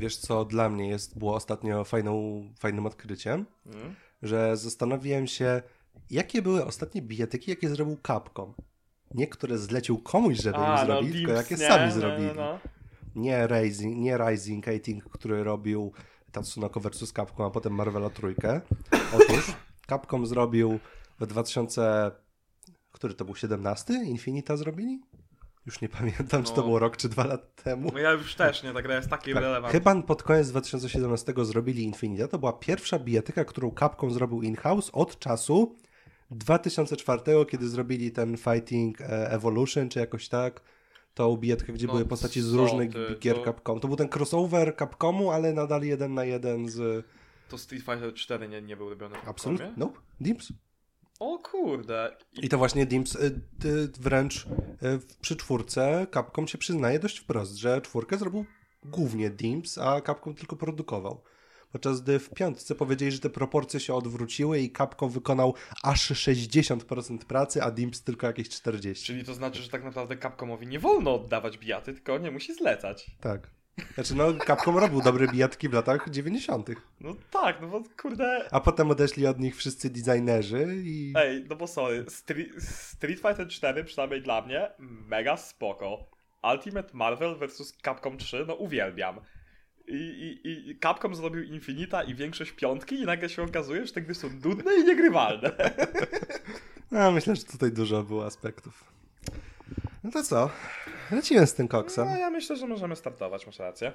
Wiesz co dla mnie jest, było ostatnio fajną, fajnym odkryciem, mm. że zastanawiałem się, jakie były ostatnie bijatyki, jakie zrobił Capcom. Niektóre zlecił komuś, żeby A, im no, zrobić, tylko jakie nie, sami nie, zrobili. No. Nie Rising, nie Rising, Hating, który robił Tatsunoko vs. Capcom, a potem Marvela trójkę. Otóż Capcom zrobił w 2000, który to był 17? Infinita zrobili? Już nie pamiętam, no. czy to no. było rok, czy dwa lata temu. No ja już też nie, ta gra jest taki tak. Chyba pod koniec 2017 zrobili Infinita. To była pierwsza bijatyka, którą Capcom zrobił in-house od czasu 2004, kiedy zrobili ten Fighting e, Evolution, czy jakoś tak. Tą bijetkę, gdzie no, były postaci z różnych ty, gier to... Capcom. To był ten crossover Capcomu, ale nadal jeden na jeden z... To Street Fighter 4 nie, nie był robiony w Absolutnie. Nope. Dimps. O kurde. I to właśnie Dimps y, wręcz y, przy czwórce Capcom się przyznaje dość wprost, że czwórkę zrobił głównie Dimps, a Capcom tylko produkował. Podczas gdy w piątce powiedzieli, że te proporcje się odwróciły i Capcom wykonał aż 60% pracy, a Dimps tylko jakieś 40%. Czyli to znaczy, że tak naprawdę Capcomowi nie wolno oddawać bijaty, tylko nie musi zlecać. Tak. Znaczy, no, Capcom robił dobre bijatki w latach 90. No tak, no bo kurde. A potem odeszli od nich wszyscy designerzy i. Ej, no bo sorry, Street, Street Fighter 4 przynajmniej dla mnie mega spoko. Ultimate Marvel vs Capcom 3, no uwielbiam. I, i, I Capcom zrobił Infinita i większość piątki i nagle się okazuje, że te gry są nudne i niegrywalne. No, myślę, że tutaj dużo było aspektów. No to co? Lecimy z tym koksem. No, ja myślę, że możemy startować, masz rację.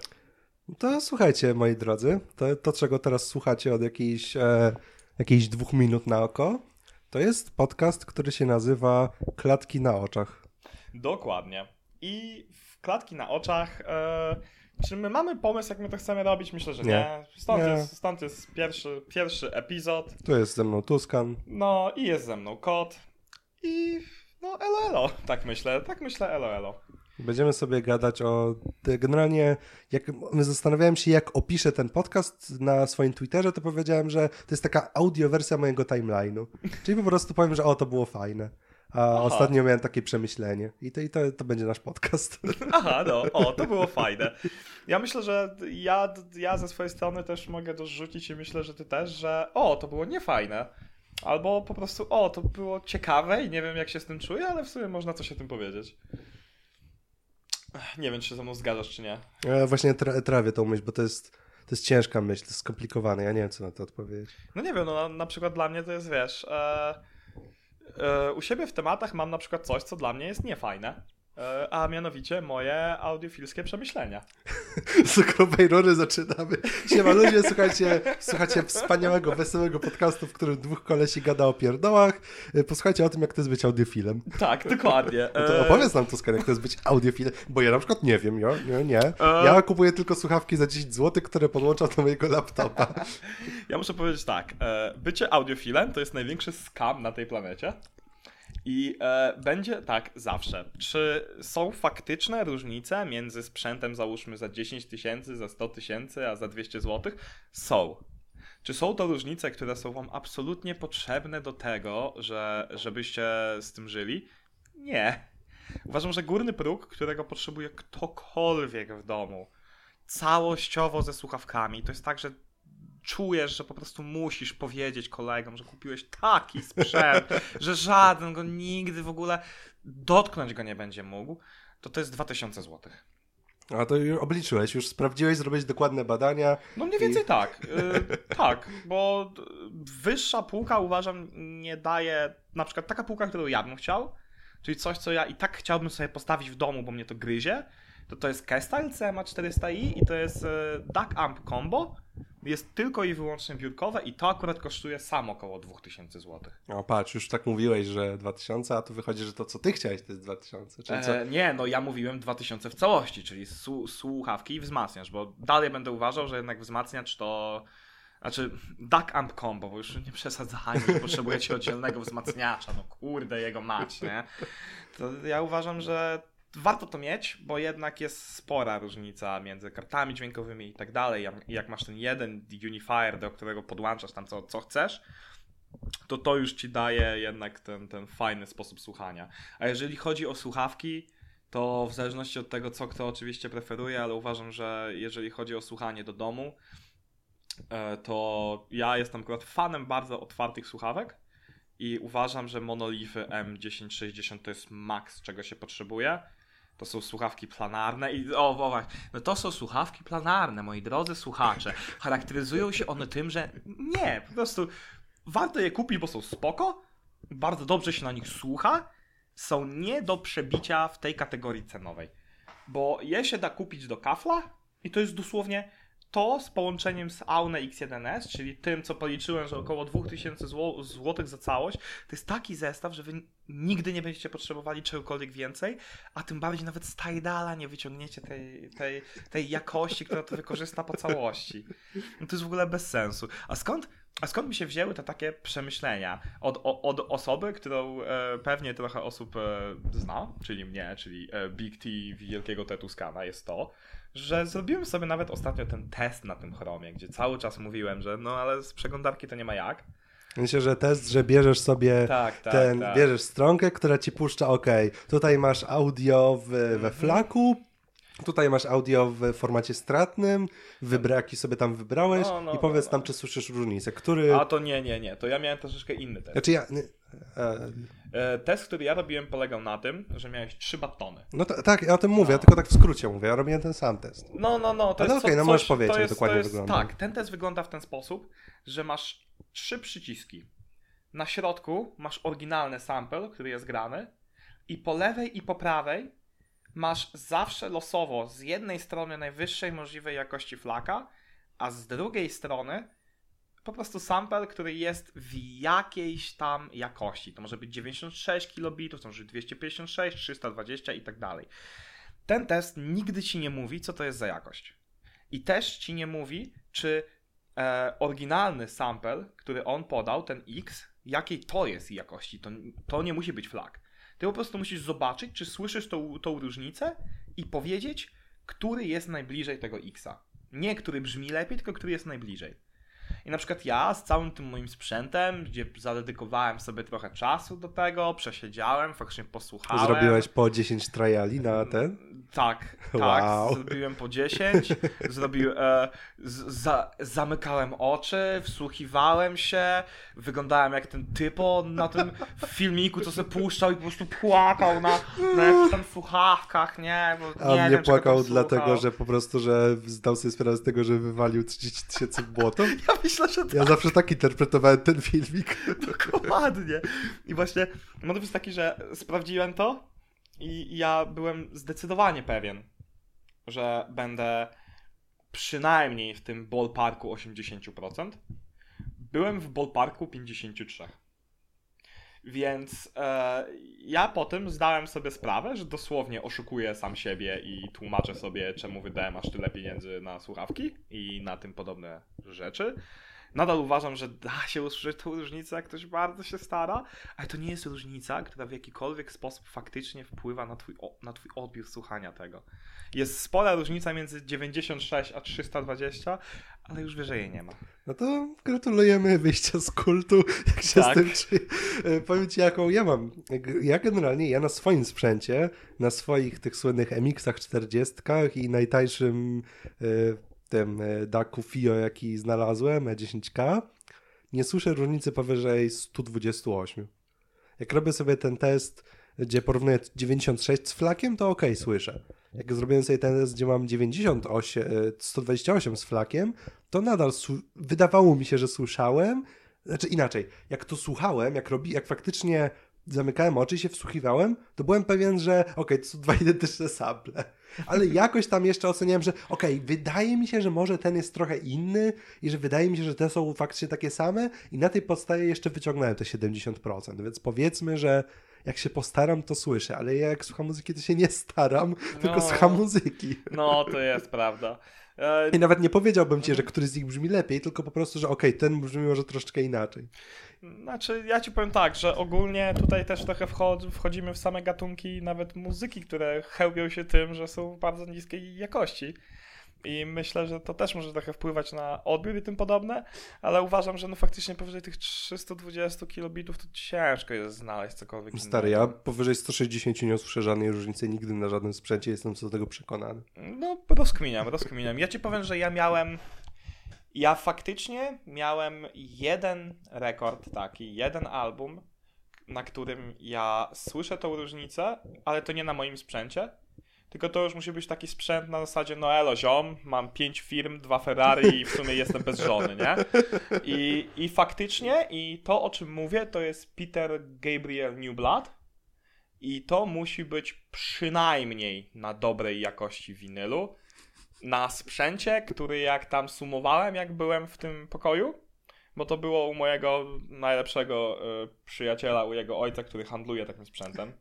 To słuchajcie, moi drodzy, to, to czego teraz słuchacie od jakichś, e, jakichś dwóch minut na oko, to jest podcast, który się nazywa Klatki na oczach. Dokładnie. I w Klatki na oczach... E, czy my mamy pomysł, jak my to chcemy robić? Myślę, że nie. nie. Stąd, nie. Jest, stąd jest pierwszy, pierwszy epizod. Tu jest ze mną Tuskan. No i jest ze mną kot. I no elo elo, tak myślę, tak myślę elo elo. Będziemy sobie gadać o. Generalnie, jak zastanawiałem się, jak opiszę ten podcast na swoim Twitterze, to powiedziałem, że to jest taka audiowersja mojego timeline'u. Czyli po prostu powiem, że o, to było fajne. A Aha. ostatnio miałem takie przemyślenie. I to, i to, to będzie nasz podcast. Aha, no, o, to było fajne. Ja myślę, że ja, ja ze swojej strony też mogę dorzucić i myślę, że ty też, że o, to było niefajne. Albo po prostu, o, to było ciekawe i nie wiem, jak się z tym czuję, ale w sumie można coś o tym powiedzieć. Nie wiem, czy się ze mną zgadzasz, czy nie. Ja właśnie tra trawię tą myśl, bo to jest, to jest ciężka myśl, to jest skomplikowane. Ja nie wiem, co na to odpowiedzieć. No nie wiem, no na, na przykład dla mnie to jest, wiesz, e, e, u siebie w tematach mam na przykład coś, co dla mnie jest niefajne. E, a mianowicie moje audiofilskie przemyślenia. Z grubej rury zaczynamy. Siema ludzie, słuchajcie, słuchajcie wspaniałego, wesołego podcastu, w którym dwóch kolesi gada o pierdołach. E, posłuchajcie o tym, jak to jest być audiofilem. Tak, dokładnie. No to opowiedz nam, Tuskan, jak to jest być audiofilem, bo ja na przykład nie wiem, ja, nie, nie. Ja kupuję tylko słuchawki za 10 zł, które podłączam do mojego laptopa. Ja muszę powiedzieć tak, bycie audiofilem to jest największy skam na tej planecie. I e, będzie tak zawsze. Czy są faktyczne różnice między sprzętem, załóżmy za 10 tysięcy, za 100 tysięcy, a za 200 zł? Są. Czy są to różnice, które są Wam absolutnie potrzebne do tego, że, żebyście z tym żyli? Nie. Uważam, że górny próg, którego potrzebuje ktokolwiek w domu, całościowo ze słuchawkami, to jest tak, że czujesz, że po prostu musisz powiedzieć kolegom, że kupiłeś taki sprzęt, że żaden go nigdy w ogóle dotknąć go nie będzie mógł, to to jest 2000 zł. A to już obliczyłeś, już sprawdziłeś, zrobiłeś dokładne badania. No mniej więcej i... tak. Yy, tak, bo wyższa półka uważam nie daje, na przykład taka półka, którą ja bym chciał, czyli coś, co ja i tak chciałbym sobie postawić w domu, bo mnie to gryzie, to to jest K-Style CMA400i i to jest yy, DAC Amp Combo jest tylko i wyłącznie biurkowe i to akurat kosztuje sam około 2000 zł. O patrz, już tak mówiłeś, że 2000, a tu wychodzi, że to co ty chciałeś to jest 2000. Czyli co? E, nie, no ja mówiłem 2000 w całości, czyli słuchawki i wzmacniacz, bo dalej będę uważał, że jednak wzmacniacz to... Znaczy, DAC Amp Combo, bo już nie przesadzajmy, potrzebujecie oddzielnego wzmacniacza, no kurde, jego mać, nie? To ja uważam, że warto to mieć, bo jednak jest spora różnica między kartami dźwiękowymi i tak dalej. Jak masz ten jeden unifier, do którego podłączasz tam co, co chcesz, to to już ci daje jednak ten, ten fajny sposób słuchania. A jeżeli chodzi o słuchawki, to w zależności od tego, co kto oczywiście preferuje, ale uważam, że jeżeli chodzi o słuchanie do domu, e, to ja jestem akurat fanem bardzo otwartych słuchawek i uważam, że monolify M1060 to jest maks, czego się potrzebuje. To są słuchawki planarne i o, właśnie, no to są słuchawki planarne, moi drodzy słuchacze. Charakteryzują się one tym, że nie, po prostu warto je kupić, bo są spoko, bardzo dobrze się na nich słucha, są nie do przebicia w tej kategorii cenowej. Bo je się da kupić do kafla i to jest dosłownie to z połączeniem z Aune X1S, czyli tym, co policzyłem, że około 2000 zł złotych za całość, to jest taki zestaw, że wy nigdy nie będziecie potrzebowali czegokolwiek więcej, a tym bardziej nawet z Tidala nie wyciągniecie tej, tej, tej jakości, która to wykorzysta po całości. No to jest w ogóle bez sensu. A skąd, a skąd mi się wzięły te takie przemyślenia? Od, od osoby, którą e, pewnie trochę osób e, zna, czyli mnie, czyli e, Big T Wielkiego Tetuskana jest to, że zrobiłem sobie nawet ostatnio ten test na tym Chromie, gdzie cały czas mówiłem, że no ale z przeglądarki to nie ma jak. Myślę, że test, że bierzesz sobie tak, tak, ten, tak. bierzesz stronkę, która ci puszcza, ok, tutaj masz audio w, we mhm. flaku, Tutaj masz audio w formacie stratnym, wybra, jaki sobie tam wybrałeś no, no, i powiedz no, nam, no. czy słyszysz różnicę. Który... A to nie, nie, nie. To ja miałem troszeczkę inny test. Znaczy ja... E... test, który ja robiłem, polegał na tym, że miałeś trzy batony. No to, tak, ja o tym mówię, ja no. tylko tak w skrócie mówię. Ja robiłem ten sam test. No, no, no. To Ale okej, okay, no możesz powiedzieć, jak dokładnie jest, wygląda. Tak, ten test wygląda w ten sposób, że masz trzy przyciski. Na środku masz oryginalny sample, który jest grany i po lewej i po prawej masz zawsze losowo z jednej strony najwyższej możliwej jakości flaka, a z drugiej strony po prostu sample, który jest w jakiejś tam jakości. To może być 96 kilobitów, to może być 256, 320 i tak dalej. Ten test nigdy ci nie mówi, co to jest za jakość. I też ci nie mówi, czy e, oryginalny sample, który on podał, ten X, jakiej to jest jakości. To, to nie musi być flag. Ty po prostu musisz zobaczyć, czy słyszysz tą, tą różnicę i powiedzieć, który jest najbliżej tego Xa. Nie który brzmi lepiej, tylko który jest najbliżej. I na przykład ja z całym tym moim sprzętem, gdzie zadedykowałem sobie trochę czasu do tego, przesiedziałem, faktycznie posłuchałem. Zrobiłeś po 10 triali na ten? Tak, tak. Wow. Zrobiłem po 10. Zrobił, e, za, zamykałem oczy, wsłuchiwałem się, wyglądałem jak ten typo na tym filmiku, co sobie puszczał i po prostu płakał na, na jakichś tam słuchawkach, nie? Bo A nie, nie płakał dlatego, że po prostu, że zdał sobie sprawę z tego, że wywalił 30 tysięcy błoto? Ja myślę, że tak. Ja zawsze tak interpretowałem ten filmik. Dokładnie. I właśnie motyw jest taki, że sprawdziłem to i ja byłem zdecydowanie pewien, że będę przynajmniej w tym ballparku 80%. Byłem w ballparku 53%. Więc e, ja po tym zdałem sobie sprawę, że dosłownie oszukuję sam siebie i tłumaczę sobie, czemu wydałem aż tyle pieniędzy na słuchawki i na tym podobne rzeczy. Nadal uważam, że da się usłyszeć tą różnicę, jak ktoś bardzo się stara, ale to nie jest różnica, która w jakikolwiek sposób faktycznie wpływa na twój, na twój odbiór słuchania tego. Jest spora różnica między 96 a 320, ale już wyżej nie ma. No to gratulujemy wyjścia z kultu, jak się tak. z tym czy... E, powiem ci, jaką ja mam. Ja generalnie, ja na swoim sprzęcie, na swoich tych słynnych MX-ach 40 i najtańszym y, tym e, Daku Fio, jaki znalazłem, E10K, nie słyszę różnicy powyżej 128. Jak robię sobie ten test, gdzie porównuję 96 z flakiem, to ok, słyszę. Jak zrobiłem sobie ten test, gdzie mam 98, 128 e, z flakiem, to nadal wydawało mi się, że słyszałem. Znaczy inaczej, jak to słuchałem, jak, robi, jak faktycznie zamykałem oczy i się wsłuchiwałem, to byłem pewien, że okay, to są dwa identyczne sample. Ale jakoś tam jeszcze oceniałem, że okej, okay, wydaje mi się, że może ten jest trochę inny i że wydaje mi się, że te są faktycznie takie same i na tej podstawie jeszcze wyciągnąłem te 70%, więc powiedzmy, że jak się postaram, to słyszę, ale ja jak słucham muzyki, to się nie staram, no, tylko słucham muzyki. No, to jest prawda. E, I nawet nie powiedziałbym ci, że któryś z nich brzmi lepiej, tylko po prostu, że okej, okay, ten brzmi może troszeczkę inaczej. Znaczy, ja ci powiem tak, że ogólnie tutaj też trochę wchodzimy w same gatunki nawet muzyki, które chełbią się tym, że są bardzo niskiej jakości. I myślę, że to też może trochę wpływać na odbiór i tym podobne, ale uważam, że no faktycznie powyżej tych 320 kilobitów to ciężko jest znaleźć cokolwiek Stary, innego. ja powyżej 160 nie usłyszę żadnej różnicy nigdy na żadnym sprzęcie, jestem co do tego przekonany. No, rozkminiam, rozkminiam. Ja ci powiem, że ja miałem ja faktycznie miałem jeden rekord taki, jeden album, na którym ja słyszę tą różnicę, ale to nie na moim sprzęcie, tylko to już musi być taki sprzęt na zasadzie, no elo ziom, mam pięć firm, dwa Ferrari i w sumie jestem bez żony, nie? I, I faktycznie, i to o czym mówię, to jest Peter Gabriel Newblood i to musi być przynajmniej na dobrej jakości winylu, na sprzęcie, który jak tam sumowałem, jak byłem w tym pokoju, bo to było u mojego najlepszego y, przyjaciela, u jego ojca, który handluje takim sprzętem.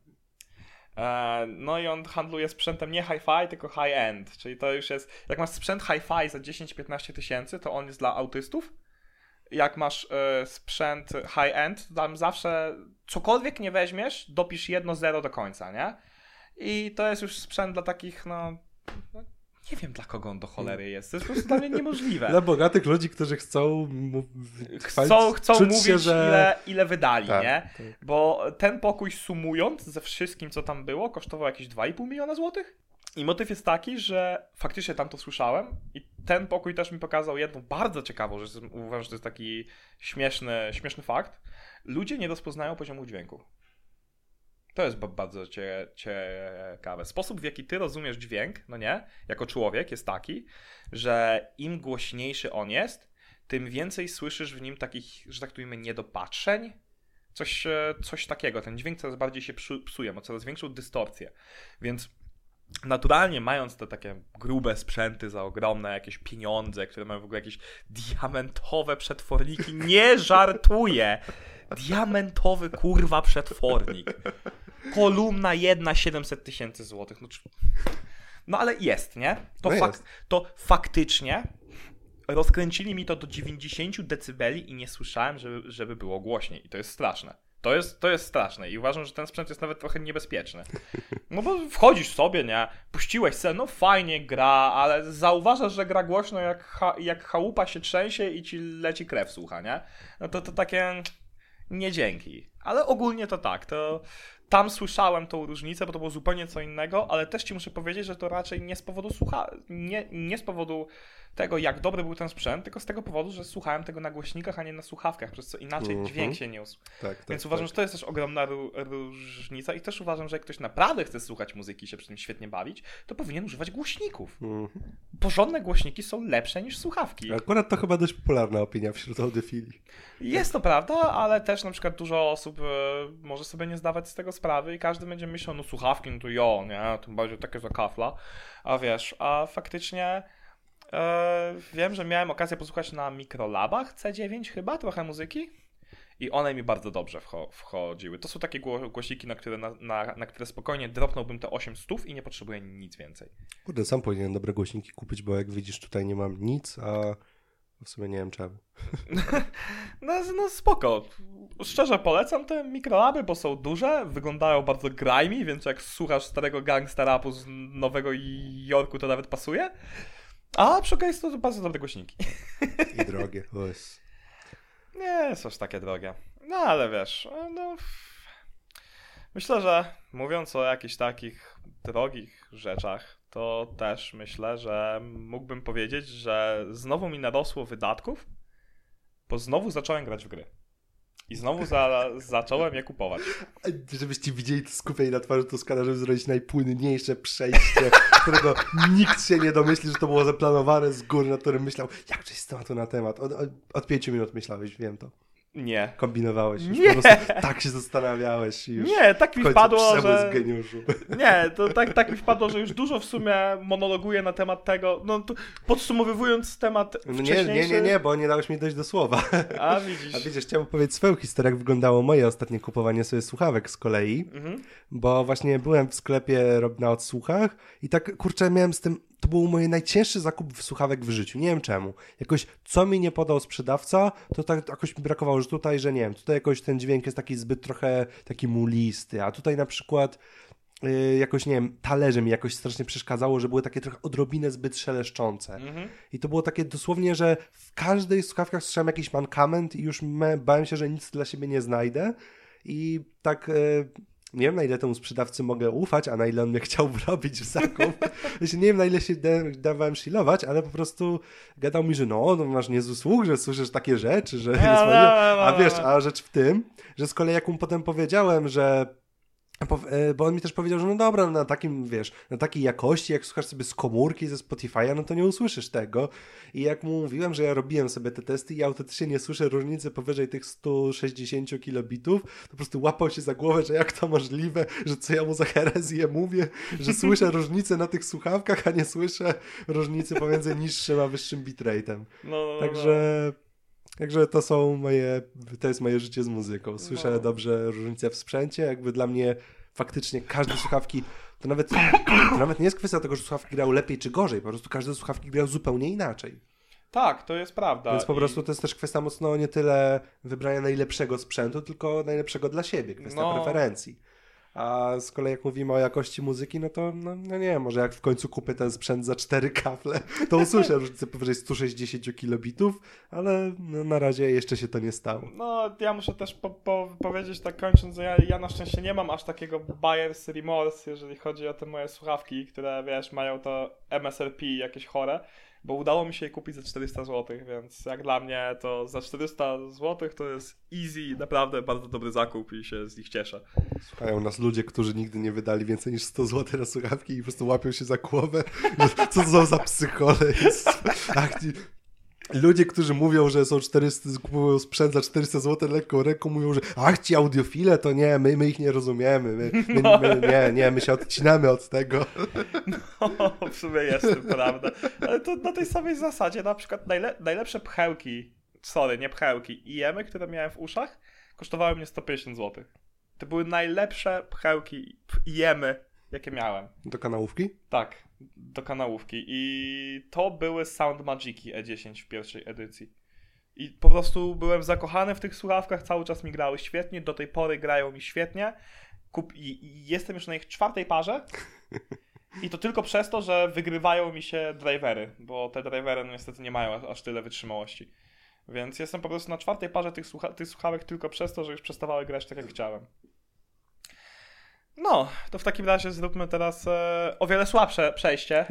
E, no i on handluje sprzętem nie hi-fi, tylko high-end, czyli to już jest, jak masz sprzęt hi-fi za 10-15 tysięcy, to on jest dla autystów. Jak masz e, sprzęt high-end, tam zawsze cokolwiek nie weźmiesz, dopisz jedno zero do końca, nie? I to jest już sprzęt dla takich, no, no nie wiem, dla kogo on do cholery jest. To jest po prostu dla mnie niemożliwe. Dla bogatych ludzi, którzy chcą chcą, chcą mówić, się, że... ile, ile wydali, tak, nie? Tak. Bo ten pokój sumując ze wszystkim, co tam było, kosztował jakieś 2,5 miliona złotych. I motyw jest taki, że faktycznie tam to słyszałem i ten pokój też mi pokazał jedną bardzo ciekawą rzecz, uważam, że to jest taki śmieszny, śmieszny fakt. Ludzie nie rozpoznają poziomu dźwięku. To jest bardzo ciekawe. Sposób, w jaki ty rozumiesz dźwięk, no nie, jako człowiek, jest taki, że im głośniejszy on jest, tym więcej słyszysz w nim takich, że tak powiem, niedopatrzeń. Coś, e, coś takiego. Ten dźwięk coraz bardziej się psuje, ma coraz większą dystorcję. Więc naturalnie mając te takie grube sprzęty za ogromne jakieś pieniądze, które mają w ogóle jakieś diamentowe przetworniki, nie żartuję! Diamentowy kurwa przetwornik. Kolumna jedna 700 tysięcy złotych. No, no, ale jest, nie? To, no fak to faktycznie rozkręcili mi to do 90 decybeli i nie słyszałem, żeby, żeby było głośniej. I to jest straszne. To jest, to jest straszne i uważam, że ten sprzęt jest nawet trochę niebezpieczny. No bo wchodzisz sobie, nie? Puściłeś se, no fajnie gra, ale zauważasz, że gra głośno jak, ha jak chałupa się trzęsie i ci leci krew słucha, nie? No to, to takie nie dzięki. Ale ogólnie to tak, to tam słyszałem tą różnicę, bo to było zupełnie co innego, ale też ci muszę powiedzieć, że to raczej nie z powodu słucha... nie, nie z powodu tego, jak dobry był ten sprzęt, tylko z tego powodu, że słuchałem tego na głośnikach, a nie na słuchawkach, przez co inaczej mm -hmm. dźwięk się niósł. Tak, tak, Więc tak. uważam, że to jest też ogromna różnica i też uważam, że jak ktoś naprawdę chce słuchać muzyki i się przy tym świetnie bawić, to powinien używać głośników. Mm -hmm. Porządne głośniki są lepsze niż słuchawki. Akurat to chyba dość popularna opinia wśród audiofili. Jest to prawda, ale też na przykład dużo osób e, może sobie nie zdawać z tego sprawy i każdy będzie myślał, no słuchawki, no to jo, nie, to bardziej takie za kafla, a wiesz, a faktycznie wiem, że miałem okazję posłuchać na mikrolabach C9 chyba, trochę muzyki i one mi bardzo dobrze wcho wchodziły. To są takie głosiki, na które, na, na, na, które spokojnie dropnąłbym te 8 stów i nie potrzebuję nic więcej. Kurde, sam powinienem dobre głośniki kupić, bo jak widzisz tutaj nie mam nic, a w sumie nie wiem czemu. no, no spoko. Szczerze polecam te mikrolaby, bo są duże, wyglądają bardzo grimy, więc jak słuchasz starego gangsta rapu z Nowego Jorku, to nawet pasuje. A przy okazji to bardzo dobre głośniki. I drogie. Oś. Nie są aż takie drogie. No ale wiesz, no... Myślę, że mówiąc o jakichś takich drogich rzeczach, to też myślę, że mógłbym powiedzieć, że znowu mi narosło wydatków, bo znowu zacząłem grać w gry. I znowu za, zacząłem je kupować. Żebyście widzieli to skupienie na twarzy Toskana, żeby zrobić najpłynniejsze przejście, którego nikt się nie domyśli, że to było zaplanowane z góry, na którym myślał, jak przejść z tematu na temat. Od, od, od pięciu minut myślałeś, wiem to. Nie. Kombinowałeś już, nie. po prostu tak się zastanawiałeś i już Nie, tak mi wpadło, że... geniuszu. Nie, to tak, tak mi wpadło, że już dużo w sumie monologuję na temat tego, no podsumowując temat no nie, nie, nie, nie, bo nie dałeś mi dojść do słowa. A widzisz. A widzisz, chciałbym powiedzieć swoją historię, jak wyglądało moje ostatnie kupowanie sobie słuchawek z kolei, mhm. bo właśnie byłem w sklepie na odsłuchach i tak, kurczę, miałem z tym to był mój najcięższy zakup w słuchawek w życiu. Nie wiem czemu. Jakoś, co mi nie podał sprzedawca, to tak jakoś mi brakowało, że tutaj, że nie wiem, tutaj jakoś ten dźwięk jest taki zbyt trochę taki mulisty, a tutaj na przykład yy, jakoś, nie wiem, talerze mi jakoś strasznie przeszkadzało, że były takie trochę odrobinę zbyt szeleszczące. Mhm. I to było takie dosłownie, że w każdej słuchawkach słyszałem jakiś mankament i już me, bałem się, że nic dla siebie nie znajdę. I tak... Yy, nie wiem, na ile temu sprzedawcy mogę ufać, a na ile on mnie chciał wrobić w zakup. Nie wiem, na ile się da, dawałem shilować, ale po prostu gadał mi, że no, no masz niezły słuch, że słyszysz takie rzeczy, że... A wiesz, a rzecz w tym, że z kolei jak mu potem powiedziałem, że bo on mi też powiedział, że no dobra, na takim, wiesz, na takiej jakości, jak słuchasz sobie z komórki, ze Spotify'a, no to nie usłyszysz tego. I jak mu mówiłem, że ja robiłem sobie te testy i autentycznie nie słyszę różnicy powyżej tych 160 kilobitów, to po prostu łapał się za głowę, że jak to możliwe, że co ja mu za herezję mówię, że słyszę różnicę na tych słuchawkach, a nie słyszę różnicy pomiędzy niższym a wyższym bitrate'em. No, no, no. Także... To są moje, to jest moje życie z muzyką. Słyszę No. dobrze różnice w sprzęcie, jakby dla mnie faktycznie każde słuchawki, to nawet, to nawet nie jest kwestia tego, że słuchawki grają lepiej czy gorzej, po prostu każde słuchawki grają zupełnie inaczej. Tak, to jest prawda. Więc po I- prostu to jest też kwestia mocno nie tyle wybrania najlepszego sprzętu, tylko najlepszego dla siebie, kwestia No. preferencji. A z kolei jak mówimy o jakości muzyki, no to no, no nie, może jak w końcu kupię ten sprzęt za cztery kafle, to usłyszę różnicę powyżej 160 kilobitów, ale no, na razie jeszcze się to nie stało. No, ja muszę też po, po, powiedzieć tak kończąc, że ja, ja na szczęście nie mam aż takiego buyer's remorse, jeżeli chodzi o te moje słuchawki, które wiesz, mają to MSRP jakieś chore, bo udało mi się je kupić za 400 zł, więc jak dla mnie to za 400 zł to jest easy, naprawdę bardzo dobry zakup i się z nich cieszę. Słuchają nas ludzie, którzy nigdy nie wydali więcej niż 100 zł na słuchawki i po prostu łapią się za głowę, co to za psychole. Jest. Ludzie, którzy mówią, że są 400, kupują sprzęt za 400 zł lekką ręką, mówią, że ach, ci audiofile, to nie, my, my ich nie rozumiemy, my, my, my, nie, nie, my się odcinamy od tego. No, w sumie jest to prawda. Ale to na tej samej zasadzie, na przykład najle najlepsze pchełki, sorry, nie pchełki, IEMy, które miałem w uszach, kosztowały mnie 150 zł. To były najlepsze pchełki, IEMy, jakie miałem. Do kanałówki? Tak, do kanałówki. I to były Sound Magiki E10 w pierwszej edycji. I po prostu byłem zakochany w tych słuchawkach, cały czas mi grały świetnie, do tej pory grają mi świetnie. Kup... I, jestem już na ich czwartej parze. I to tylko przez to, że wygrywają mi się drivery, bo te drivery no niestety nie mają aż- aż tyle wytrzymałości. Więc jestem po prostu na czwartej parze tych, słucha- tych słuchawek tylko przez to, że już przestawały grać tak jak chciałem. No, to w takim razie zróbmy teraz e, o wiele słabsze przejście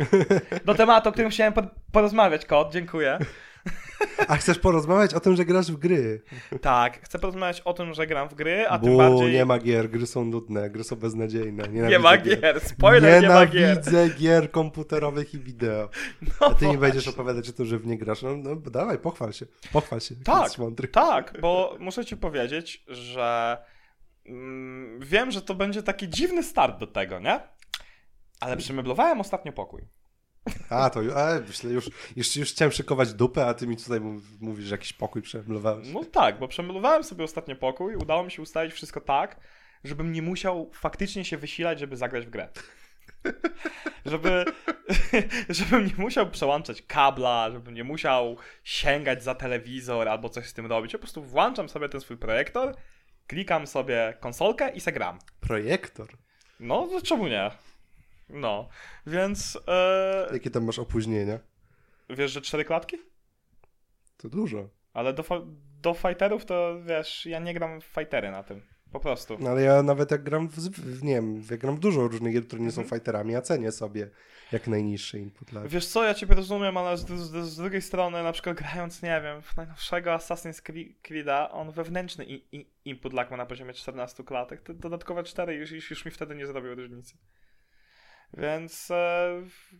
do tematu, o którym chciałem po- porozmawiać, Kot. Dziękuję. A chcesz porozmawiać o tym, że grasz w gry? Tak, chcę porozmawiać o tym, że gram w gry, a Bo tym bardziej nie ma gier, gry są nudne, gry są beznadziejne. nie ma gier. Spoiler, nie ma gier. Nienawidzę gier komputerowych i wideo. No A ty nie będziesz opowiadać o tym, że w nie grasz. No, no dawaj, pochwal się. Pochwal się. Tak. Tak, bo muszę ci powiedzieć, że mm, wiem, że to będzie taki dziwny start do tego, nie? Ale przemeblowałem ostatnio pokój. A, to a, myślę, już, już, już chciałem szykować dupę, a ty mi tutaj mów- mówisz, że jakiś pokój przemeblowałeś. No tak, bo przemeblowałem sobie ostatnio pokój, udało mi się ustawić wszystko tak, żebym nie musiał faktycznie się wysilać, żeby zagrać w grę. Żeby, żebym nie musiał przełączać kabla, żebym nie musiał sięgać za telewizor albo coś z tym robić. Ja po prostu włączam sobie ten swój projektor, klikam sobie konsolkę i se gram. Projektor. No, to czemu nie? No, więc e, Jakie tam masz opóźnienia? wiesz, że cztery klatki? To dużo. Ale do, do fighterów to wiesz, ja nie gram w fightery na tym. Po prostu. No ale ja nawet jak gram w, w nie wiem, jak gram w dużo różnych gier, które nie są Mhm. fighterami, a cenię sobie jak najniższy input lag. Wiesz co, ja ciebie rozumiem, ale z, z, z drugiej strony, na przykład grając, nie wiem, w najnowszego Assassin's Cre- Creed'a, on wewnętrzny i, i, input lag ma na poziomie 14 klatek. Te dodatkowe 4 już, już, już mi wtedy nie zrobił różnicy. Więc e,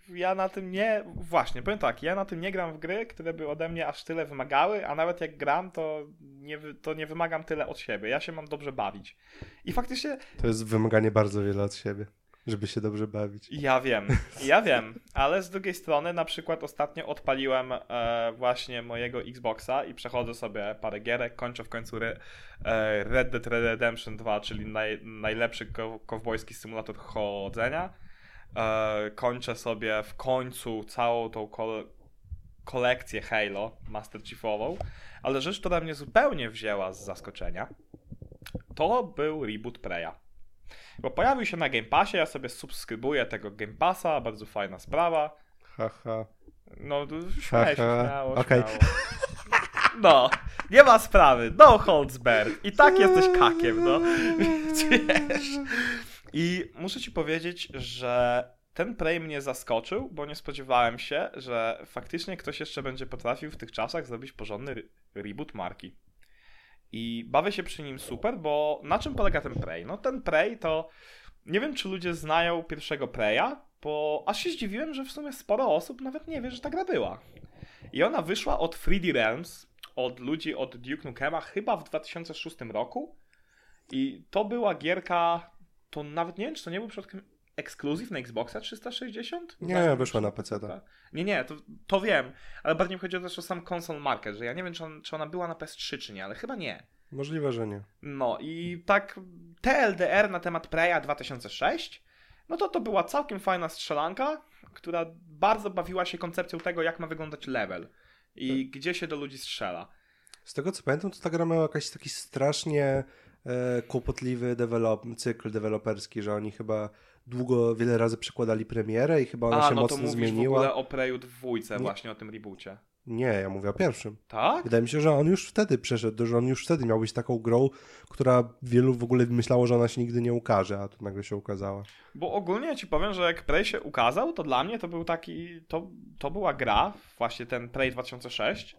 ja na tym nie. Właśnie, powiem tak, ja na tym nie gram w gry, które by ode mnie aż tyle wymagały, a nawet jak gram, to nie, to nie wymagam tyle od siebie. Ja się mam dobrze bawić. I faktycznie To jest wymaganie bardzo wiele od siebie, żeby się dobrze bawić. Ja wiem, ja wiem, ale z drugiej strony na przykład ostatnio odpaliłem e, właśnie mojego Xboxa i przechodzę sobie parę gierek, kończę w końcu re, e, Red Dead Redemption 2, czyli naj, najlepszy ko- kowbojski symulator chodzenia. E, kończę sobie w końcu całą tą kole, kolekcję Halo Master Chiefową, ale rzecz, która mnie zupełnie wzięła z zaskoczenia, to był reboot Preya. Bo pojawił się na Game Passie, ja sobie subskrybuję tego Game Passa, bardzo fajna sprawa. Haha. No, śmiało, śmiało, śmiało. No, nie ma sprawy, no holds. I tak jesteś kakiem, no. Wiesz. I muszę ci powiedzieć, że ten Prey mnie zaskoczył, bo nie spodziewałem się, że faktycznie ktoś jeszcze będzie potrafił w tych czasach zrobić porządny re- reboot marki. I bawię się przy nim super, bo na czym polega ten Prey? No ten Prey to... Nie wiem, czy ludzie znają pierwszego Preya, bo aż się zdziwiłem, że w sumie sporo osób nawet nie wie, że ta gra była. I ona wyszła od 3D Realms, od ludzi od Duke Nukema, chyba w 2006 roku. I to była gierka, to nawet nie wiem, czy to nie był przypadkiem ekskluzyw na Xboxa 360? Nie, wyszła na PC. Tak. Nie, nie, to, to wiem, ale bardziej mi chodzi też o sam console market, że ja nie wiem, czy, on, czy ona była na PS3 czy nie, ale chyba nie. Możliwe, że nie. No i tak TLDR na temat Preya 2006, no to to była całkiem fajna strzelanka, która bardzo bawiła się koncepcją tego, jak ma wyglądać level i gdzie się do ludzi strzela. Z tego co pamiętam, to ta gra miała jakiś taki strasznie kłopotliwy develop, cykl deweloperski, że oni chyba długo, wiele razy przekładali premierę i chyba ona A, się no mocno to mówisz zmieniła. w ogóle o Preju dwójce, Nie. właśnie o tym reboocie. Nie, ja mówię o pierwszym. Tak? Wydaje mi się, że on już wtedy przeszedł, że on już wtedy miał być taką grą, która wielu w ogóle myślało, że ona się nigdy nie ukaże, a tu nagle się ukazała. Bo ogólnie ja ci powiem, że jak Prey się ukazał, to dla mnie to był taki, to, to była gra, właśnie ten Prey 2006,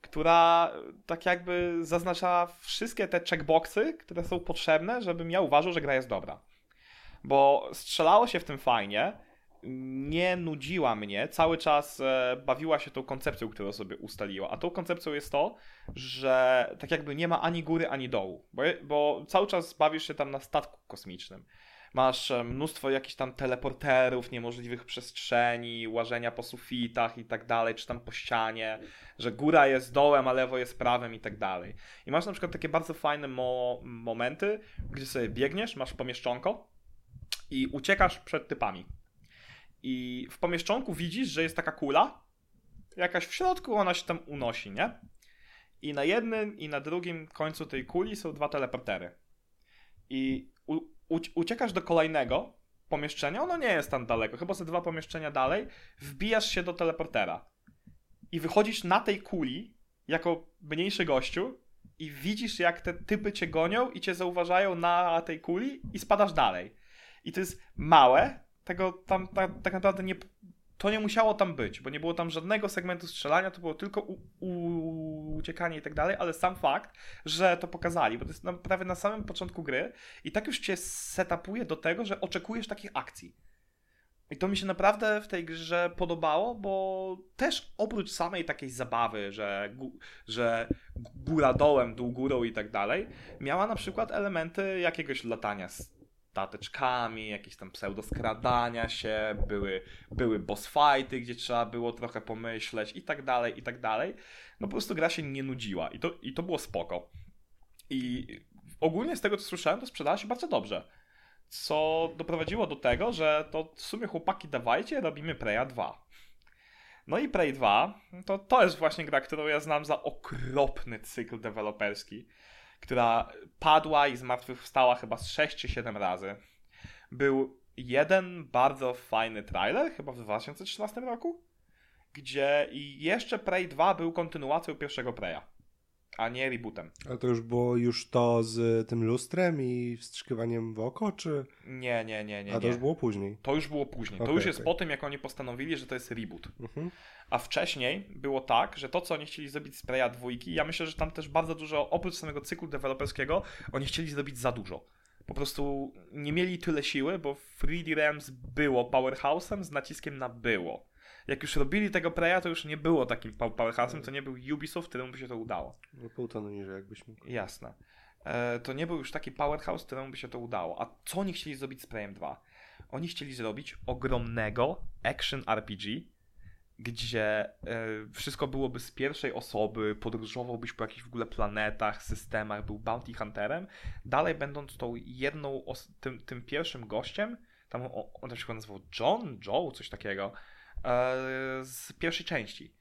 która tak jakby zaznaczała wszystkie te checkboxy, które są potrzebne, żebym ja uważał, że gra jest dobra. Bo strzelało się w tym fajnie, nie nudziła mnie, cały czas e, bawiła się tą koncepcją, którą sobie ustaliła. A tą koncepcją jest to, że tak jakby nie ma ani góry, ani dołu, bo, bo cały czas bawisz się tam na statku kosmicznym. Masz e, mnóstwo jakichś tam teleporterów, niemożliwych przestrzeni, łażenia po sufitach i tak dalej, czy tam po ścianie, że góra jest dołem, a lewo jest prawem i tak dalej. I masz na przykład takie bardzo fajne mo momenty, gdzie sobie biegniesz, masz pomieszczonko i uciekasz przed typami. I w pomieszczonku widzisz, że jest taka kula, jakaś w środku, ona się tam unosi, nie? I na jednym i na drugim końcu tej kuli są dwa teleportery. I uciekasz do kolejnego pomieszczenia, ono nie jest tam daleko, chyba ze dwa pomieszczenia dalej, wbijasz się do teleportera. I wychodzisz na tej kuli, jako mniejszy gościu, i widzisz, jak te typy cię gonią i cię zauważają na tej kuli, i spadasz dalej. I to jest małe, tego tam tak, tak naprawdę nie. To nie musiało tam być, bo nie było tam żadnego segmentu strzelania, to było tylko u, u, uciekanie i tak dalej, ale sam fakt, że to pokazali, bo to jest na, prawie na samym początku gry i tak już cię setupuje do tego, że oczekujesz takich akcji. I to mi się naprawdę w tej grze podobało, bo też oprócz samej takiej zabawy, że, że góra dołem, dół górą i tak dalej, miała na przykład elementy jakiegoś latania stateczkami, jakieś tam pseudoskradania się, były, były boss fighty, gdzie trzeba było trochę pomyśleć i tak dalej, i tak dalej. No po prostu gra się nie nudziła i to, i to było spoko. I ogólnie z tego, co słyszałem, to sprzedała się bardzo dobrze. Co doprowadziło do tego, że to w sumie chłopaki dawajcie, robimy Preya 2. No i Prey 2 to, to jest właśnie gra, którą ja znam za okropny cykl deweloperski która padła i zmartwychwstała chyba z 6 czy 7 razy. Był jeden bardzo fajny trailer, chyba w 2013 roku, gdzie i jeszcze Prey 2 był kontynuacją pierwszego Preya, a nie rebootem. Ale to już było już to z tym lustrem i wstrzykiwaniem w oko, czy... Nie, nie, nie, nie. A to nie. już było później. To już było później. to Okej, już jest okej. po tym, jak oni postanowili, że to jest reboot. Mhm. A wcześniej było tak, że to, co oni chcieli zrobić z Preya dwójki, ja myślę, że tam też bardzo dużo, oprócz samego cyklu deweloperskiego, oni chcieli zrobić za dużo. Po prostu nie mieli tyle siły, bo 3D Realms było powerhouse'em z naciskiem na było. Jak już robili tego Preya, to już nie było takim pow- powerhouse'em, to nie był Ubisoft, któremu by się to udało. No pół tonu niżej, jakbyś mógł. Jasne. E, to nie był już taki powerhouse, któremu by się to udało. A co oni chcieli zrobić z Preyem 2? Oni chcieli zrobić ogromnego action RPG, gdzie e, wszystko byłoby z pierwszej osoby, podróżowałbyś po jakichś w ogóle planetach, systemach, był bounty hunterem, dalej będąc tą jedną, tym, tym pierwszym gościem, tam o- on też się nazywał John, Joe, coś takiego, z pierwszej części.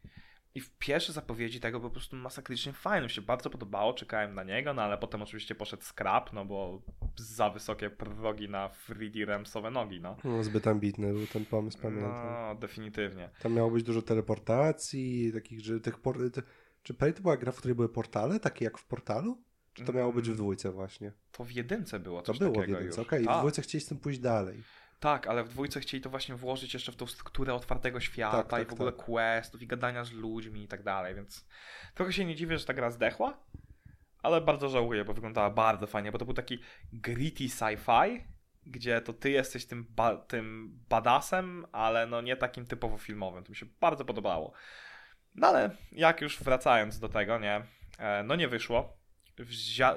I w pierwsze zapowiedzi tego po prostu masakrycznie fajne. Mi się bardzo podobało, czekałem na niego, no ale potem oczywiście poszedł scrap, no bo za wysokie progi na 3D Ramsowe nogi, no. no. Zbyt ambitny był ten pomysł, pamiętam. No, definitywnie. Tam miało być dużo teleportacji, takich, że tych por... Czy Prey to była gra, w której były portale, takie jak w portalu? Czy to miało być w dwójce właśnie? To w jedynce było To coś było w jedynce, okej. i W Tak. dwójce chcieli z tym pójść dalej. Tak, ale w dwójce chcieli to właśnie włożyć jeszcze w tą strukturę otwartego świata Tak, tak, i w ogóle tak. questów i gadania z ludźmi i tak dalej, więc trochę się nie dziwię, że ta gra zdechła, ale bardzo żałuję, bo wyglądała bardzo fajnie, bo to był taki gritty sci-fi, gdzie to ty jesteś tym, ba- tym badassem, ale no nie takim typowo filmowym. To mi się bardzo podobało. No ale jak już wracając do tego, nie, e, no nie wyszło. Wzia-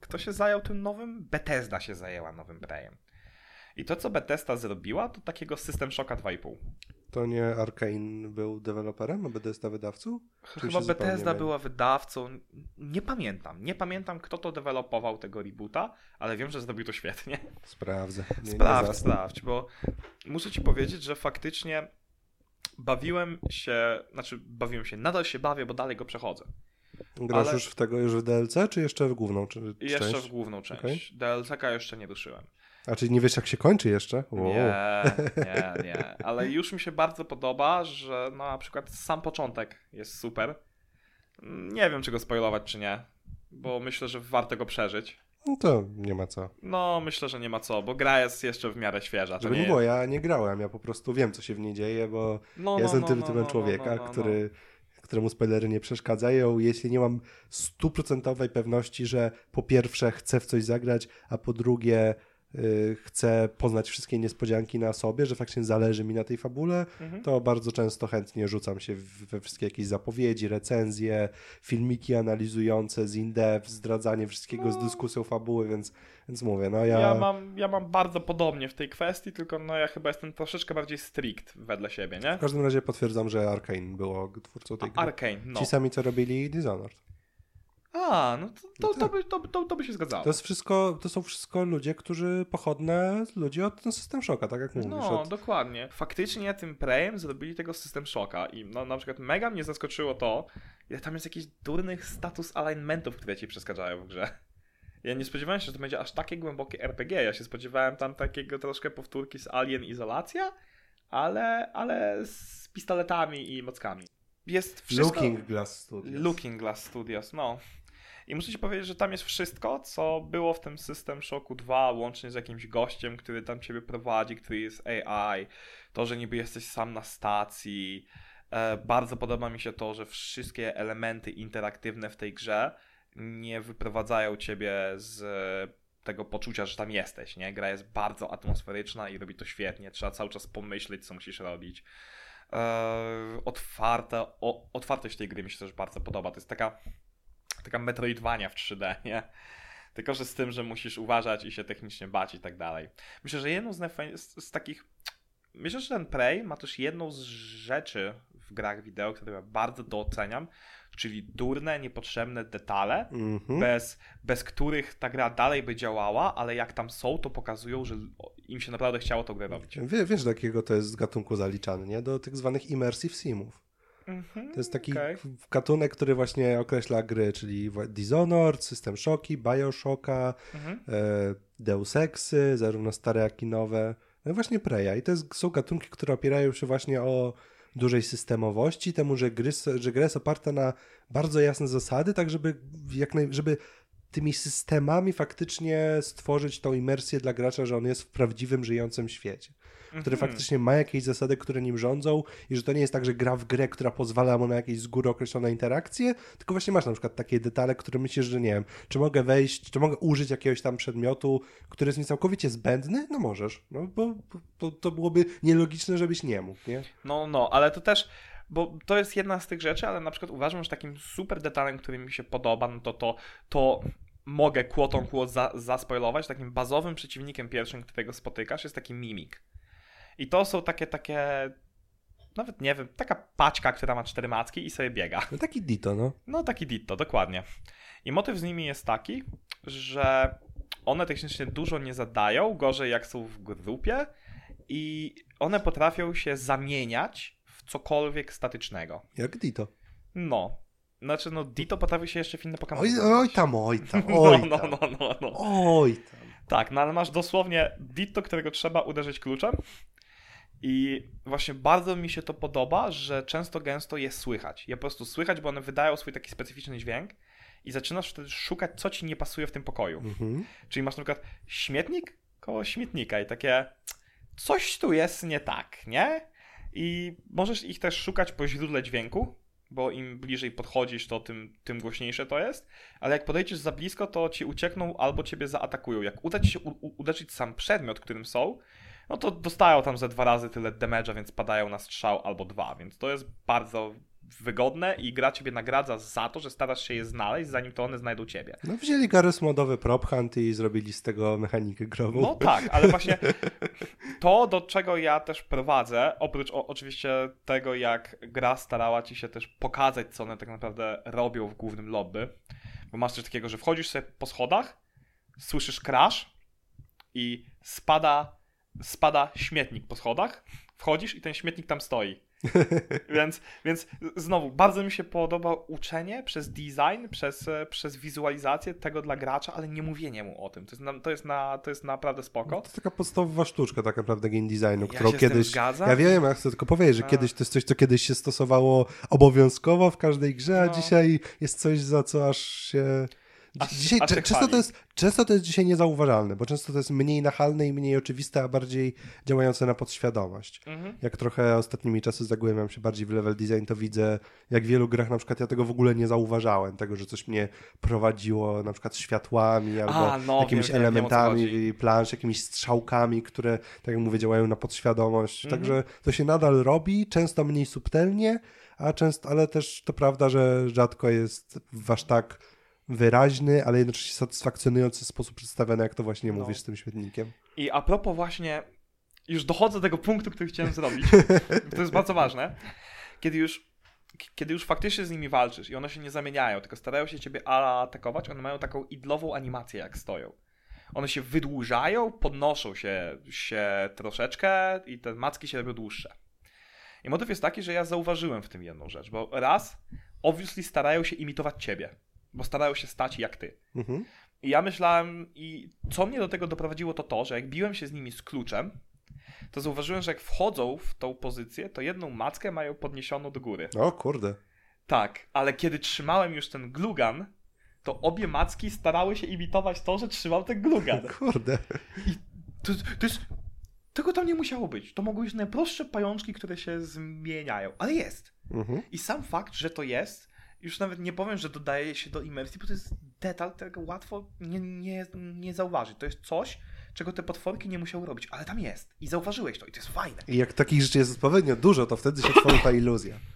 Kto się zajął tym nowym? Bethesda się zajęła nowym Preyem. I to, co Bethesda zrobiła, to takiego System Shocka 2,5. To nie Arkane był deweloperem, a Bethesda wydawcą? Czy Chyba Bethesda była wydawcą. Nie pamiętam. Nie pamiętam, kto to dewelopował tego reboota, ale wiem, że zrobił to świetnie. Sprawdzę. Nie, nie Sprawdź, zasnę. sprawdź, bo muszę ci powiedzieć, że faktycznie bawiłem się, znaczy bawiłem się, nadal się bawię, bo dalej go przechodzę. Grasz ale- już w tego, już w DLC, czy jeszcze w główną czy, jeszcze część? w główną część. Okej. DLC-ka jeszcze nie ruszyłem. A czy nie wiesz, jak się kończy jeszcze? Wow. Nie, nie, nie. Ale już mi się bardzo podoba, że no, na przykład sam początek jest super. Nie wiem, czy go spoilować, czy nie, bo myślę, że warto go przeżyć. No to nie ma co. No, myślę, że nie ma co, bo gra jest jeszcze w miarę świeża. Żeby nie było, ja nie grałem, ja po prostu wiem, co się w niej dzieje, bo No, ja no, jestem no, tym no, typem no, człowieka, no, który, któremu spoilery nie przeszkadzają. Jeśli nie mam stuprocentowej pewności, że po pierwsze chcę w coś zagrać, a po drugie chcę poznać wszystkie niespodzianki na sobie, że faktycznie zależy mi na tej fabule, Mhm. to bardzo często chętnie rzucam się we wszystkie jakieś zapowiedzi, recenzje, filmiki analizujące z in-depth, zdradzanie wszystkiego z No. dyskusją fabuły, więc, więc mówię, no ja... Ja... mam, ja mam bardzo podobnie w tej kwestii, tylko no ja chyba jestem troszeczkę bardziej strict wedle siebie, nie? W każdym razie potwierdzam, że Arkane było twórcą tej gry. Arcane, no. Ci sami, co robili Dishonored. A, no to, No to, tak. to, by, to, to, to by się zgadzało. To jest wszystko, to są wszystko ludzie, którzy pochodne ludzi od system szoka, tak jak mówisz. No, od... dokładnie. Faktycznie tym Preyem zrobili tego System Shocka i no, na przykład mega mnie zaskoczyło to, ile tam jest jakichś durnych status alignmentów, które ci przeszkadzają w grze. Ja nie spodziewałem się, że to będzie aż takie głębokie RPG. Ja się spodziewałem tam takiego troszkę powtórki z Alien Izolacja, ale, ale z pistoletami i mockami. Jest wszystko... Looking Glass Studios. Looking Glass Studios, no. I muszę ci powiedzieć, że tam jest wszystko, co było w tym System Shocku 2, łącznie z jakimś gościem, który tam ciebie prowadzi, który jest AI, to, że niby jesteś sam na stacji. E, bardzo podoba mi się to, że wszystkie elementy interaktywne w tej grze nie wyprowadzają ciebie z tego poczucia, że tam jesteś, nie? Gra jest bardzo atmosferyczna i robi to świetnie. Trzeba cały czas pomyśleć, co musisz robić. Eee, otwarta, o, otwartość tej gry mi się też bardzo podoba. To jest taka, taka Metroidvania w 3D, nie? Tylko, że z tym, że musisz uważać i się technicznie bać i tak dalej. Myślę, że jedną z, z, z takich... Myślę, że ten Prey ma też jedną z rzeczy w grach wideo, które ja bardzo doceniam, czyli durne, niepotrzebne detale, Mhm. bez, bez których ta gra dalej by działała, ale jak tam są, to pokazują, że im się naprawdę chciało to grę robić. Wie, wiesz, do jakiego to jest z gatunku zaliczany, nie? Do tych zwanych immersive simów. Mhm, To jest taki k- gatunek, który właśnie określa gry, czyli Dishonored, System Shocki, Bioshocka, Mhm. e, Deus Exy, zarówno stare, jak i nowe. No i właśnie Preya. I to jest, są gatunki, które opierają się właśnie o dużej systemowości, temu, że, gry, że gra jest oparta na bardzo jasne zasady, tak żeby, jak naj, żeby tymi systemami faktycznie stworzyć tą imersję dla gracza, że on jest w prawdziwym, żyjącym świecie. Który Mhm. faktycznie ma jakieś zasady, które nim rządzą i że to nie jest tak, że gra w grę, która pozwala mu na jakieś z góry określone interakcje, tylko właśnie masz na przykład takie detale, które myślisz, że nie wiem, czy mogę wejść, czy mogę użyć jakiegoś tam przedmiotu, który jest mi całkowicie zbędny? No możesz, no bo to, to byłoby nielogiczne, żebyś nie mógł, nie? No, no, ale to też, bo to jest jedna z tych rzeczy, ale na przykład uważam, że takim super detalem, który mi się podoba, no to to, to mogę on quote za, zaspoilować, takim bazowym przeciwnikiem pierwszym, którego spotykasz, jest taki mimik. I to są takie, takie, nawet nie wiem, taka paćka, która ma cztery macki i sobie biega. No taki Dito, no. No taki ditto, dokładnie. I motyw z nimi jest taki, że one technicznie dużo nie zadają, gorzej jak są w grupie i one potrafią się zamieniać cokolwiek statycznego. Jak Dito. No. Znaczy, no, Dito potrafi się jeszcze w inne Pokémon. Oj, oj tam, oj tam, oj no, tam. no, no, no, no. Oj tam. Tak, no ale masz dosłownie Ditto, którego trzeba uderzyć kluczem. I właśnie bardzo mi się to podoba, że często gęsto je słychać. Je po prostu słychać, bo one wydają swój taki specyficzny dźwięk i zaczynasz wtedy szukać, co ci nie pasuje w tym pokoju. Mhm. Czyli masz na przykład śmietnik koło śmietnika i takie coś tu jest nie tak, nie? I możesz ich też szukać po źródle dźwięku, bo im bliżej podchodzisz, to tym, tym głośniejsze to jest. Ale jak podejdziesz za blisko, to ci uciekną albo ciebie zaatakują. Jak uda ci się uderzyć sam przedmiot, którym są, no to dostają tam ze dwa razy tyle damage'a, więc padają na strzał albo dwa. Więc to jest bardzo wygodne i gra ciebie nagradza za to, że starasz się je znaleźć, zanim to one znajdą ciebie. No wzięli Garry's modowy prop hunt i zrobili z tego mechanikę grową. No tak, ale właśnie to, do czego ja też prowadzę, oprócz o, oczywiście tego, jak gra starała ci się też pokazać, co one tak naprawdę robią w głównym lobby, bo masz coś takiego, że wchodzisz sobie po schodach, słyszysz crash i spada, spada śmietnik po schodach, wchodzisz i ten śmietnik tam stoi. więc, więc znowu, bardzo mi się podoba uczenie przez design, przez, e, przez wizualizację tego dla gracza, ale nie mówienie mu o tym. To jest, na, to jest, na, to jest naprawdę spoko. To jest taka podstawowa sztuczka tak naprawdę game designu, Ja którą kiedyś... Ja wiem, ja chcę tylko powiedzieć, że A. kiedyś to jest coś, co kiedyś się stosowało obowiązkowo w każdej grze, a No. dzisiaj jest coś, za co aż się... Dzisiaj, często, to jest, często to jest dzisiaj niezauważalne, bo często to jest mniej nachalne i mniej oczywiste, a bardziej działające na podświadomość. Mhm. Jak trochę ostatnimi czasy zagłębiam się bardziej w level design, to widzę, jak w wielu grach na przykład ja tego w ogóle nie zauważałem, tego, że coś mnie prowadziło na przykład światłami albo A, no, jakimiś wiem, wiem, wiem, elementami chodzi. plansz, jakimiś strzałkami, które, tak jak mówię, działają na podświadomość. Mhm. Także to się nadal robi, często mniej subtelnie, a często, ale też to prawda, że rzadko jest w aż tak wyraźny, ale jednocześnie satysfakcjonujący sposób przedstawiony, jak to właśnie No. mówisz z tym świetnikiem. I a propos właśnie, już dochodzę do tego punktu, który chciałem zrobić. to jest bardzo ważne. Kiedy już, kiedy już faktycznie z nimi walczysz i one się nie zamieniają, tylko starają się ciebie atakować, one mają taką idlową animację, jak stoją. One się wydłużają, podnoszą się, się troszeczkę i te macki się robią dłuższe. I motyw jest taki, że ja zauważyłem w tym jedną rzecz, bo raz, obviously starają się imitować ciebie, bo starają się stać jak ty. Mhm. I ja myślałem, i co mnie do tego doprowadziło, to to, że jak biłem się z nimi z kluczem, to zauważyłem, że jak wchodzą w tą pozycję, to jedną mackę mają podniesioną do góry. O kurde. Tak, ale kiedy trzymałem już ten glugan, to obie macki starały się imitować to, że trzymał ten glugan. Kurde. To, to jest... Tego tam nie musiało być. To mogły być najprostsze pajączki, które się zmieniają, ale jest. Mhm. I sam fakt, że to jest, już nawet nie powiem, że dodaje się do imersji, bo to jest detal, którego łatwo nie, nie, nie zauważyć. To jest coś, czego te potworki nie musiały robić, ale tam jest. I zauważyłeś to i to jest fajne. I jak takich rzeczy jest odpowiednio dużo, to wtedy się tworzy ta iluzja.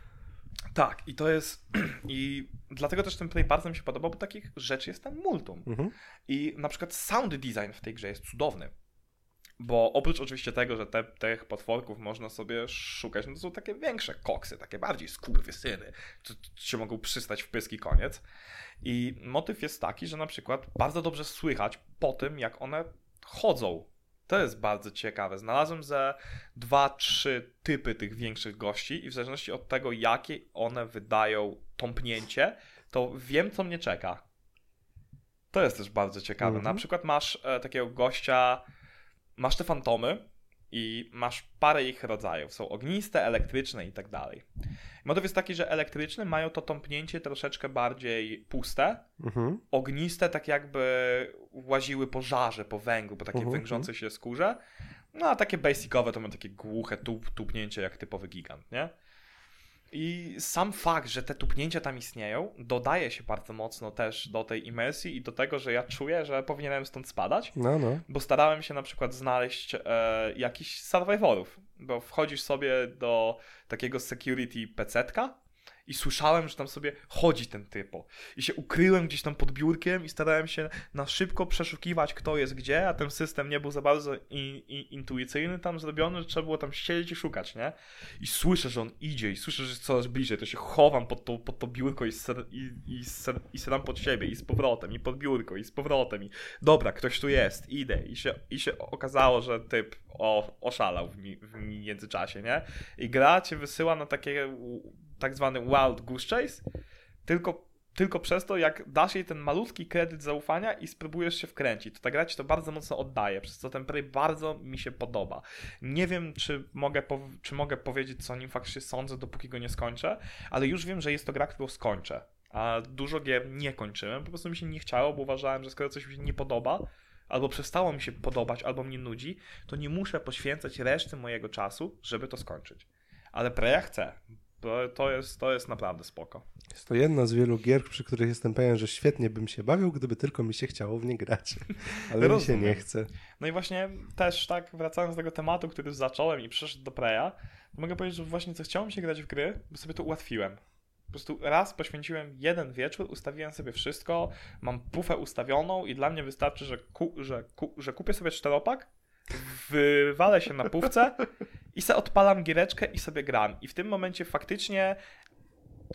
Tak, i to jest. I dlatego też ten play bardzo mi się podobał, bo takich rzeczy jest tam multum. Mhm. I na przykład sound design w tej grze jest cudowny. Bo oprócz oczywiście tego, że te, tych potworków można sobie szukać, no to są takie większe koksy, takie bardziej skurwysyny, co co się mogą przystać w pyski koniec. I motyw jest taki, że na przykład bardzo dobrze słychać po tym, jak one chodzą. To jest bardzo ciekawe. Znalazłem ze dwa, trzy typy tych większych gości i w zależności od tego, jakie one wydają tąpnięcie, to wiem, co mnie czeka. To jest też bardzo ciekawe. Mhm. Na przykład masz e, takiego gościa, masz te fantomy i masz parę ich rodzajów. Są ogniste, elektryczne i tak dalej. Motyw jest taki, że elektryczne mają to tąpnięcie troszeczkę bardziej puste, Mhm. ogniste tak jakby łaziły po żarze, po węglu, po takiej Mhm, węgrzącej się skórze. No a takie basicowe to ma takie głuche tup, tupnięcie jak typowy gigant, nie? I sam fakt, że te tupnięcia tam istnieją, dodaje się bardzo mocno też do tej imersji i do tego, że ja czuję, że powinienem stąd spadać, No, no. bo starałem się na przykład znaleźć e, jakichś survivorów, bo wchodzisz sobie do takiego security pecetka i słyszałem, że tam sobie chodzi ten typo. I się ukryłem gdzieś tam pod biurkiem i starałem się na szybko przeszukiwać, kto jest gdzie, a ten system nie był za bardzo i, i, intuicyjny tam zrobiony, że trzeba było tam siedzieć i szukać, nie? I słyszę, że on idzie i słyszę, że jest coraz bliżej, to się chowam pod to, pod to biurko i, ser, i, i, ser, i seram pod siebie i z powrotem, i pod biurko, i z powrotem, i dobra, ktoś tu jest, idę. I się, i się okazało, że typ o, oszalał w, mi, w międzyczasie, nie? I gra cię wysyła na takie tak zwany wild goose chase, tylko, tylko przez to, jak dasz jej ten malutki kredyt zaufania i spróbujesz się wkręcić. To ta gra ci to bardzo mocno oddaje, przez co ten Prey bardzo mi się podoba. Nie wiem, czy mogę, czy mogę powiedzieć, co o nim faktycznie sądzę, dopóki go nie skończę, ale już wiem, że jest to gra, którą skończę. A dużo gier nie kończyłem, po prostu mi się nie chciało, bo uważałem, że skoro coś mi się nie podoba, albo przestało mi się podobać, albo mnie nudzi, to nie muszę poświęcać reszty mojego czasu, żeby to skończyć. Ale Preya chcę. To jest, to jest naprawdę spoko. Jest to jedna z wielu gier, przy których jestem pewien, że świetnie bym się bawił, gdyby tylko mi się chciało w nie grać. Ale mi się nie chce. No i właśnie też tak wracając do tego tematu, który zacząłem i przeszedł do Preya, to mogę powiedzieć, że właśnie co chciałem się grać w gry, bo sobie to ułatwiłem. Po prostu raz poświęciłem jeden wieczór, ustawiłem sobie wszystko, mam pufę ustawioną i dla mnie wystarczy, że, ku, że, ku, że kupię sobie czteropak, wywalę się na pówce i se odpalam giereczkę i sobie gram. I w tym momencie faktycznie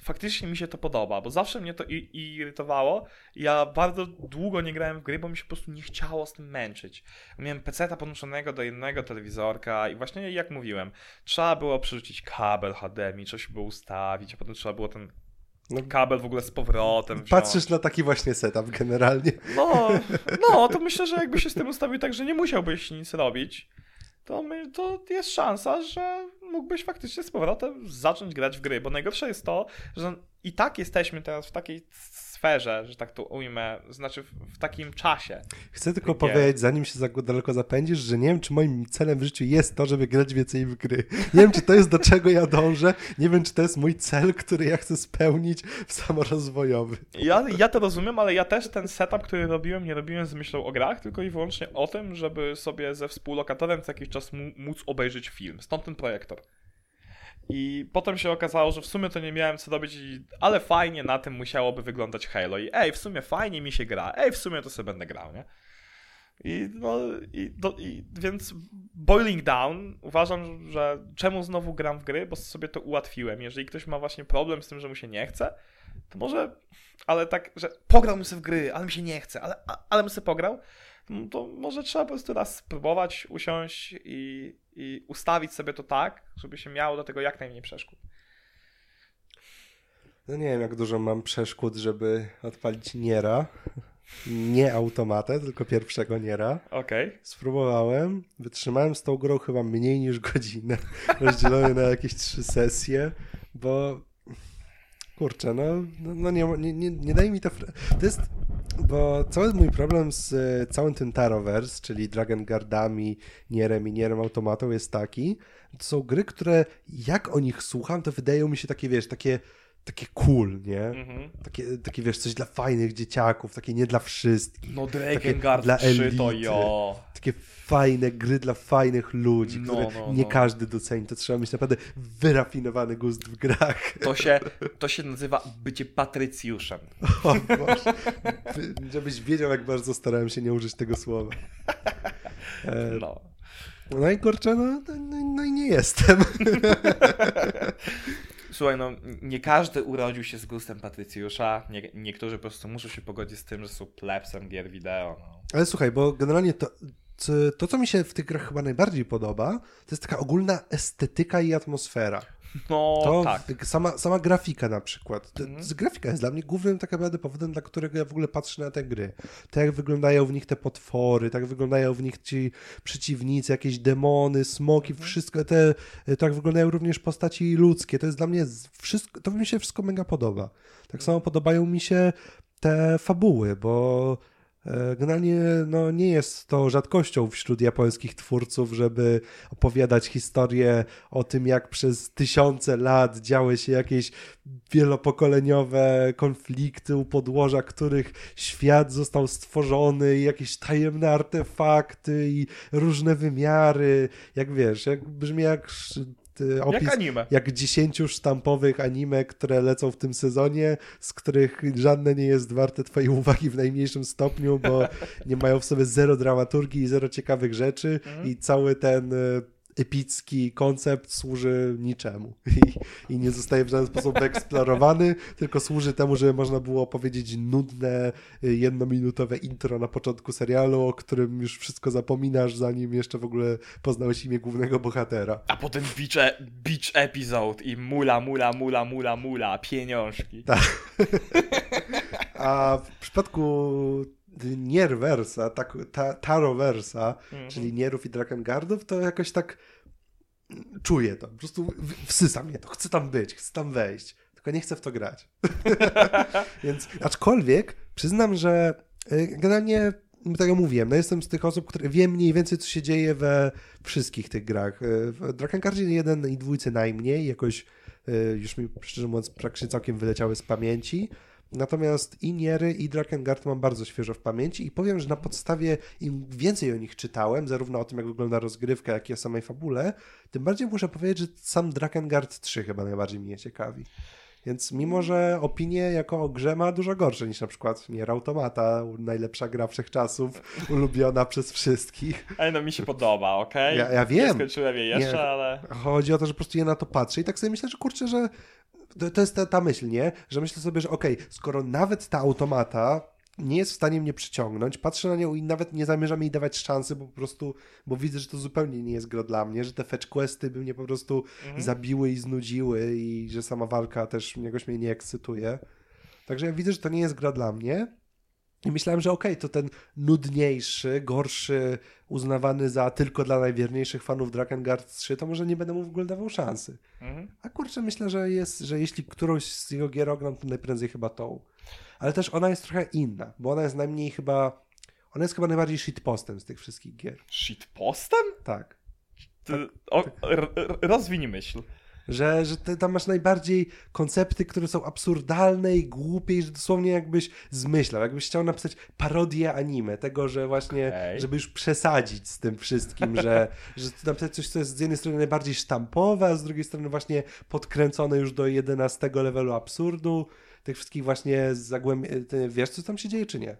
faktycznie mi się to podoba, bo zawsze mnie to irytowało. Ja bardzo długo nie grałem w gry, bo mi się po prostu nie chciało z tym męczyć. Miałem peceta podłączonego do jednego telewizorka i właśnie jak mówiłem, trzeba było przerzucić kabel HDMI, coś było ustawić, a potem trzeba było ten no, kabel w ogóle z powrotem. Wziąć. Patrzysz na taki właśnie setup generalnie. No, no, to myślę, że jakby się z tym ustawił tak, że nie musiałbyś nic robić, to, my, to jest szansa, że mógłbyś faktycznie z powrotem zacząć grać w gry, bo najgorsze jest to, że i tak jesteśmy teraz w takiej sferze, że tak to ujmę, znaczy w, w takim czasie. Chcę tylko gier. powiedzieć, zanim się za daleko zapędzisz, że nie wiem, czy moim celem w życiu jest to, żeby grać więcej w gry. Nie wiem, czy to jest do czego ja dążę, nie wiem, czy to jest mój cel, który ja chcę spełnić w samorozwojowy. Ja, ja to rozumiem, ale ja też ten setup, który robiłem, nie robiłem z myślą o grach, tylko i wyłącznie o tym, żeby sobie ze współlokatorem co jakiś czas móc obejrzeć film. Stąd ten projektor. I potem się okazało, że w sumie to nie miałem co robić, ale fajnie na tym musiałoby wyglądać Halo. I ej, w sumie fajnie mi się gra, ej, w sumie to sobie będę grał, nie? I, no, i, do, i więc boiling down, uważam, że czemu znowu gram w gry, bo sobie to ułatwiłem. Jeżeli ktoś ma właśnie problem z tym, że mu się nie chce, to może, ale tak, że pograł mi sobie w gry, ale mi się nie chce, ale, ale bym sobie pograł, to może trzeba po prostu raz spróbować, usiąść i, i ustawić sobie to tak, żeby się miało do tego jak najmniej przeszkód. No nie wiem, jak dużo mam przeszkód, żeby odpalić Niera. Nie automatę, tylko pierwszego Niera. Okej. Okay. Spróbowałem, wytrzymałem z tą grą chyba mniej niż godzinę, rozdzielone na jakieś trzy sesje, bo kurczę, no, no, no nie, nie, nie, nie daje mi to... To jest bo cały mój problem z e, całym tym Taroverse, czyli Dragon Guardami, Nierem i Nierem Automatą jest taki, to są gry, które jak o nich słucham, to wydają mi się takie, wiesz, takie takie cool, nie? Mhm. Takie, takie, wiesz, coś dla fajnych dzieciaków, takie nie dla wszystkich. No Drakengard dla 3 elity, to jo. Takie fajne gry dla fajnych ludzi, no, które no, nie no. każdy doceni. To trzeba mieć naprawdę wyrafinowany gust w grach. To się, to się nazywa bycie patrycjuszem. O Boże. Żebyś wiedział, jak bardzo starałem się nie użyć tego słowa. E, no. No i kurczę, no, no, no i nie jestem. Słuchaj, no nie każdy urodził się z gustem Patrycjusza. Nie, niektórzy po prostu muszą się pogodzić z tym, że są plebsem gier wideo. No. Ale słuchaj, bo generalnie to, to, co mi się w tych grach chyba najbardziej podoba, to jest taka ogólna estetyka i atmosfera. No, to tak. Sama, sama grafika na przykład. Mhm. Grafika jest dla mnie głównym tak naprawdę powodem, dla którego ja w ogóle patrzę na te gry. Tak jak wyglądają w nich te potwory, tak wyglądają w nich ci przeciwnicy, jakieś demony, smoki, mhm. wszystko te, tak wyglądają również postaci ludzkie. To jest dla mnie wszystko, to mi się wszystko mega podoba. Tak mhm. samo podobają mi się te fabuły, bo generalnie no, nie jest to rzadkością wśród japońskich twórców, żeby opowiadać historię o tym, jak przez tysiące lat działy się jakieś wielopokoleniowe konflikty, u podłoża których świat został stworzony, i jakieś tajemne artefakty i różne wymiary. Jak wiesz, jak brzmi jak opis jak, anime. jak 10 sztampowych anime, które lecą w tym sezonie, z których żadne nie jest warte twojej uwagi w najmniejszym stopniu, bo nie mają w sobie zero dramaturgii i zero ciekawych rzeczy mm. i cały ten y, epicki koncept służy niczemu I, i nie zostaje w żaden sposób wyeksplorowany, tylko służy temu, żeby można było powiedzieć nudne, jednominutowe intro na początku serialu, o którym już wszystko zapominasz, zanim jeszcze w ogóle poznałeś imię głównego bohatera. A potem beach, e beach episode i mula, mula, mula, mula, mula, pieniążki. Tak. A w przypadku Nierwersa, tak, ta, Taroversa, mhm. czyli Nierów i Drakengardów, to jakoś tak czuję to. Po prostu wsysa mnie to. Chcę tam być, chcę tam wejść. Tylko nie chcę w to grać. Więc, aczkolwiek przyznam, że y, generalnie tak jak mówiłem, no jestem z tych osób, które wiem mniej więcej, co się dzieje we wszystkich tych grach. Y, w Drakengardzie 1 i dwójce najmniej, jakoś y, już mi szczerze mówiąc praktycznie całkiem wyleciały z pamięci. Natomiast i Niery, i Drakengard mam bardzo świeżo w pamięci i powiem, że na podstawie im więcej o nich czytałem, zarówno o tym, jak wygląda rozgrywka, jak i o samej fabule, tym bardziej muszę powiedzieć, że sam Drakengard 3 chyba najbardziej mnie ciekawi. Więc mimo, że opinie jako o grze ma dużo gorsze niż na przykład Nier Automata, najlepsza gra wszechczasów, ulubiona przez wszystkich. Ej, no mi się podoba, okej? Okay? Ja, ja wiem. Nie skończyłem jej jeszcze, nie. ale... Chodzi o to, że po prostu ja na to patrzę i tak sobie myślę, że kurczę, że to, to jest ta, ta, myśl, nie? Że myślę sobie, że okej, okay, skoro nawet ta automata nie jest w stanie mnie przyciągnąć, patrzę na nią i nawet nie zamierzam jej dawać szansy, bo po prostu, bo widzę, że to zupełnie nie jest gra dla mnie, że te fetch questy by mnie po prostu mhm. zabiły i znudziły i że sama walka też jakoś mnie nie ekscytuje. Także ja widzę, że to nie jest gra dla mnie, i myślałem, że okej, okay, to ten nudniejszy, gorszy, uznawany za tylko dla najwierniejszych fanów Drakengard 3, to może nie będę mu w ogóle dawał szansy. Mhm. A kurczę, myślę, że jest, że jeśli którąś z jego gier ogram, to najprędzej chyba tą. Ale też ona jest trochę inna, bo ona jest najmniej chyba, ona jest chyba najbardziej shitpostem z tych wszystkich gier. Shitpostem? Tak. Ty, o, rozwiń myśl że, że ty tam masz najbardziej koncepty, które są absurdalne i głupie i że dosłownie jakbyś zmyślał, jakbyś chciał napisać parodię anime, tego, że właśnie, okay. żeby już przesadzić z tym wszystkim, że, że napisać coś, co jest z jednej strony najbardziej sztampowe, a z drugiej strony właśnie podkręcone już do 11 levelu absurdu, tych wszystkich właśnie zagłębi... Wiesz, co tam się dzieje, czy nie?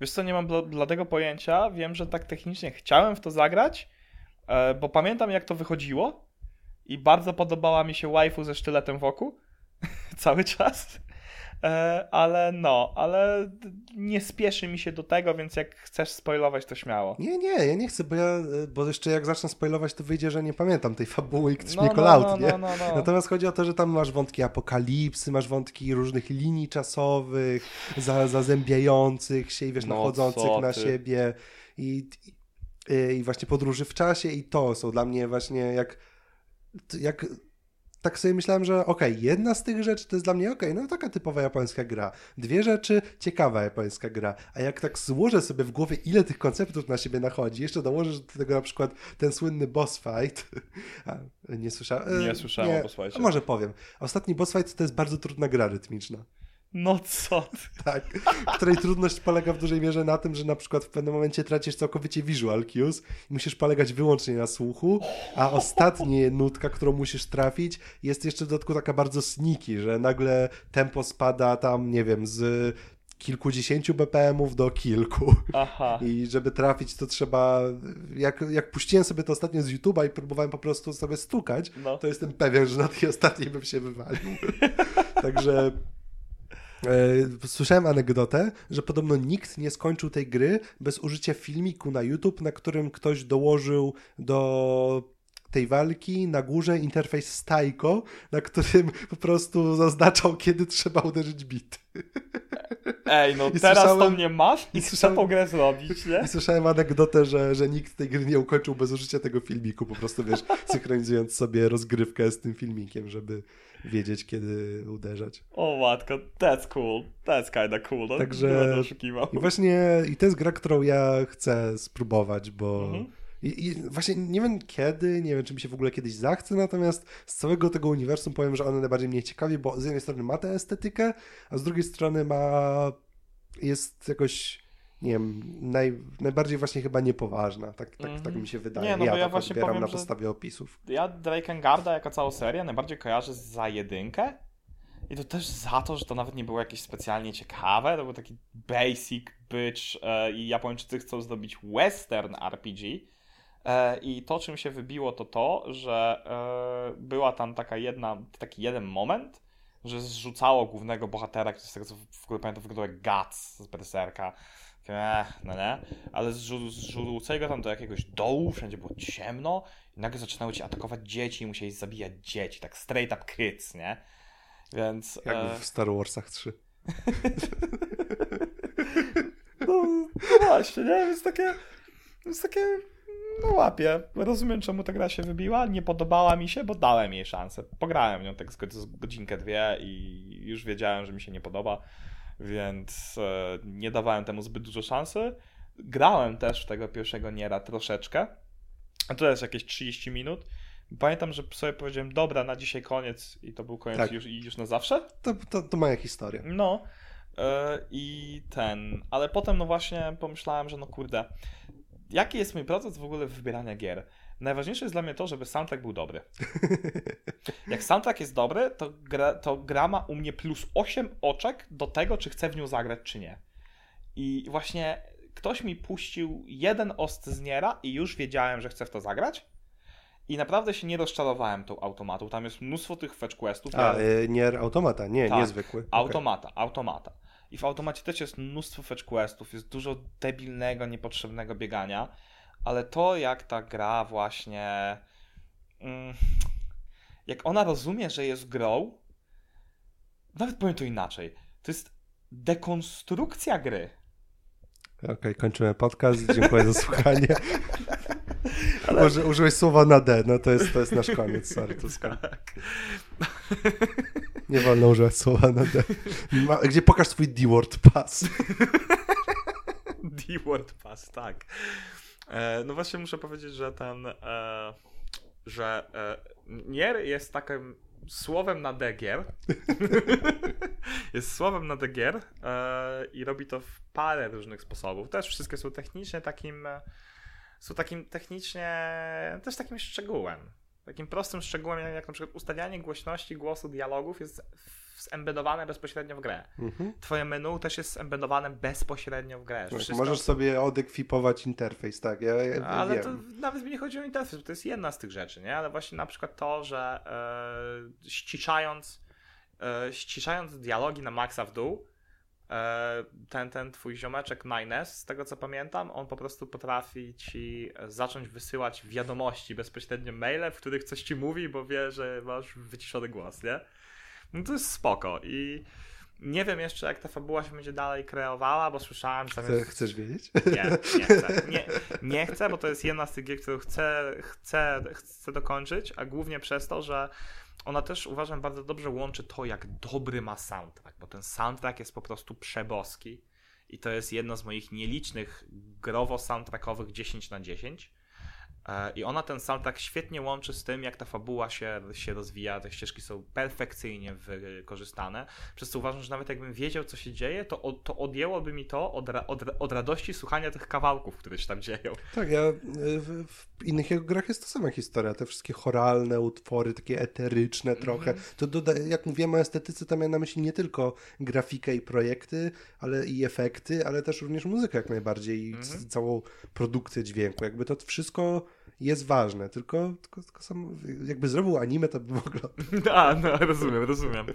Wiesz co, nie mam bladego pojęcia. Wiem, że tak technicznie chciałem w to zagrać, e, bo pamiętam jak to wychodziło i bardzo podobała mi się waifu ze sztyletem wokół cały czas. E, ale no, ale nie spieszy mi się do tego, więc jak chcesz spoilować, to śmiało. Nie, nie, ja nie chcę, bo ja, bo jeszcze jak zacznę spoilować, to wyjdzie, że nie pamiętam tej fabuły i ktoś no, mnie no, out, no, nie? No, no, no, Natomiast chodzi o to, że tam masz wątki apokalipsy, masz wątki różnych linii czasowych, za, zazębiających się i wiesz, no, nachodzących na siebie i, i, i właśnie podróży w czasie i to są dla mnie właśnie jak jak tak sobie myślałem, że okej, okay, jedna z tych rzeczy to jest dla mnie okej, okay, no taka typowa japońska gra. Dwie rzeczy, ciekawa japońska gra. A jak tak złożę sobie w głowie, ile tych konceptów na siebie nachodzi, jeszcze dołożę do tego na przykład ten słynny boss fight. A, nie słyszałem. Nie słyszałem nie, o boss fightie. Może powiem. Ostatni boss fight to jest bardzo trudna gra rytmiczna. No co ty? Tak, której trudność polega w dużej mierze na tym, że na przykład w pewnym momencie tracisz całkowicie visual cues i musisz polegać wyłącznie na słuchu, a ostatnia nutka, którą musisz trafić jest jeszcze w dodatku taka bardzo sneaky, że nagle tempo spada tam, nie wiem, z kilkudziesięciu BPM-ów do kilku. Aha. I żeby trafić, to trzeba. Jak, jak puściłem sobie to ostatnio z YouTube'a i próbowałem po prostu sobie stukać, no. to jestem pewien, że na tej ostatniej bym się wywalił. Także słyszałem anegdotę, że podobno nikt nie skończył tej gry bez użycia filmiku na YouTube, na którym ktoś dołożył do tej walki na górze interfejs Stajko, na którym po prostu zaznaczał, kiedy trzeba uderzyć bit. Ej, no I teraz to mnie masz i chcę tą grę zrobić, nie? I słyszałem anegdotę, że, że nikt tej gry nie ukończył bez użycia tego filmiku, po prostu wiesz, synchronizując sobie rozgrywkę z tym filmikiem, żeby wiedzieć, kiedy uderzać. O matko, that's cool. That's kinda cool. No? Także i właśnie i to jest gra, którą ja chcę spróbować, bo mhm. I, I, właśnie nie wiem kiedy, nie wiem czy mi się w ogóle kiedyś zachce, natomiast z całego tego uniwersum powiem, że one najbardziej mnie ciekawi, bo z jednej strony ma tę estetykę, a z drugiej strony ma jest jakoś nie wiem, naj, najbardziej właśnie chyba niepoważna. Tak, tak, mm -hmm. tak mi się wydaje. Nie, no ja, bo ja tak właśnie powiem, na podstawie opisów. Ja Drakengarda jako całą serię najbardziej kojarzę za jedynkę. I to też za to, że to nawet nie było jakieś specjalnie ciekawe. To był taki basic bitch e, i Japończycy chcą zrobić western RPG. E, I to, czym się wybiło, to to, że e, była tam taka jedna, taki jeden moment, że zrzucało głównego bohatera, który z tego co w ogóle pamiętam wyglądał jak Guts z Berserka. Ech, no nie? Ale zrzucali go tam do jakiegoś dołu, wszędzie było ciemno i nagle zaczynały ci atakować dzieci i musieli zabijać dzieci, tak straight up kids, nie? Więc... Jak e... w Star Warsach 3. no, no właśnie, nie? Więc takie... Więc takie no łapię. Rozumiem, czemu ta gra się wybiła. Nie podobała mi się, bo dałem jej szansę. Pograłem nią tak z godzinkę, dwie i już wiedziałem, że mi się nie podoba, więc e, nie dawałem temu zbyt dużo szansy. Grałem też w tego pierwszego Niera troszeczkę, a to jest jakieś 30 minut. Pamiętam, że sobie powiedziałem, dobra, na dzisiaj koniec i to był koniec tak. już, już na zawsze. To, to, to moja historia. No. Yy, I ten, ale potem no właśnie pomyślałem, że no kurde, jaki jest mój proces w ogóle wybierania gier? Najważniejsze jest dla mnie to, żeby soundtrack był dobry. Jak soundtrack jest dobry, to gra, to gra ma u mnie plus 8 oczek do tego, czy chcę w nią zagrać, czy nie. I właśnie ktoś mi puścił jeden ost z Niera i już wiedziałem, że chcę w to zagrać. I naprawdę się nie rozczarowałem tą automatą. Tam jest mnóstwo tych fetch questów. A, ja... E, Nier automata, nie, tak, niezwykły. Automata, okay. automata. I w automacie też jest mnóstwo fetch questów, jest dużo debilnego, niepotrzebnego biegania, ale to jak ta gra właśnie. Mm, jak ona rozumie, że jest grą, nawet powiem to inaczej. To jest dekonstrukcja gry. Okej, okay, kończymy podcast. Dziękuję za słuchanie. Ale... Uży, użyłeś słowa na D, no to jest, to jest nasz koniec, sorry. To tak. Nie wolno używać słowa na D. Ma, gdzie pokaż swój D-word pass. D-word pass, tak. E, no właśnie muszę powiedzieć, że ten, e, że e, Nier jest takim słowem na degier. jest słowem na degier i robi to w parę różnych sposobów. Też wszystkie są technicznie takim są takim technicznie też takim szczegółem. Takim prostym szczegółem, jak na przykład ustawianie głośności głosu dialogów jest zembedowane bezpośrednio w grę. Mhm. Twoje menu też jest zembedowane bezpośrednio w grę. Tak. Możesz sobie odekwipować interfejs, tak? Ja, ja Ale wiem. to nawet mi nie chodzi o interfejs, bo to jest jedna z tych rzeczy, nie? Ale właśnie na przykład to, że e, ściszając, e, ściszając dialogi na maksa w dół, E, ten, ten twój ziomeczek Nines, z tego co pamiętam, on po prostu potrafi ci zacząć wysyłać wiadomości bezpośrednio maile, w których coś ci mówi, bo wie, że masz wyciszony głos, nie? No to jest spoko i nie wiem jeszcze, jak ta fabuła się będzie dalej kreowała, bo słyszałem, że tam jest... Chcesz wiedzieć? Nie, nie chcę. Nie, nie chcę, bo to jest jedna z tych gier, którą chcę, chcę, chcę dokończyć, a głównie przez to, że ona też uważam bardzo dobrze łączy to, jak dobry ma soundtrack, bo ten soundtrack jest po prostu przeboski i to jest jedno z moich nielicznych growo-soundtrackowych 10 na 10. E, I ona ten soundtrack świetnie łączy z tym, jak ta fabuła się, się rozwija, te ścieżki są perfekcyjnie wykorzystane, przez co uważam, że nawet jakbym wiedział, co się dzieje, to, to odjęłoby mi to od, od, od radości słuchania tych kawałków, które się tam dzieją. Tak, ja w, w innych jego grach jest to sama historia, te wszystkie choralne utwory, takie eteryczne trochę, mm -hmm. to doda, jak mówiłem o estetyce, to miałem na myśli nie tylko grafikę i projekty, ale i efekty, ale też również muzykę jak najbardziej i mm -hmm. całą produkcję dźwięku, jakby to wszystko jest ważne, tylko, tylko, tylko sam, jakby zrobił anime, to by mogło... A, no, rozumiem, rozumiem.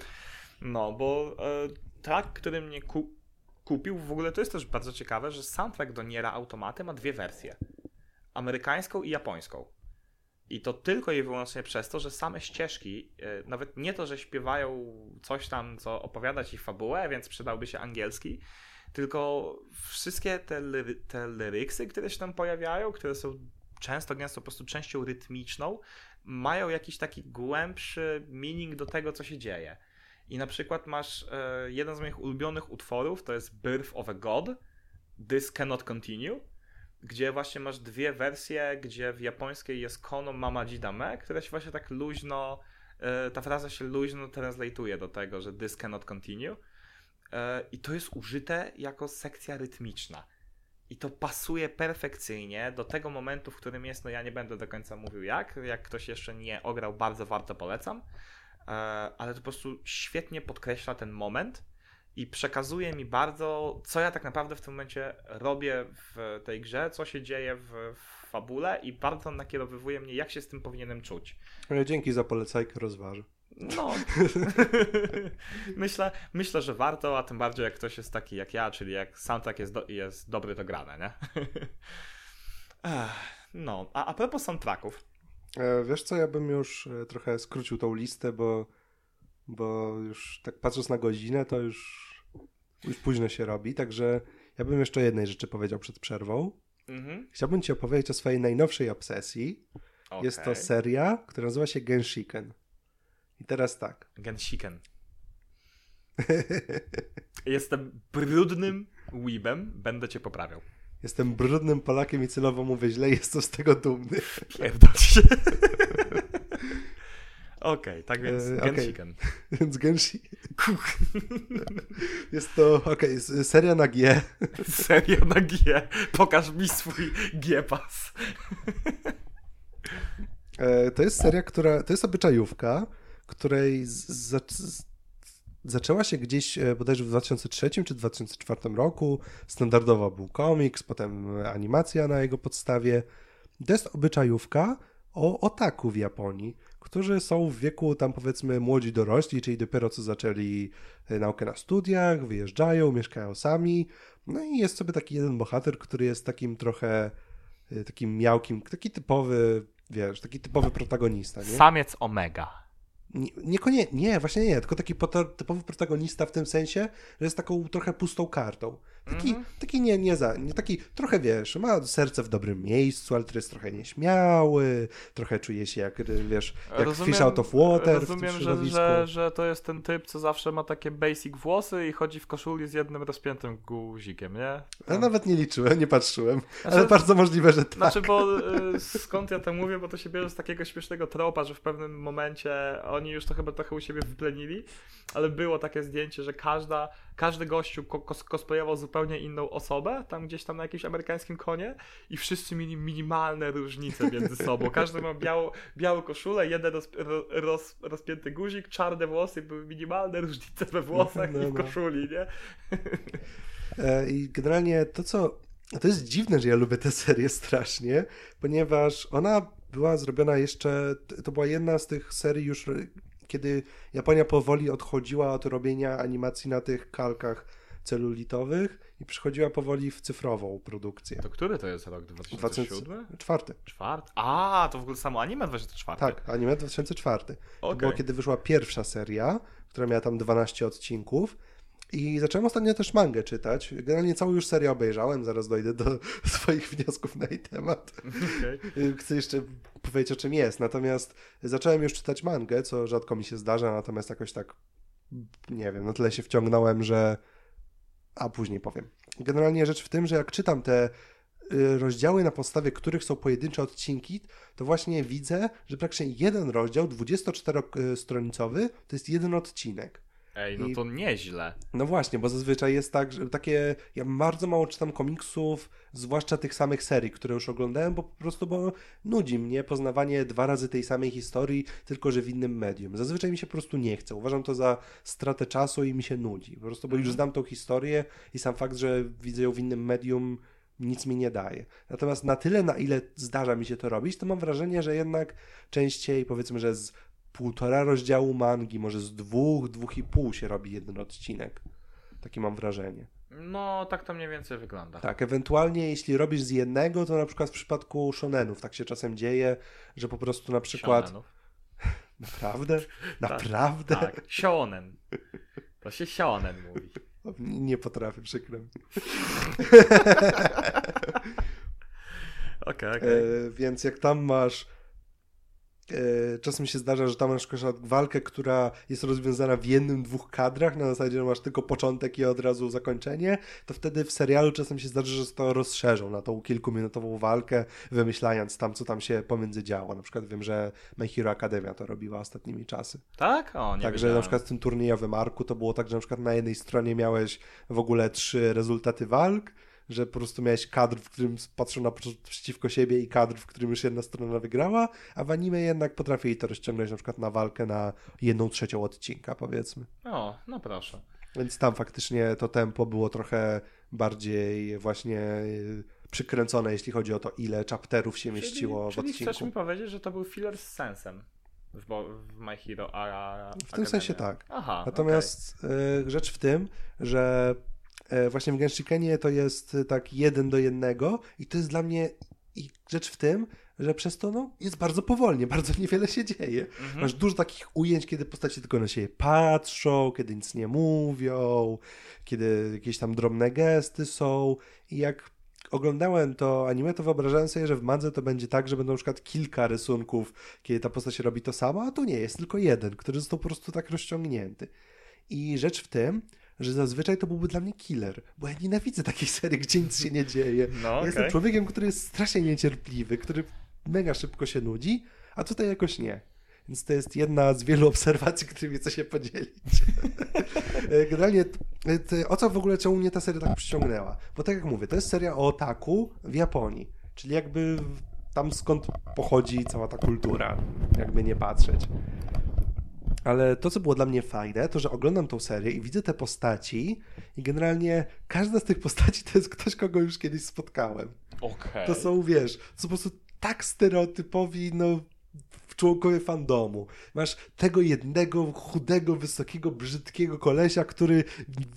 No, bo e, tak, który mnie ku kupił, w ogóle to jest też bardzo ciekawe, że soundtrack do Niera Automaty ma dwie wersje. Amerykańską i japońską. I to tylko i wyłącznie przez to, że same ścieżki, e, nawet nie to, że śpiewają coś tam, co opowiada ci fabułę, więc przydałby się angielski, tylko wszystkie te, ly te lyriksy, które się tam pojawiają, które są często gęsto po prostu częścią rytmiczną, mają jakiś taki głębszy meaning do tego, co się dzieje. I na przykład masz e, jeden z moich ulubionych utworów, to jest Birth of a God, This Cannot Continue, gdzie właśnie masz dwie wersje, gdzie w japońskiej jest Kono Mama Jidame, która się właśnie tak luźno, e, ta fraza się luźno translateuje do tego, że This Cannot Continue. E, I to jest użyte jako sekcja rytmiczna. I to pasuje perfekcyjnie do tego momentu, w którym jest. No ja nie będę do końca mówił jak. Jak ktoś jeszcze nie ograł, bardzo warto polecam. E, ale to po prostu świetnie podkreśla ten moment i przekazuje mi bardzo, co ja tak naprawdę w tym momencie robię w tej grze, co się dzieje w, fabule i bardzo nakierowywuje mnie, jak się z tym powinienem czuć. Ale dzięki za polecajkę, rozważę. No. myślę, myślę, że warto, a tym bardziej jak ktoś jest taki jak ja, czyli jak soundtrack jest, do, jest dobry, to grane, nie? no, a, a propos soundtracków. E, wiesz co, ja bym już e, trochę skrócił tą listę, bo, bo już tak patrząc na godzinę, to już, już późno się robi, także ja bym jeszcze jednej rzeczy powiedział przed przerwą. Mhm. Chciałbym ci opowiedzieć o swojej najnowszej obsesji. Okay. Jest to seria, która nazywa się Genshiken. I teraz tak. Genshiken. Jestem brudnym weebem, będę cię poprawiał. Jestem brudnym Polakiem i celowo mówię źle, jestem z tego dumny. Pierdol się. Okej, okay, tak więc e, Genshiken. Okay. Więc Genshiken. Jest to, okej, okay, seria na G. Seria na G. Pokaż mi swój G-pas. E, to jest seria, która, to jest obyczajówka, której zaczęła się gdzieś e, bodajże w 2003 czy 2004 roku. Standardowo był komiks, potem animacja na jego podstawie. To jest obyczajówka o otaku w Japonii, którzy są w wieku tam powiedzmy młodzi dorośli, czyli dopiero co zaczęli e, naukę na studiach, wyjeżdżają, mieszkają sami. No i jest sobie taki jeden bohater, który jest takim trochę e, takim miałkim, taki typowy, wiesz, taki typowy protagonista. Nie? Samiec Omega. Nie, niekoniecznie, nie, właśnie nie, tylko taki typowy protagonista w tym sensie, że jest taką trochę pustą kartą. Taki, -hmm. taki nie, nie za, nie, taki trochę wiesz, ma serce w dobrym miejscu, ale to jest trochę nieśmiały, trochę czuje się jak, wiesz, jak rozumiem, fish out of water Rozumiem, że, że, że to jest ten typ, co zawsze ma takie basic włosy i chodzi w koszuli z jednym rozpiętym guzikiem, nie? Ja nawet nie liczyłem, nie patrzyłem, znaczy, ale bardzo możliwe, że tak. Znaczy, bo y, skąd ja to mówię, bo to się bierze z takiego śmiesznego tropa, że w pewnym momencie oni już to chyba trochę u siebie wyplenili, ale było takie zdjęcie, że każda, każdy gościu kos cosplayował zupełnie inną osobę, tam gdzieś tam na jakimś amerykańskim konie i wszyscy mieli minimalne różnice między sobą. Każdy ma biało, białą koszulę, jeden roz, roz, rozpięty guzik, czarne włosy, były minimalne różnice we włosach no, no. i w no. koszuli, nie? E, I generalnie to, co to jest dziwne, że ja lubię tę serię strasznie, ponieważ ona była zrobiona jeszcze, to była jedna z tych serii już kiedy Japonia powoli odchodziła od robienia animacji na tych kalkach celulitowych i przechodziła powoli w cyfrową produkcję. To który to jest rok? 2007? Czwarty. Czwarty? A, to w ogóle samo anime 2004. Tak, anime 2004. Okay. To było kiedy wyszła pierwsza seria, która miała tam 12 odcinków i zacząłem ostatnio też mangę czytać. Generalnie całą już serię obejrzałem, zaraz dojdę do swoich wniosków na jej temat. Okay. Chcę jeszcze powiedzieć o czym jest. Natomiast zacząłem już czytać mangę, co rzadko mi się zdarza, natomiast jakoś tak, nie wiem, na tyle się wciągnąłem, że... A później powiem. Generalnie rzecz w tym, że jak czytam te y, rozdziały, na podstawie których są pojedyncze odcinki, to właśnie widzę, że praktycznie jeden rozdział, 24-stronicowy, to jest jeden odcinek. Ej, no I, to nieźle. No właśnie, bo zazwyczaj jest tak, że takie. Ja bardzo mało czytam komiksów, zwłaszcza tych samych serii, które już oglądałem, bo po prostu bo nudzi mnie poznawanie dwa razy tej samej historii, tylko że w innym medium. Zazwyczaj mi się po prostu nie chce. Uważam to za stratę czasu i mi się nudzi. Po prostu, bo już mhm. znam tą historię i sam fakt, że widzę ją w innym medium nic mi nie daje. Natomiast na tyle, na ile zdarza mi się to robić, to mam wrażenie, że jednak częściej, powiedzmy, że z półtora rozdziału mangi, może z dwóch, dwóch i pół się robi jeden odcinek. Takie mam wrażenie. No, tak to mniej więcej wygląda. Tak, ewentualnie jeśli robisz z jednego, to na przykład w przypadku shonenów tak się czasem dzieje, że po prostu na przykład... Shonenów? Naprawdę? Naprawdę? tak, tak, shonen. To się shonen mówi. Nie potrafię, przykro mi. Okay, okay. e, Więc jak tam masz czasem się zdarza, że tam masz na przykład walkę, która jest rozwiązana w jednym, dwóch kadrach, na zasadzie, że masz tylko początek i od razu zakończenie, to wtedy w serialu czasem się zdarza, że to rozszerzą na tą kilkuminutową walkę, wymyślając tam, co tam się pomiędzy działo. Na przykład wiem, że My Hero Academia to robiła ostatnimi czasy. Tak? O, nie Także na przykład w tym turniejowym arku to było tak, że na przykład na jednej stronie miałeś w ogóle trzy rezultaty walk, że po prostu miałeś kadr, w którym patrzą na przeciwko siebie i kadr, w którym już jedna strona wygrała, a w anime jednak potrafili to rozciągnąć na przykład na walkę na jedną trzecią odcinka, powiedzmy. O, no proszę. Więc tam faktycznie to tempo było trochę bardziej właśnie przykręcone, jeśli chodzi o to, ile chapterów się mieściło czyli, w odcinku. Czyli chcesz mi powiedzieć, że to był filler z sensem w, w My Hero a, a W tym sensie tak. Aha, Natomiast okay. rzecz w tym, że właśnie w Genshikenie to jest tak jeden do jednego i to jest dla mnie i rzecz w tym, że przez to no, jest bardzo powolnie, bardzo niewiele się dzieje. Mhm. Masz dużo takich ujęć, kiedy postacie tylko na siebie patrzą, kiedy nic nie mówią, kiedy jakieś tam drobne gesty są i jak oglądałem to anime, to wyobrażałem sobie, że w Madze to będzie tak, że będą na przykład kilka rysunków, kiedy ta postać robi to samo, a to nie, jest tylko jeden, który został po prostu tak rozciągnięty. I rzecz w tym, że zazwyczaj to byłby dla mnie killer, bo ja nienawidzę takiej serii, gdzie nic się nie dzieje. No, ja okay. jestem człowiekiem, który jest strasznie niecierpliwy, który mega szybko się nudzi, a tutaj jakoś nie. Więc to jest jedna z wielu obserwacji, którymi chcę się podzielić. Generalnie o co w ogóle czemu mnie ta seria tak przyciągnęła? Bo tak jak mówię, to jest seria o otaku w Japonii. Czyli jakby tam skąd pochodzi cała ta kultura, jakby nie patrzeć. Ale to, co było dla mnie fajne, to, że oglądam tą serię i widzę te postaci i generalnie każda z tych postaci to jest ktoś, kogo już kiedyś spotkałem. Okay. To są, wiesz, to są po prostu tak stereotypowi, no członkowie fandomu. Masz tego jednego chudego, wysokiego, brzydkiego kolesia, który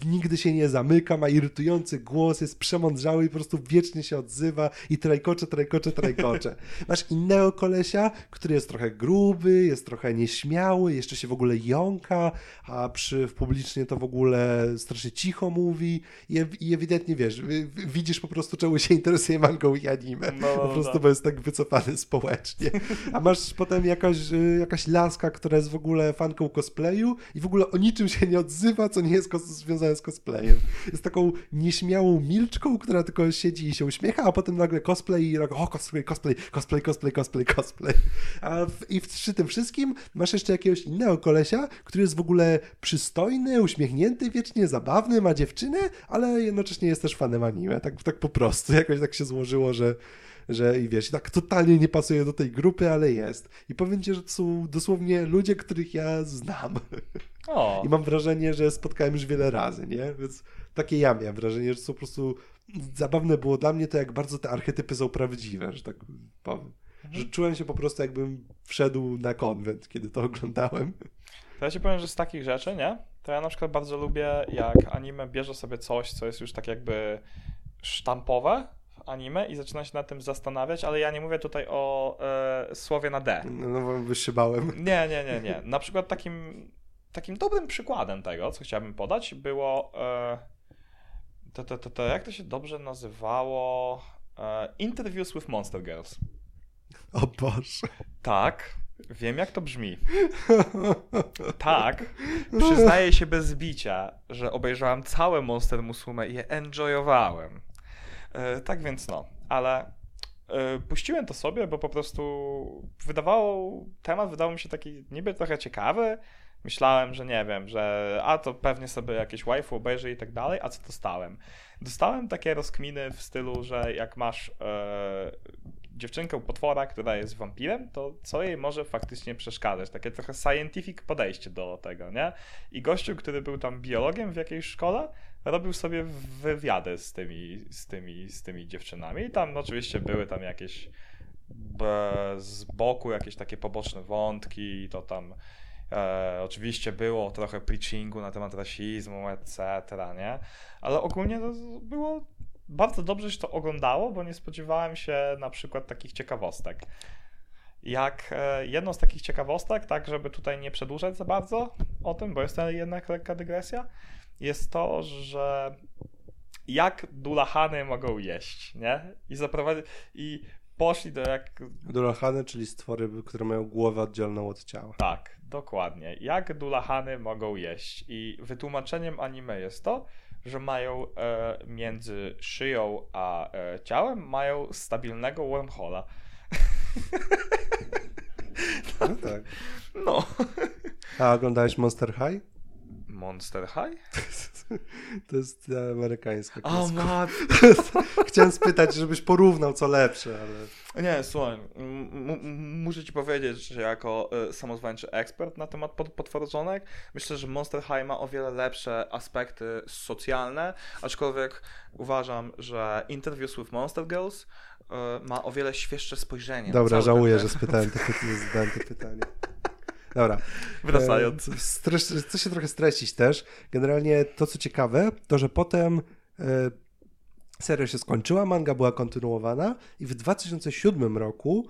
nigdy się nie zamyka, ma irytujący głos, jest przemądrzały i po prostu wiecznie się odzywa i trajkocze, trajkocze, trajkocze. Masz innego kolesia, który jest trochę gruby, jest trochę nieśmiały, jeszcze się w ogóle jąka, a przy, publicznie to w ogóle strasznie cicho mówi i, i ewidentnie wiesz, widzisz po prostu czemu się interesuje mangą i anime. No, po prostu, no. bo jest tak wycofany społecznie. A masz potem jakaś, y, jakaś laska, która jest w ogóle fanką cosplayu i w ogóle o niczym się nie odzywa, co nie jest związane z cosplayem. Jest taką nieśmiałą milczką, która tylko siedzi i się uśmiecha, a potem nagle cosplay i nagle, o cosplay, cosplay, cosplay, cosplay, cosplay, cosplay. A w, I przy tym wszystkim masz jeszcze jakiegoś innego kolesia, który jest w ogóle przystojny, uśmiechnięty, wiecznie zabawny, ma dziewczynę, ale jednocześnie jest też fanem anime. Tak, tak po prostu. Jakoś tak się złożyło, że że i wiesz, tak totalnie nie pasuje do tej grupy, ale jest. I powiem ci, że to są dosłownie ludzie, których ja znam. O. I mam wrażenie, że spotkałem już wiele razy, nie? Więc takie ja miałem wrażenie, że są po prostu zabawne było dla mnie to, jak bardzo te archetypy są prawdziwe, że tak powiem. Mhm. Że czułem się po prostu, jakbym wszedł na konwent, kiedy to oglądałem. To ja ci powiem, że z takich rzeczy, nie? To ja na przykład bardzo lubię, jak anime bierze sobie coś, co jest już tak jakby sztampowe anime i zaczyna się nad tym zastanawiać, ale ja nie mówię tutaj o e, słowie na D. No, bo się bałem. Nie, nie, nie, nie. Na przykład takim, takim dobrym przykładem tego, co chciałbym podać, było e, to, to, to, to, jak to się dobrze nazywało? E, Interviews with Monster Girls. O Boże. Tak. Wiem, jak to brzmi. tak, przyznaję się bez bicia, że obejrzałem całe Monster Musume i je enjoyowałem. E, tak więc no, ale e, puściłem to sobie, bo po prostu wydawało, temat wydał mi się taki niby trochę ciekawy. Myślałem, że nie wiem, że a to pewnie sobie jakieś waifu obejrzy i tak dalej, a co dostałem? Dostałem takie rozkminy w stylu, że jak masz e, dziewczynkę potwora, która jest wampirem, to co jej może faktycznie przeszkadzać? Takie trochę scientific podejście do tego, nie? I gościu, który był tam biologiem w jakiejś szkole, robił sobie wywiady z tymi, z tymi, z tymi dziewczynami i tam oczywiście były tam jakieś z boku jakieś takie poboczne wątki i to tam e, oczywiście było trochę preachingu na temat rasizmu, etc., nie? Ale ogólnie to było bardzo dobrze się to oglądało, bo nie spodziewałem się na przykład takich ciekawostek. Jak e, jedną z takich ciekawostek, tak żeby tutaj nie przedłużać za bardzo o tym, bo jest to jednak lekka dygresja, jest to, że jak dulahany mogą jeść, nie? I zaprowadzi... i poszli do jak... Dulahany, czyli stwory, które mają głowę oddzielną od ciała. Tak, dokładnie. Jak dulahany mogą jeść. I wytłumaczeniem anime jest to, że mają e, między szyją a e, ciałem mają stabilnego wormhola. No tak. No. A oglądałeś Monster High? Monster High? To jest amerykańska O mat... Chciałem spytać, żebyś porównał co lepsze, ale... Nie, słuchaj, muszę ci powiedzieć, że jako y, samozwańczy ekspert na temat potworzonek, myślę, że Monster High ma o wiele lepsze aspekty socjalne, aczkolwiek uważam, że Interviews with Monster Girls y, ma o wiele świeższe spojrzenie. Dobra, żałuję, że spytałem zadałem to pytanie. Dobra. Wracając. E, chcę się trochę streścić też. Generalnie to, co ciekawe, to, że potem e, seria się skończyła, manga była kontynuowana i w 2007 roku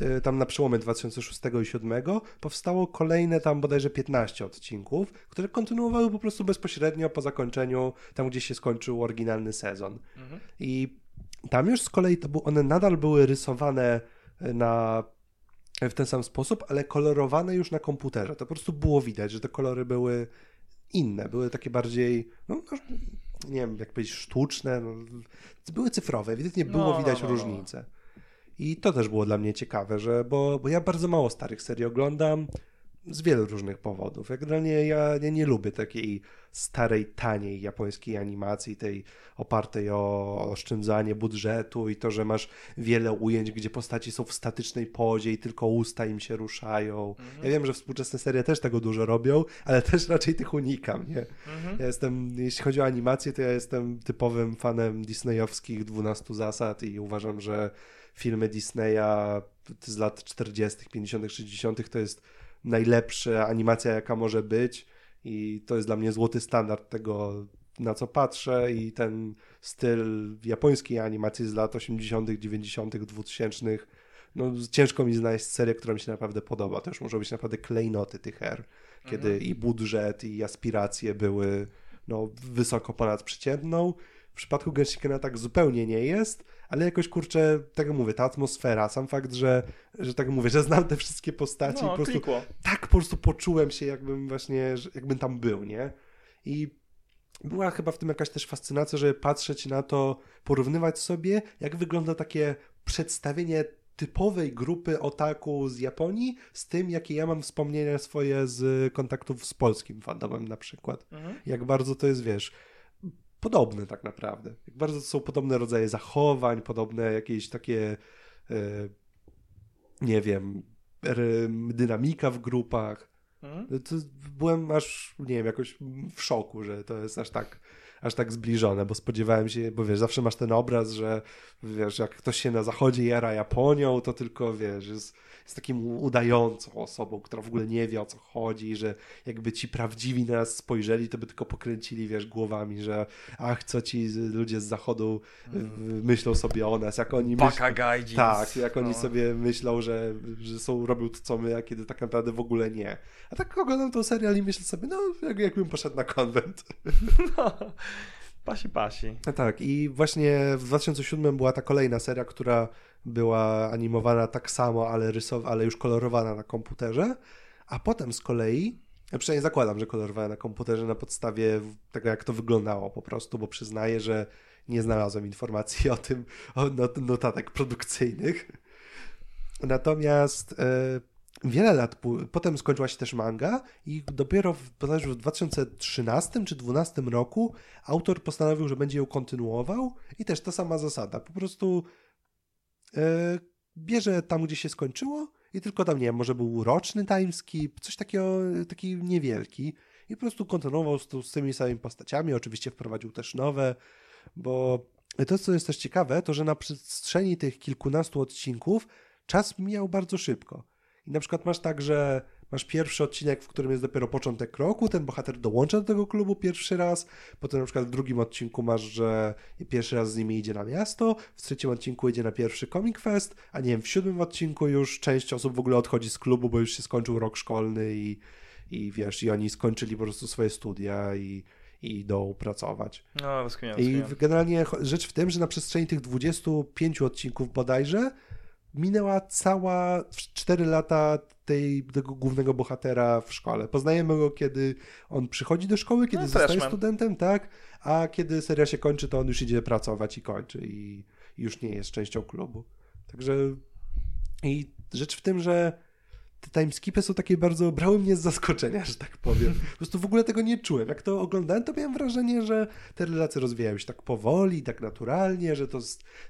e, tam na przełomie 2006 i 2007 powstało kolejne tam bodajże 15 odcinków, które kontynuowały po prostu bezpośrednio po zakończeniu, tam gdzie się skończył oryginalny sezon. Mhm. I tam już z kolei to był, one nadal były rysowane na w ten sam sposób, ale kolorowane już na komputerze. To po prostu było widać, że te kolory były inne, były takie bardziej, no, no nie wiem, jak powiedzieć, sztuczne, no, były cyfrowe, ewidentnie było no, widać no, no, różnice. I to też było dla mnie ciekawe, że, bo, bo ja bardzo mało starych serii oglądam, z wielu różnych powodów. Jak generalnie ja, ja nie lubię takiej starej, taniej japońskiej animacji, tej opartej o oszczędzanie budżetu i to, że masz wiele ujęć, gdzie postaci są w statycznej pozie i tylko usta im się ruszają. Mhm. Ja wiem, że współczesne serie też tego dużo robią, ale też raczej tych unikam, nie? Mhm. Ja jestem, jeśli chodzi o animację, to ja jestem typowym fanem disneyowskich 12 zasad i uważam, że filmy Disneya z lat 40., 50., 60. to jest najlepsza animacja, jaka może być i to jest dla mnie złoty standard tego, na co patrzę i ten styl japońskiej animacji z lat 80., 90., 2000. No, ciężko mi znaleźć serię, która mi się naprawdę podoba. To już może być naprawdę klejnoty tych her, kiedy mhm. i budżet, i aspiracje były no, wysoko ponad przeciętną. W przypadku Genshikena tak zupełnie nie jest, ale jakoś kurczę, tak jak mówię, ta atmosfera, sam fakt, że, że tak mówię, że znam te wszystkie postaci no, i po prostu klikło. tak po prostu poczułem się, jakbym właśnie, jakbym tam był, nie? I była chyba w tym jakaś też fascynacja, żeby patrzeć na to, porównywać sobie, jak wygląda takie przedstawienie typowej grupy otaku z Japonii z tym, jakie ja mam wspomnienia swoje z kontaktów z polskim fandomem na przykład. Mhm. Jak bardzo to jest, wiesz, podobne tak naprawdę. Jak bardzo są podobne rodzaje zachowań, podobne jakieś takie, e, nie wiem, dynamika w grupach. Mhm. To byłem aż, nie wiem, jakoś w szoku, że to jest aż tak aż tak zbliżone, bo spodziewałem się, bo wiesz, zawsze masz ten obraz, że wiesz, jak ktoś się na zachodzie jara Japonią, to tylko wiesz, jest jest takim udającą osobą, która w ogóle nie wie o co chodzi, że jakby ci prawdziwi na nas spojrzeli, to by tylko pokręcili, wiesz, głowami, że ach, co ci ludzie z zachodu mm. myślą sobie o nas, jak oni myślą... Tak, jak oni no. sobie myślą, że, że są, robią to, co my, a kiedy tak naprawdę w ogóle nie. A tak oglądam tą serial i myślę sobie, no, jak, jakbym poszedł na konwent. No. Pasi, pasi. A tak, i właśnie w 2007 była ta kolejna seria, która była animowana tak samo, ale, rysow- ale już kolorowana na komputerze, a potem z kolei, ja przynajmniej zakładam, że kolorowana na komputerze na podstawie tego, jak to wyglądało po prostu, bo przyznaję, że nie znalazłem informacji o tym, o notatek produkcyjnych. Natomiast e, wiele lat potem skończyła się też manga i dopiero w, w 2013 czy 2012 roku autor postanowił, że będzie ją kontynuował i też ta sama zasada. Po prostu E, bierze tam, gdzie się skończyło i tylko tam, nie wiem, może był roczny timeskip, coś takiego, taki niewielki i po prostu kontynuował z, z tymi samymi postaciami, oczywiście wprowadził też nowe, bo to, co jest też ciekawe, to, że na przestrzeni tych kilkunastu odcinków czas mijał bardzo szybko. I na przykład masz tak, że Masz pierwszy odcinek, w którym jest dopiero początek roku, ten bohater dołącza do tego klubu pierwszy raz, potem na przykład w drugim odcinku masz, że pierwszy raz z nimi idzie na miasto, w trzecim odcinku idzie na pierwszy Comic Fest, a nie wiem, w siódmym odcinku już część osób w ogóle odchodzi z klubu, bo już się skończył rok szkolny i, i wiesz, i oni skończyli po prostu swoje studia i, i idą pracować. No, I generalnie rzecz w tym, że na przestrzeni tych 25 odcinków bodajże minęła cała 4 lata tej, tego głównego bohatera w szkole. Poznajemy go, kiedy on przychodzi do szkoły, kiedy no, zostaje studentem, tak? A kiedy seria się kończy, to on już idzie pracować i kończy i, i już nie jest częścią klubu. Także i rzecz w tym, że te timeskipy są takie bardzo, brały mnie z zaskoczenia, że tak powiem. Po prostu w ogóle tego nie czułem. Jak to oglądałem, to miałem wrażenie, że te relacje rozwijają się tak powoli, tak naturalnie, że to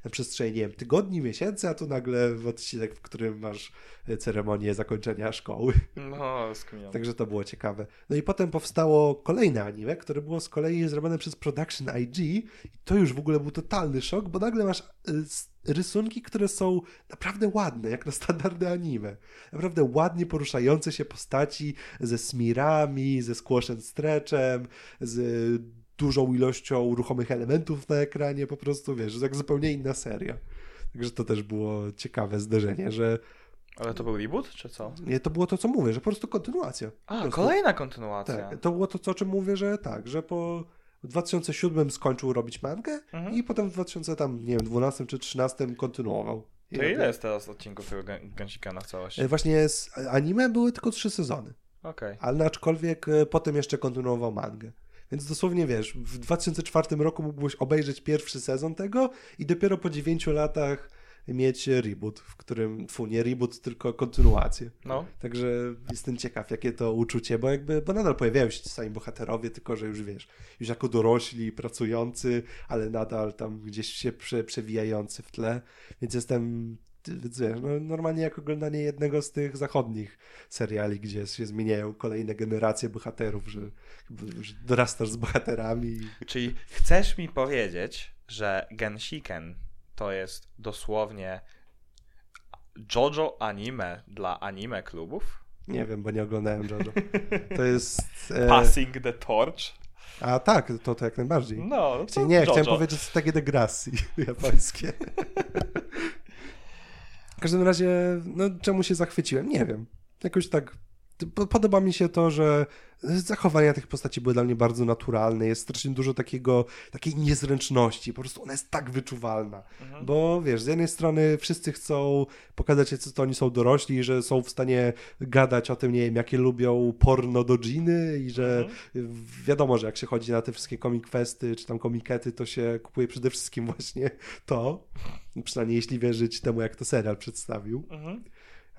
na przestrzeni, nie wiem, tygodni, miesięcy, a tu nagle w odcinek, w którym masz e, ceremonię zakończenia szkoły. No, skmieniam. Także to było ciekawe. No i potem powstało kolejne anime, które było z kolei zrobione przez Production IG i to już w ogóle był totalny szok, bo nagle masz e, rysunki, które są naprawdę ładne, jak na standardy anime. Naprawdę ładnie poruszające się postaci ze smirami, ze squash and stretchem, z dużą ilością ruchomych elementów na ekranie, po prostu, wiesz, jak zupełnie inna seria. Także to też było ciekawe zderzenie, że ale to był reboot, czy co? Nie, to było to, co mówię, że po prostu kontynuacja. A, prostu. kolejna kontynuacja. Tak, to było to, co, o czym mówię, że tak, że po w 2007 skończył robić mangę mhm. i potem w 2012 czy 2013 kontynuował. To ile jest teraz odcinków tego Gensika na całość? E, właśnie z anime były tylko trzy sezony. Okej. Okay. Ale aczkolwiek e, potem jeszcze kontynuował mangę. Więc dosłownie wiesz, w 2004 roku mógłbyś obejrzeć pierwszy sezon tego i dopiero po 9 latach mieć reboot, w którym, tfu, nie reboot, tylko kontynuację. No. Także jestem ciekaw, jakie to uczucie, bo jakby, bo nadal pojawiają się sami bohaterowie, tylko że już wiesz, już jako dorośli, pracujący, ale nadal tam gdzieś się prze, przewijający w tle, więc jestem więc wiesz, no, normalnie jak oglądanie jednego z tych zachodnich seriali, gdzie się zmieniają kolejne generacje bohaterów, że, że dorastasz z bohaterami. Czyli chcesz mi powiedzieć, że Genshiken to jest dosłownie JoJo anime dla anime klubów? Nie wiem, bo nie oglądałem JoJo. To jest... E... Passing the torch? A tak, to, to jak najbardziej. No, to Nie, JoJo. chciałem powiedzieć, że to takie degrassi japońskie. w każdym razie, no czemu się zachwyciłem? Nie wiem. Jakoś tak podoba mi się to, że zachowania tych postaci były dla mnie bardzo naturalne. Jest strasznie dużo takiego, takiej niezręczności. Po prostu ona jest tak wyczuwalna. Mhm. Bo wiesz, z jednej strony wszyscy chcą pokazać, co to oni są dorośli, że są w stanie gadać o tym, nie wiem, jakie lubią porno do dżiny i że mhm. wiadomo, że jak się chodzi na te wszystkie comic festy czy tam komikety, to się kupuje przede wszystkim właśnie to. Przynajmniej jeśli wierzyć temu, jak to serial przedstawił. Mhm.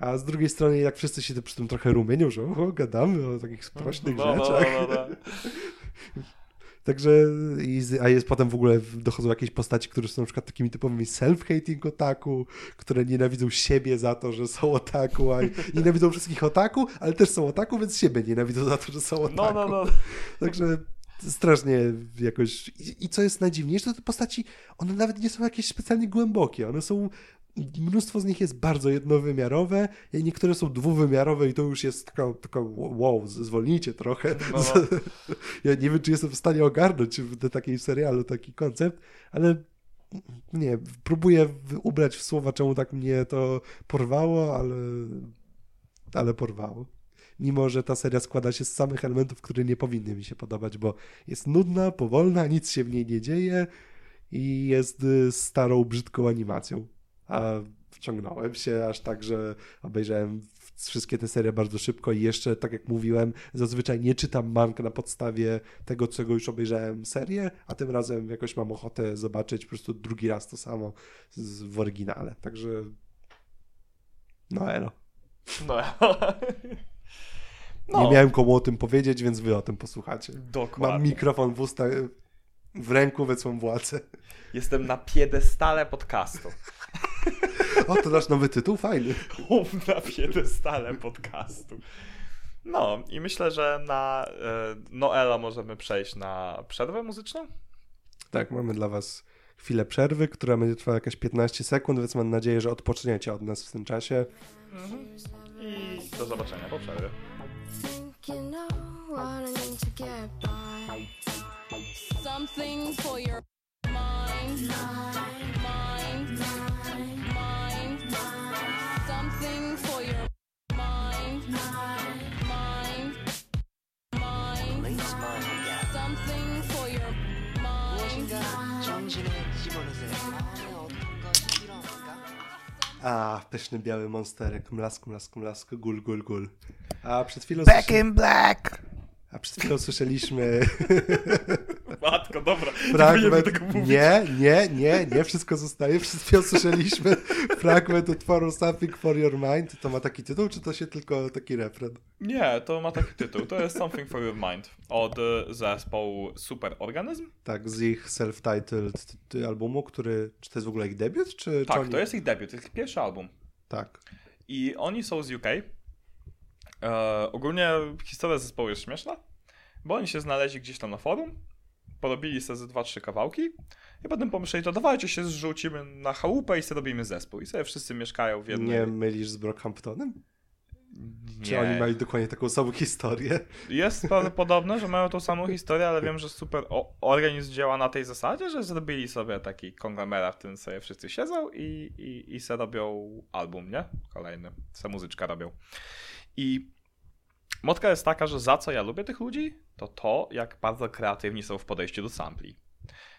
A z drugiej strony, jak wszyscy się przy tym trochę rumienią, że o, gadamy o takich sprośnych no, no rzeczach. No, no, no. Także, a jest potem w ogóle dochodzą jakieś postaci, które są na przykład takimi typowymi self-hating otaku, które nienawidzą siebie za to, że są otaku, a nienawidzą wszystkich otaku, ale też są otaku, więc siebie nienawidzą za to, że są otaku. No, no, no. Także strasznie jakoś... I, I co jest najdziwniejsze, to te postaci, one nawet nie są jakieś specjalnie głębokie, one są mnóstwo z nich jest bardzo jednowymiarowe, niektóre są dwuwymiarowe i to już jest taka, taka wow, zwolnijcie trochę. No. ja nie wiem, czy jestem w stanie ogarnąć w takiej serialu taki koncept, ale nie, próbuję ubrać w słowa, czemu tak mnie to porwało, ale, ale porwało. Mimo, że ta seria składa się z samych elementów, które nie powinny mi się podobać, bo jest nudna, powolna, nic się w niej nie dzieje i jest y, starą, brzydką animacją a wciągnąłem się aż tak, że obejrzałem wszystkie te serie bardzo szybko i jeszcze, tak jak mówiłem, zazwyczaj nie czytam mang na podstawie tego, czego już obejrzałem serię, a tym razem jakoś mam ochotę zobaczyć po prostu drugi raz to samo z, w oryginale. Także no elo. No No. Nie miałem komu o tym powiedzieć, więc wy o tym posłuchacie. Dokładnie. Mam mikrofon w ustach, w ręku, mam władzę. Jestem na piedestale podcastu. O, to nasz nowy tytuł, fajny. na piedestale podcastu. No i myślę, że na e, Noela możemy przejść na przerwę muzyczną. Tak, mamy dla was chwilę przerwy, która będzie trwała jakieś 15 sekund, więc mam nadzieję, że odpoczniecie od nas w tym czasie. Mhm. I do zobaczenia po przerwie. Something for your mind, A, pyszny biały monsterek, mlask, mlask, mlask, gul, gul, gul. A przed chwilą... Back in black! A przed chwilą słyszeliśmy... Matko, dobra. Fragment, nie, nie, nie, nie, wszystko zostaje. Wszystko usłyszeliśmy. Fragment utworu Something for Your Mind. To ma taki tytuł, czy to się tylko taki refren? Nie, to ma taki tytuł. To jest Something for Your Mind od zespołu Super Organism. Tak, z ich self-titled albumu, który, czy to jest w ogóle ich debiut? Czy, tak, czy to jest ich debiut, to jest ich pierwszy album. Tak. I oni są z UK. E, ogólnie historia zespołu jest śmieszna, bo oni się znaleźli gdzieś tam na forum, porobili sobie ze dwa, trzy kawałki i potem pomyśleli, to dawajcie się zrzucimy na chałupę i sobie robimy zespół. I sobie wszyscy mieszkają w jednym... Nie mylisz z Brockhamptonem? Nie. Czy oni mają dokładnie taką samą historię? Jest prawdopodobne, że mają tą samą historię, ale wiem, że super organizm działa na tej zasadzie, że zrobili sobie taki konglomerat, w którym sobie wszyscy siedzą i, i, i se robią album, nie? Kolejny. Se muzyczka robią. I motka jest taka, że za co ja lubię tych ludzi, to to, jak bardzo kreatywni są w podejściu do sampli.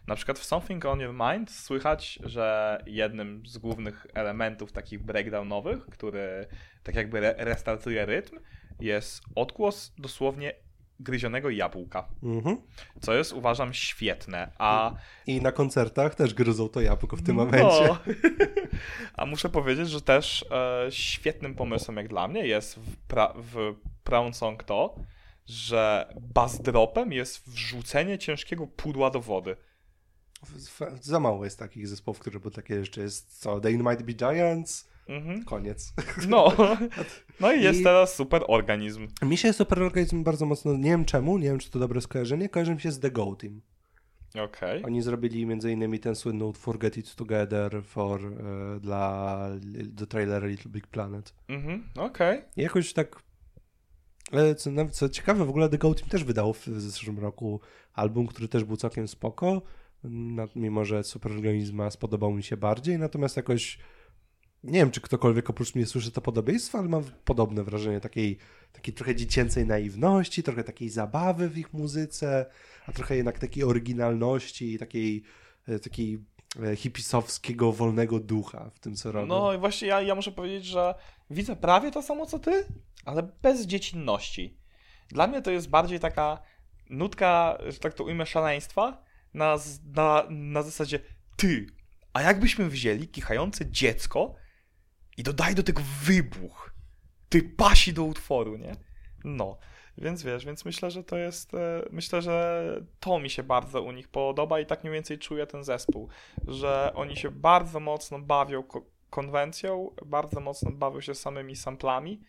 Na przykład w Something on Your Mind słychać, że jednym z głównych elementów takich breakdownowych, który tak jakby re restartuje rytm, jest odgłos dosłownie gryzionego jabłka. Mhm. Co jest uważam świetne. A... I na koncertach też gryzą to jabłko w tym no. momencie. A muszę powiedzieć, że też e, świetnym pomysłem jak dla mnie jest w, pra w Brown Song to, że bass dropem jest wrzucenie ciężkiego pudła do wody. Za mało jest takich zespołów, które były takie jeszcze jest co, They Might Be Giants, mhm. koniec. No. no i jest I teraz super organizm. Mi się super organizm bardzo mocno, nie wiem czemu, nie wiem czy to dobre skojarzenie, kojarzy mi się z The Go Team. Okay. Oni zrobili między innymi ten słynny utwór Get It Together for, e, dla do trailera Little Big Planet. Mhm, okej. Okay. I jakoś tak co, co ciekawe, w ogóle The Go Team też wydał w zeszłym roku album, który też był całkiem spoko mimo że superorganizma spodobał mi się bardziej, natomiast jakoś nie wiem, czy ktokolwiek oprócz mnie słyszy to podobieństwo, ale mam podobne wrażenie takiej, takiej trochę dziecięcej naiwności, trochę takiej zabawy w ich muzyce, a trochę jednak takiej oryginalności i takiej, e, takiej e, hipisowskiego, wolnego ducha w tym, co robią. No i właśnie ja, ja muszę powiedzieć, że widzę prawie to samo, co ty, ale bez dziecinności. Dla mnie to jest bardziej taka nutka, że tak to ujmę, szaleństwa, na, na, na zasadzie ty, a jakbyśmy wzięli kichające dziecko i dodaj do tego wybuch. Ty pasi do utworu, nie? No. Więc wiesz, więc myślę, że to jest, e, myślę, że to mi się bardzo u nich podoba i tak mniej więcej czuję ten zespół, że oni się bardzo mocno bawią konwencją, bardzo mocno bawią się samymi samplami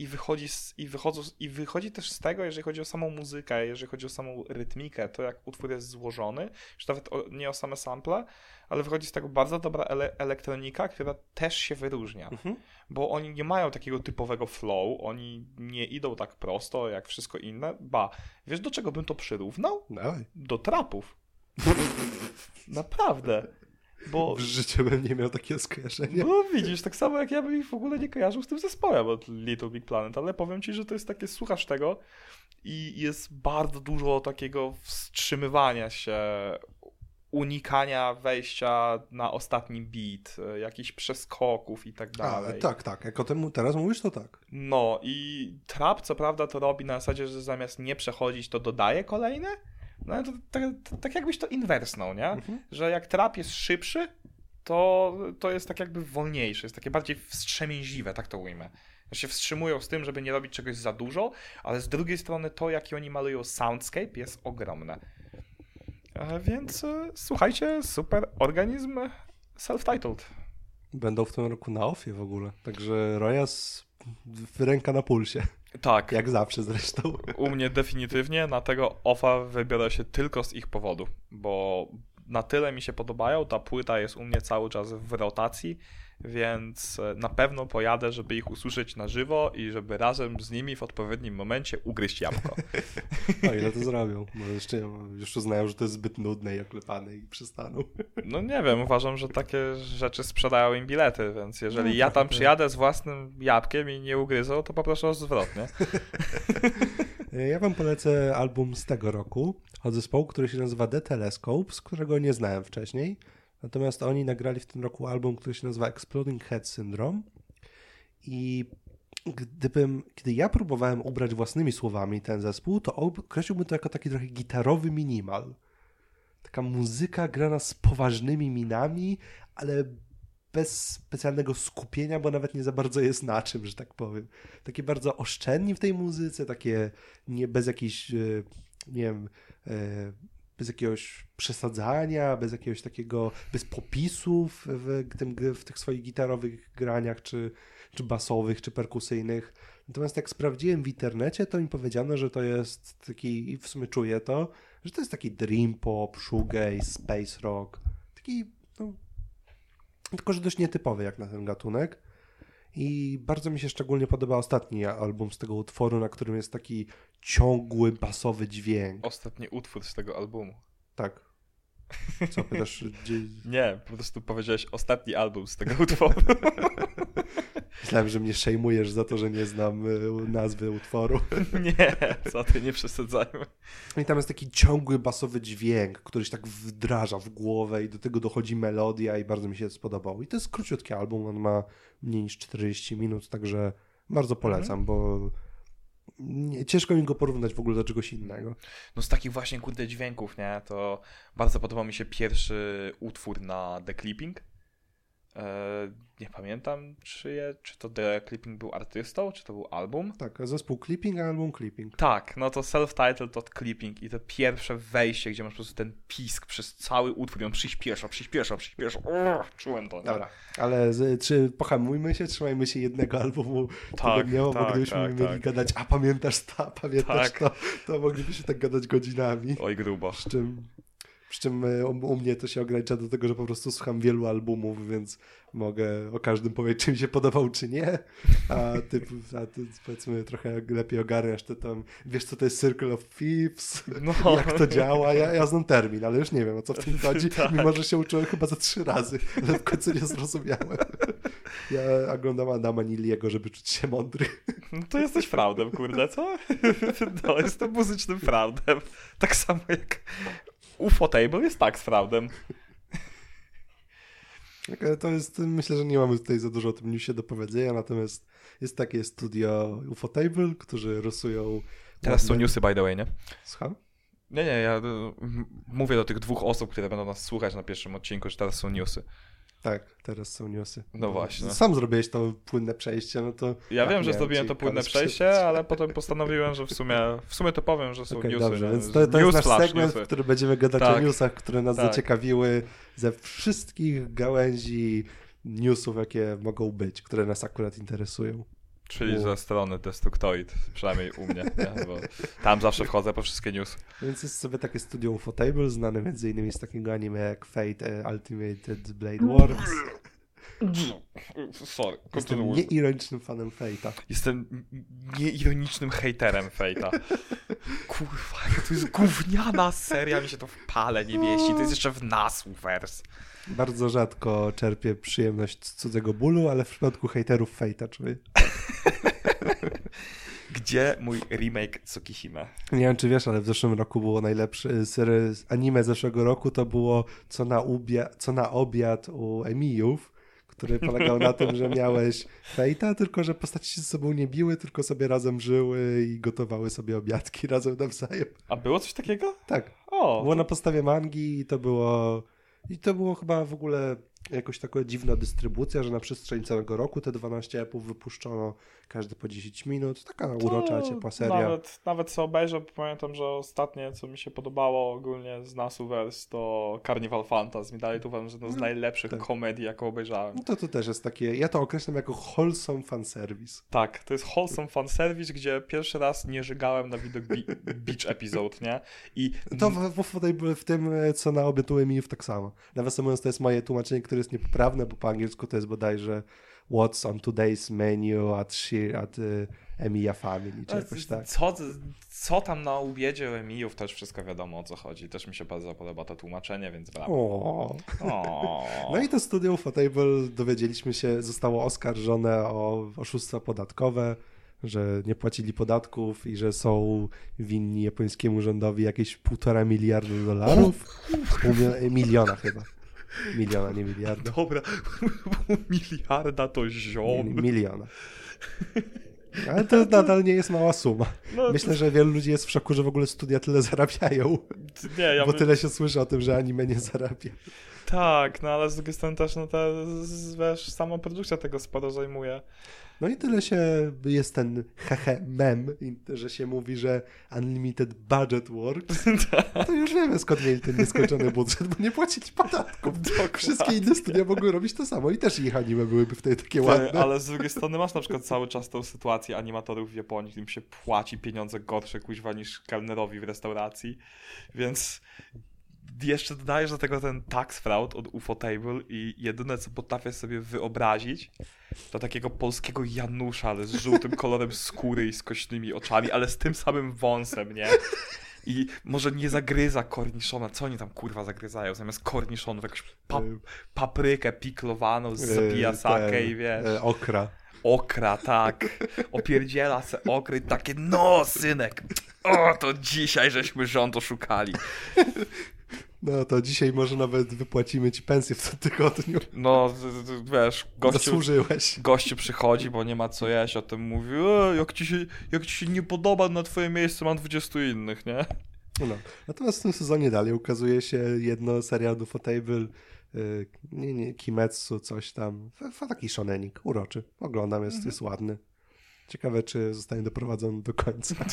i wychodzi, z, i, wychodzą, i wychodzi też z tego, jeżeli chodzi o samą muzykę, jeżeli chodzi o samą rytmikę, to jak utwór jest złożony, już nawet o, nie o same sample, ale wychodzi z tego bardzo dobra ele elektronika, która też się wyróżnia, mhm. bo oni nie mają takiego typowego flow, oni nie idą tak prosto jak wszystko inne, ba, wiesz do czego bym to przyrównał? Dawaj. Do trapów. Naprawdę. Bo... W życiu bym nie miał takiego skojarzenia. No widzisz, tak samo jak ja bym ich w ogóle nie kojarzył z tym zespołem od Little Big Planet, ale powiem ci, że to jest takie, słuchasz tego i jest bardzo dużo takiego wstrzymywania się, unikania wejścia na ostatni beat, jakichś przeskoków i tak dalej. A, tak, tak. Jak o tym teraz mówisz, to tak. No i Trap co prawda to robi na zasadzie, że zamiast nie przechodzić, to dodaje kolejne, no to, tak, tak jakbyś to inwersnął, nie? Mhm. Że jak trap jest szybszy, to, to jest tak jakby wolniejszy, jest takie bardziej wstrzemięźliwe, tak to ujmę. Że się wstrzymują z tym, żeby nie robić czegoś za dużo, ale z drugiej strony to, jaki oni malują soundscape jest ogromne. E, więc e, słuchajcie, super organizm self-titled. Będą w tym roku na ofie w ogóle, także Rojas ręka na pulsie. Tak. Jak zawsze zresztą. U mnie definitywnie na tego OFA wybiorę się tylko z ich powodu, bo na tyle mi się podobają, ta płyta jest u mnie cały czas w rotacji, więc e, na pewno pojadę, żeby ich usłyszeć na żywo i żeby razem z nimi w odpowiednim momencie ugryźć jabłko. A ile to zrobią? Może jeszcze już uznają, że to jest zbyt nudne i oklepane i przestaną. No nie wiem, uważam, że takie rzeczy sprzedają im bilety, więc jeżeli no, ja tam tak, przyjadę z własnym jabłkiem i nie ugryzą, to poproszę o zwrot, nie? Ja wam polecę album z tego roku od zespołu, który się nazywa The Telescopes, którego nie znałem wcześniej. Natomiast oni nagrali w tym roku album, który się nazywa Exploding Head Syndrome. I gdybym, kiedy ja próbowałem ubrać własnymi słowami ten zespół, to określiłbym to jako taki trochę gitarowy minimal. taka muzyka grana z poważnymi minami, ale bez specjalnego skupienia, bo nawet nie za bardzo jest na czym, że tak powiem. Takie bardzo oszczędni w tej muzyce, takie nie bez jakiejś, e, nie wiem, e, bez jakiegoś przesadzania, bez jakiegoś takiego, bez popisów w, tym, w tych swoich gitarowych graniach, czy, czy basowych, czy perkusyjnych. Natomiast jak sprawdziłem w internecie, to mi powiedziano, że to jest taki, i w sumie czuję to, że to jest taki dream pop, shoegaze, space rock, taki, no, tylko że dość nietypowy jak na ten gatunek. I bardzo mi się szczególnie podoba ostatni album z tego utworu, na którym jest taki ciągły, basowy dźwięk. Ostatni utwór z tego albumu. Tak. Co pytasz? Gdzie... Nie, po prostu powiedziałeś ostatni album z tego utworu. Myślałem, że mnie szejmujesz za to, że nie znam y, nazwy utworu. Nie, co ty, nie przesadzajmy. I tam jest taki ciągły basowy dźwięk, który się tak wdraża w głowę i do tego dochodzi melodia i bardzo mi się spodobał. I to jest króciutki album, on ma mniej niż 40 minut, także bardzo polecam, mhm. bo nie, ciężko mi go porównać w ogóle do czegoś innego. No z takich właśnie kurde dźwięków, nie, to bardzo podobał mi się pierwszy utwór na The Clipping. E, nie pamiętam, czy, je, czy to The Clipping był artystą, czy to był album. Tak, zespół Clipping, a album Clipping. Tak, no to self-titled to Clipping i to pierwsze wejście, gdzie masz po prostu ten pisk przez cały utwór i on przyspiesza, przyspiesza, przyspiesza. O, czułem to. Nie? Dobra, ale z, czy pohamujmy się, trzymajmy się jednego albumu tak, tygodniowo, tak, bo gdybyśmy tak, mieli tak. gadać, a pamiętasz to, pamiętasz tak. to, to moglibyśmy tak gadać godzinami. Oj grubo. Z czym przy czym e, u, mnie to się ogranicza do tego, że po prostu słucham wielu albumów, więc mogę o każdym powiedzieć, czy mi się podobał, czy nie. A ty, a ty powiedzmy trochę lepiej ogarniasz to tam, wiesz co to jest Circle of Thieves, no. jak to działa. Ja, ja znam termin, ale już nie wiem o co w tym chodzi, tak. mimo że się uczyłem chyba za trzy razy, ale w końcu nie zrozumiałem. Ja oglądam Adama Niliego, żeby czuć się mądry. No to jesteś fraudem, kurde, co? No, jestem muzycznym fraudem. Tak samo jak UFO Table jest tak z fraudem. To jest, myślę, że nie mamy tutaj za dużo o tym newsie do powiedzenia, natomiast jest takie studio UFO Table, którzy rysują... Teraz są newsy, by the way, nie? Słucham? Nie, nie, ja mówię do tych dwóch osób, które będą nas słuchać na pierwszym odcinku, że teraz są newsy. Tak, teraz są newsy. No właśnie. Sam zrobiłeś to płynne przejście, no to... Ja wiem, że zrobiłem to płynne przejście, ale potem postanowiłem, że w sumie, w sumie to powiem, że są okay, newsy. Dobrze, więc to, to jest nasz segment, newsy. w którym będziemy gadać tak. o newsach, które nas tak. zaciekawiły ze wszystkich gałęzi newsów, jakie mogą być, które nas akurat interesują. Czyli U. ze strony Destructoid, przynajmniej u mnie, nie? bo tam zawsze wchodzę po wszystkie news. Więc jest sobie takie studio Ufotable, znane między innymi z takiego anime jak Fate e, Ultimate Blade Works. Sorry, Jestem nieironicznym fanem Fate'a. Jestem nieironicznym hejterem Fate'a. Kurwa, to jest gówniana seria, mi się to w pale nie mieści. To jest jeszcze w nas wers. Bardzo rzadko czerpię przyjemność z cudzego bólu, ale w przypadku hejterów Fate'a czuję. Gdzie mój remake Tsukishima? Nie wiem, czy wiesz, ale w zeszłym roku było najlepsze anime zeszłego roku to było co na, ubia, co na obiad u Emijów, który polegał na tym, że miałeś fejta, tylko że postaci się ze sobą nie biły, tylko sobie razem żyły i gotowały sobie obiadki razem nawzajem. A było coś takiego? Tak. O, było to... na podstawie mangi i to było i to było chyba w ogóle jakoś taka dziwna dystrybucja, że na przestrzeni całego roku te 12 epów wypuszczono każdy po 10 minut. Taka to urocza, ciepła seria. Nawet, nawet co obejrzę, pamiętam, że ostatnie, co mi się podobało ogólnie z Nasuverse, to Carnival Fantasy. Dalej to uważam, że jedno z najlepszych tak. komedii, jaką obejrzałem. No to to też jest takie, ja to określam jako wholesome fanservice. Tak, to jest wholesome fanservice, gdzie pierwszy raz nie żygałem na widok Beach Episode, nie? I... To w, w, w tym, co na obiad u tak samo. Nawet mówiąc, to jest moje tłumaczenie, które jest niepoprawne, bo po angielsku to jest bodajże what's on today's menu at, she, at uh, Emilia Family, czy jakoś tak. Co, co tam na ubiedzie Emijów, też wszystko wiadomo o co chodzi. Też mi się bardzo podoba to tłumaczenie, więc brawo. O. O. No i to studio Ufotable, dowiedzieliśmy się, zostało oskarżone o oszustwa podatkowe, że nie płacili podatków i że są winni japońskiemu rządowi jakieś półtora miliarda dolarów. Pół miliona chyba. Miliona, nie miliarda. Dobra, miliarda to ziom. Miliona. Ale to nadal nie jest mała suma. No, Myślę, że wielu ludzi jest w szoku, że w ogóle studia tyle zarabiają. Nie, ja bo my... tyle się słyszy o tym, że anime nie zarabia. Tak, no ale z drugiej strony też no ta, wiesz, sama produkcja tego sporo zajmuje. No i tyle się, jest ten hehe mem, że się mówi, że unlimited budget works. Tak. To już wiemy skąd mieli ten nieskończony budżet, bo nie płacić podatków. Dokładnie. Wszystkie inne studia mogły robić to samo i też ich anime byłyby wtedy takie ładne. Ale z drugiej strony masz na przykład cały czas tą sytuację animatorów w Japonii, którym się płaci pieniądze gorsze kuźwa niż kelnerowi w restauracji, więc jeszcze dodajesz do tego ten tax fraud od UFO Table i jedyne co potrafię sobie wyobrazić to takiego polskiego Janusza, ale z żółtym kolorem skóry i z kośnymi oczami, ale z tym samym wąsem, nie? I może nie zagryza korniszona. Co oni tam kurwa zagryzają? Zamiast korniszonów jakąś pa paprykę piklowaną, zabija sakę i wiesz. E, okra. Okra, tak. Opierdziela se okry takie, no synek, o to dzisiaj żeśmy rządu szukali. No to dzisiaj może nawet wypłacimy ci pensję w tym tygodniu. No, wiesz, gościu, Zasłużyłeś. gościu przychodzi, bo nie ma co jeść, o tym mówi, e, jak, ci się, jak ci się nie podoba na twoje miejsce, mam 20 innych, nie? No. Natomiast w tym sezonie dalej ukazuje się jedno serial do Table, yy, nie, nie, Kimetsu, coś tam, taki shonenik, uroczy. Oglądam, jest, mhm. jest ładny. Ciekawe, czy zostanie doprowadzony do końca.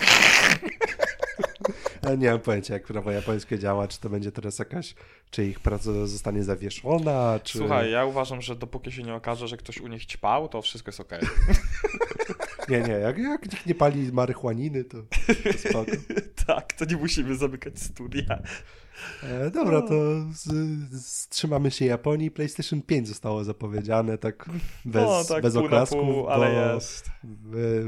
Ale nie mam pojęcia, jak prawo japońskie działa, czy to będzie teraz jakaś, czy ich praca zostanie zawieszona, czy... Słuchaj, ja uważam, że dopóki się nie okaże, że ktoś u nich ćpał, to wszystko jest okej. Okay. nie, nie, jak, jak nikt nie pali marychłaniny, to, to spoko. tak, to nie musimy zamykać studia. E, dobra, to wstrzymamy się Japonii. PlayStation 5 zostało zapowiedziane, tak bez, no, tak, bez oklasków, pół, ale jest.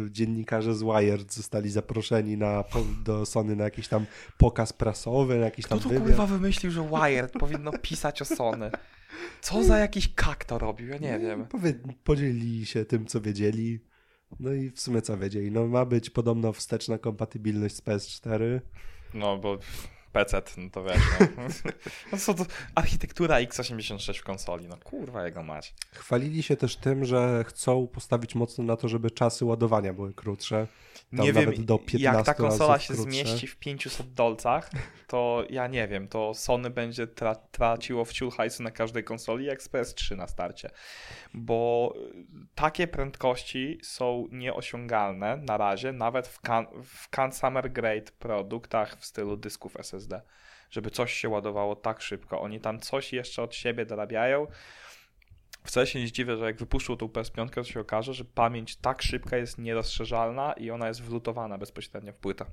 dziennikarze z Wired zostali zaproszeni na, do Sony na jakiś tam pokaz prasowy, na jakiś Kto tam to wywiad. kurwa wymyślił, że Wired powinno pisać o Sony? Co za jakiś kak to robił? Ja nie wiem. Podzielili się tym, co wiedzieli. No i w sumie co wiedzieli? No ma być podobno wsteczna kompatybilność z PS4. No bo PC, no to wiesz. No. no co to architektura x86 w konsoli, no kurwa jego mać. Chwalili się też tym, że chcą postawić mocno na to, żeby czasy ładowania były krótsze. Nie wiem, jak ta konsola się krótsze. zmieści w 500 dolcach, to ja nie wiem, to Sony będzie tra traciło wciół hajsu na każdej konsoli jak z PS3 na starcie. Bo takie prędkości są nieosiągalne na razie, nawet w, can w Consumer Grade produktach w stylu dysków SSD. Żeby coś się ładowało tak szybko. Oni tam coś jeszcze od siebie dorabiają Wcale się nie zdziwię, że jak wypuszczą tą PS5, to się okaże, że pamięć tak szybka jest nierozszerzalna i ona jest wlutowana bezpośrednio w płytę.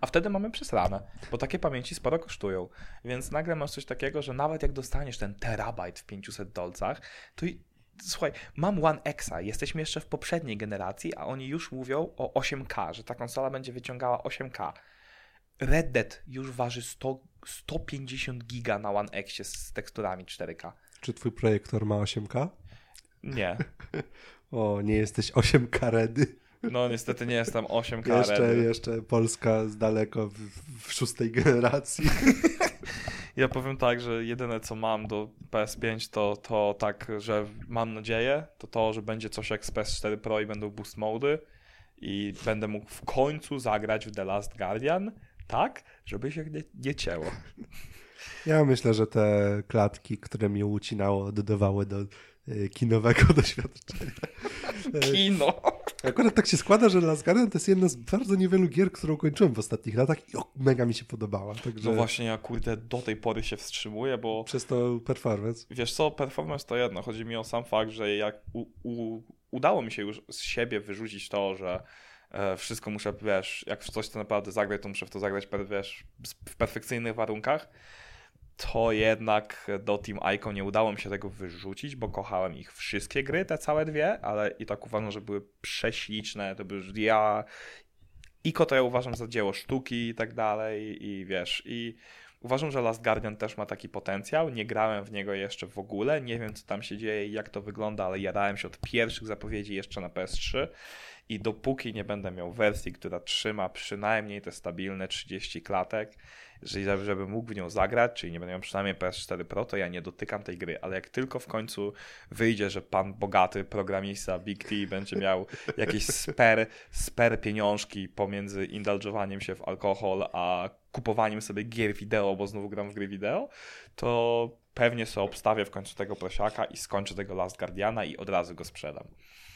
A wtedy mamy przesrane, bo takie pamięci sporo kosztują. Więc nagle masz coś takiego, że nawet jak dostaniesz ten terabajt w 500 dolcach, to i, słuchaj, mam One Xa, jesteśmy jeszcze w poprzedniej generacji, a oni już mówią o 8K, że ta konsola będzie wyciągała 8K. Red Dead już waży 100, 150 giga na One Xie z teksturami 4K. Czy twój projektor ma 8K? Nie. o, nie jesteś 8K ready. No niestety nie jestem 8K jeszcze. Jeszcze Polska z daleko w, w szóstej generacji. ja powiem tak, że jedyne co mam do PS5 to, to tak, że mam nadzieję, to to, że będzie coś jak z PS4 Pro i będą boost mody i będę mógł w końcu zagrać w The Last Guardian tak, żeby się nie, nie cięło. Ja myślę, że te klatki, które mi ucinało, dodawały do y, kinowego doświadczenia. Kino. Akurat tak się składa, że Last Guardian to jest jedna z bardzo niewielu gier, którą kończyłem w ostatnich latach i o, mega mi się podobała. Także... No właśnie, ja kurde do tej pory się wstrzymuję, bo... Przez to performance. Wiesz co, performance to jedno. Chodzi mi o sam fakt, że jak u, u, udało mi się już z siebie wyrzucić to, że e, wszystko muszę, wiesz, jak w coś to naprawdę zagrać, to muszę w to zagrać, wiesz, w perfekcyjnych warunkach to jednak do Team Ico nie udało mi się tego wyrzucić, bo kochałem ich wszystkie gry, te całe dwie, ale i tak uważam, że były prześliczne, to były ja... Ico to ja uważam za dzieło sztuki i tak dalej i wiesz, i uważam, że Last Guardian też ma taki potencjał, nie grałem w niego jeszcze w ogóle, nie wiem co tam się dzieje i jak to wygląda, ale jadałem się od pierwszych zapowiedzi jeszcze na PS3 i dopóki nie będę miał wersji, która trzyma przynajmniej te stabilne 30 klatek, Żeby mógł w nią zagrać, czyli nie będę miał przynajmniej PS4 Pro, to ja nie dotykam tej gry, ale jak tylko w końcu wyjdzie, że pan bogaty programista Big T będzie miał jakieś sper, sper pieniążki pomiędzy indulgowaniem się w alkohol, a kupowaniem sobie gier wideo, bo znowu gram w gry wideo, to pewnie sobie obstawię w końcu tego prosiaka i skończę tego Last Guardiana i od razu go sprzedam.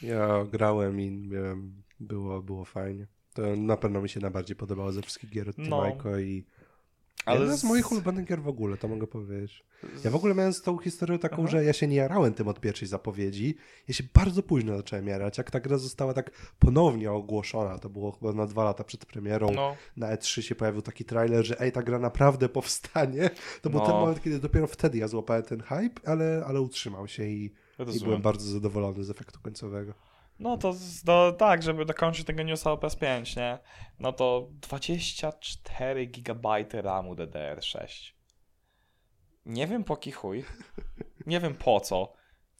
Ja grałem i miałem, było, było fajnie. To na pewno mi się najbardziej podobało ze wszystkich gier od no. Majko i ale Jedna z moich ulubionych gier w ogóle, to mogę powiedzieć. Ja w ogóle miałem z tą historią taką, Aha. że ja się nie jarałem tym od pierwszej zapowiedzi. Ja się bardzo późno zacząłem jarać. Jak ta gra została tak ponownie ogłoszona, to było chyba na dwa lata przed premierą, no. na E3 się pojawił taki trailer, że ej, ta gra naprawdę powstanie. To był no. ten moment, kiedy dopiero wtedy ja złapałem ten hype, ale, ale utrzymał się i, i byłem bardzo zadowolony z efektu końcowego. No to no, tak, żeby dokończyć tego newsa o PS5, nie? No to 24 GB RAMu DDR6. Nie wiem po chuj. Nie wiem po co.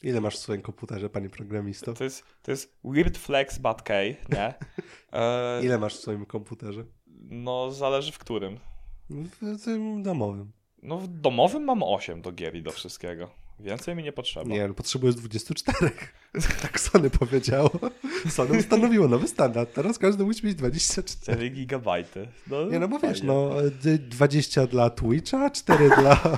Ile masz w swoim komputerze, panie programisto? To jest, to jest Weird Flex Bad K, nie? E... Ile masz w swoim komputerze? No, zależy w którym. W tym domowym. No, w domowym mam 8 do gier i do wszystkiego. Więcej mi nie potrzeba. Nie, no potrzebujesz 24. tak Sony powiedziało. Sony ustanowiło nowy standard. Teraz każdy musi mieć 24. 4 gigabajty. No, nie, no bo wiesz, no 20 dla Twitcha, 4 dla,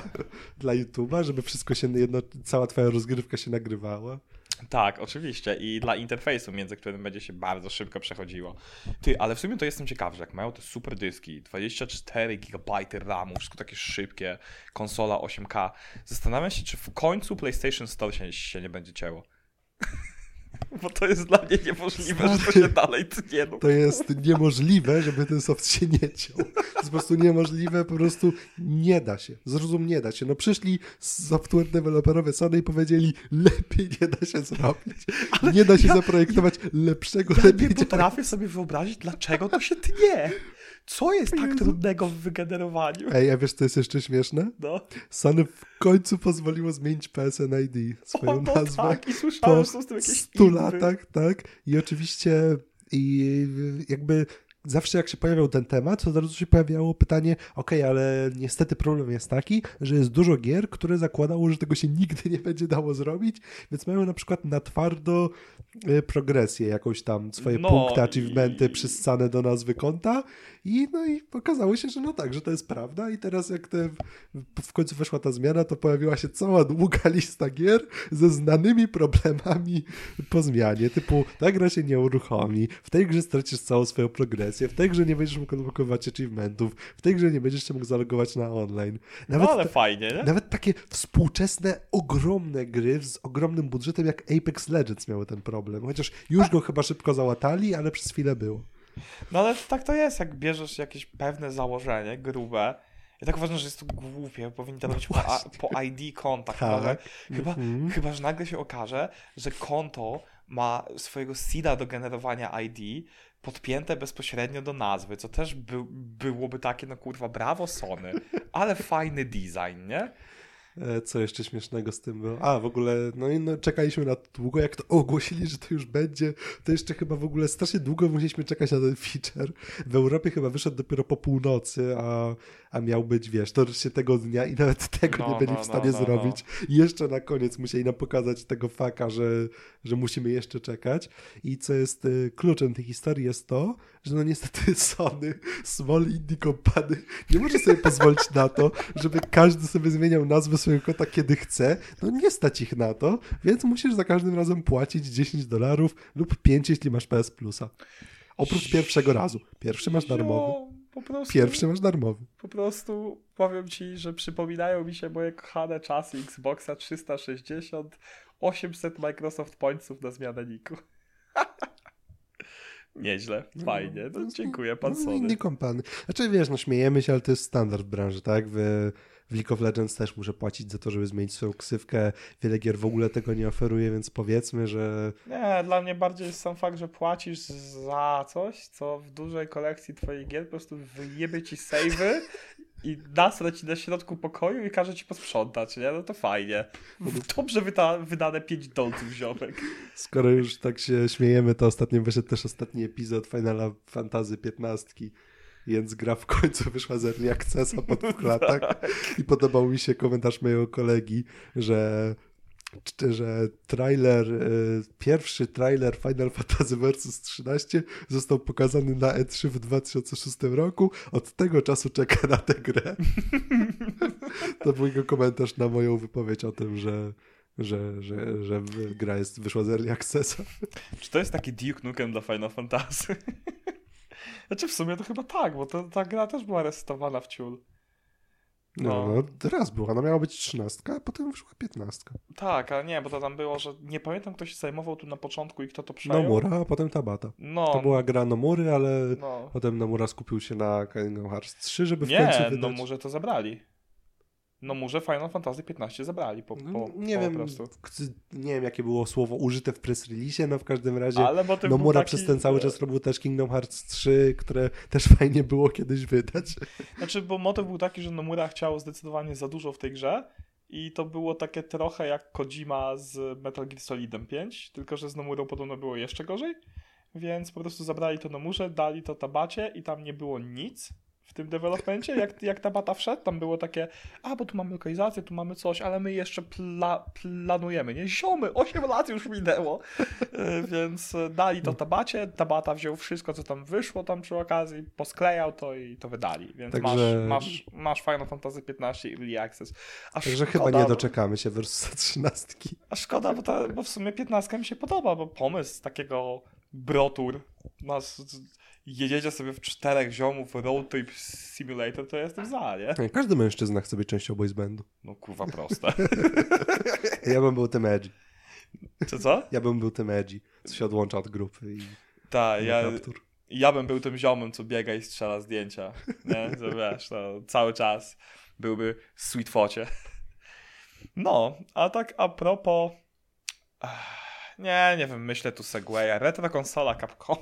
dla YouTube'a, żeby wszystko się jedno, cała twoja rozgrywka się nagrywała. Tak, oczywiście. I dla interfejsu, między którym będzie się bardzo szybko przechodziło. Ty, ale w sumie to jestem ciekawy, że jak mają te super dyski, 24 GB RAMu, wszystko takie szybkie, konsola 8K, zastanawiam się, czy w końcu PlayStation Store się, się nie będzie cięło. Bo to jest dla mnie niemożliwe, Stary, że to się dalej tnie. To jest niemożliwe, żeby ten soft się nie ciął. To jest po prostu niemożliwe, po prostu nie da się. Zrozum, nie da się. No przyszli software deweloperowie Sony i powiedzieli, lepiej nie da się zrobić. Ale nie da się ja, zaprojektować ja, lepszego, ja lepiej. nie potrafię sobie wyobrazić, dlaczego to się tnie. Co jest tak trudnego w wygenerowaniu? Ej, a wiesz, co jest jeszcze śmieszne? No. Sony w końcu pozwoliło zmienić PSN ID, swoją o, no nazwę. tak, i słyszałem, po że są z tym jakieś 100 latach, tak. I oczywiście i jakby zawsze jak się pojawiał ten temat, to od razu się pojawiało pytanie, ok, ale niestety problem jest taki, że jest dużo gier, które zakładało, że tego się nigdy nie będzie dało zrobić, więc mają na przykład na twardo e, progresję, jakąś tam swoje no, punkty, achievementy i... przyssane do nazwy konta i no i okazało się, że no tak, że to jest prawda i teraz jak te, w końcu weszła ta zmiana, to pojawiła się cała długa lista gier ze znanymi problemami po zmianie, typu ta gra się nie uruchomi, w tej grze stracisz całą swoją progresję, w tej grze nie będziesz mógł odblokować achievementów, w tej grze nie będziesz się mógł zalogować na online. Nawet no ale fajnie, nie? Nawet takie współczesne, ogromne gry z ogromnym budżetem jak Apex Legends miały ten problem, chociaż już go chyba szybko załatali, ale przez chwilę było. No ale tak to jest, jak bierzesz jakieś pewne założenie, grube, ja tak uważam, że jest to głupie, powinni to robić po, po, ID konta. Tak. Chyba, mhm. chyba, że nagle się okaże, że konto ma swojego seeda do generowania ID podpięte bezpośrednio do nazwy, co też by, byłoby takie, no kurwa, brawo Sony, ale fajny design, nie? E, co jeszcze śmiesznego z tym było? A, w ogóle, no i no, czekaliśmy na to długo, jak to ogłosili, że to już będzie, to jeszcze chyba w ogóle strasznie długo musieliśmy czekać na ten feature. W Europie chyba wyszedł dopiero po północy, a, a miał być, wiesz, to się tego dnia i nawet tego no, nie byli no, w stanie no, no zrobić. No. I jeszcze na koniec musieli nam pokazać tego faka, że, że musimy jeszcze czekać. I co jest y, kluczem tej historii jest to, że no niestety Sony, small indie company, nie może sobie pozwolić na to, żeby każdy sobie zmieniał nazwę swojego kota kiedy chce. No nie stać ich na to, więc musisz za każdym razem płacić 10 dolarów lub 5, jeśli masz PS Plusa. Oprócz pierwszego razu. Pierwszy masz darmowy. Po prostu, Pierwszy masz darmowy. Po prostu powiem ci, że przypominają mi się moje kochane czasy Xboxa 360, 800 Microsoft Pointsów na zmianę niku. Nieźle, no, fajnie. No, dziękuję, pan no, Sony. Nie kompany. Znaczy wiesz, no śmiejemy się, ale to jest standard branży, tak? W, w League of Legends też muszę płacić za to, żeby zmienić swoją ksywkę. Wiele gier w ogóle tego nie oferuje, więc powiedzmy, że... Nie, dla mnie bardziej jest sam fakt, że płacisz za coś, co w dużej kolekcji twoich gier po prostu wyjebie ci savey i nasrać ci na środku pokoju i każe ci posprzątać, nie? No to fajnie. Dobrze wyda wydane 5 dolców ziomek. Skoro już tak się śmiejemy, to ostatnio wyszedł też ostatni epizod Finala Fantazy 15 Więc gra w końcu wyszła z Early Accessa po dwóch latach Tak. i podobał mi się komentarz mojego kolegi, że że trailer, y, pierwszy trailer Final Fantasy Versus 13 został pokazany na E3 w 2006 roku. Od tego czasu czeka na tę grę. to był jego komentarz na moją wypowiedź o tym, że, że, że, że gra jest, wyszła z Early Accessa. Czy to jest taki Duke Nukem dla Final Fantasy? Znaczy w sumie to chyba tak, bo to, ta gra też była resetowana w ciul. No, No. no raz była, ona miała być 13, a potem wyszła 15. Tak, ale nie, bo to tam było, że nie pamiętam kto się zajmował tu na początku i kto to przejął. Nomura, a potem Tabata. No, To była gra Nomury, ale no. potem Nomura skupił się na Kingdom Hearts 3, żeby w końcu Nie, wydać... no może to zabrali. No może Final Fantasy 15 zabrali po, po, No, nie po wiem, prostu. nie wiem jakie było słowo użyte w press release, no w każdym razie Ale bo ty Nomura był taki, przez ten cały e, czas robił też Kingdom Hearts 3, które też fajnie było kiedyś wydać. Znaczy, bo motyw był taki, że Nomura chciał zdecydowanie za dużo w tej grze i to było takie trochę jak Kojima z Metal Gear Solidem 5, tylko że z Nomurą podobno było jeszcze gorzej, więc po prostu zabrali to Nomurze, dali to Tabacie i tam nie było nic w tym developmencie. Jak, jak Tabata wszedł, tam było takie, a bo tu mamy lokalizację, tu mamy coś, ale my jeszcze pla planujemy, nie? Ziomy, 8 lat już minęło, E, więc e, dali to Tabacie, Tabata wziął wszystko, co tam wyszło tam przy okazji, posklejał to i to wydali, więc Także- masz, masz, masz Final Fantasy 15 Early Access. A Także szkoda, chyba nie doczekamy się Versusa 13. A szkoda, bo, ta, bo w sumie 15 mi się podoba, bo pomysł takiego brotur, masz, jedziecie sobie w czterech ziomów road trip simulator, to ja jestem za, nie? Każdy mężczyzna chce być częścią boys bandu. No kurwa proste. Ja bym był tym edgy. Czy co? Ja bym był tym edgy, co się odłącza od grupy i Tak, ja... ja, kaptur. ja bym był tym ziomem, co biega i strzela zdjęcia, nie? To wiesz, to cały czas byłby w sweet focie. No, a tak a propos... Nie, nie wiem, myślę tu Segwaya. Retro konsola Capcom.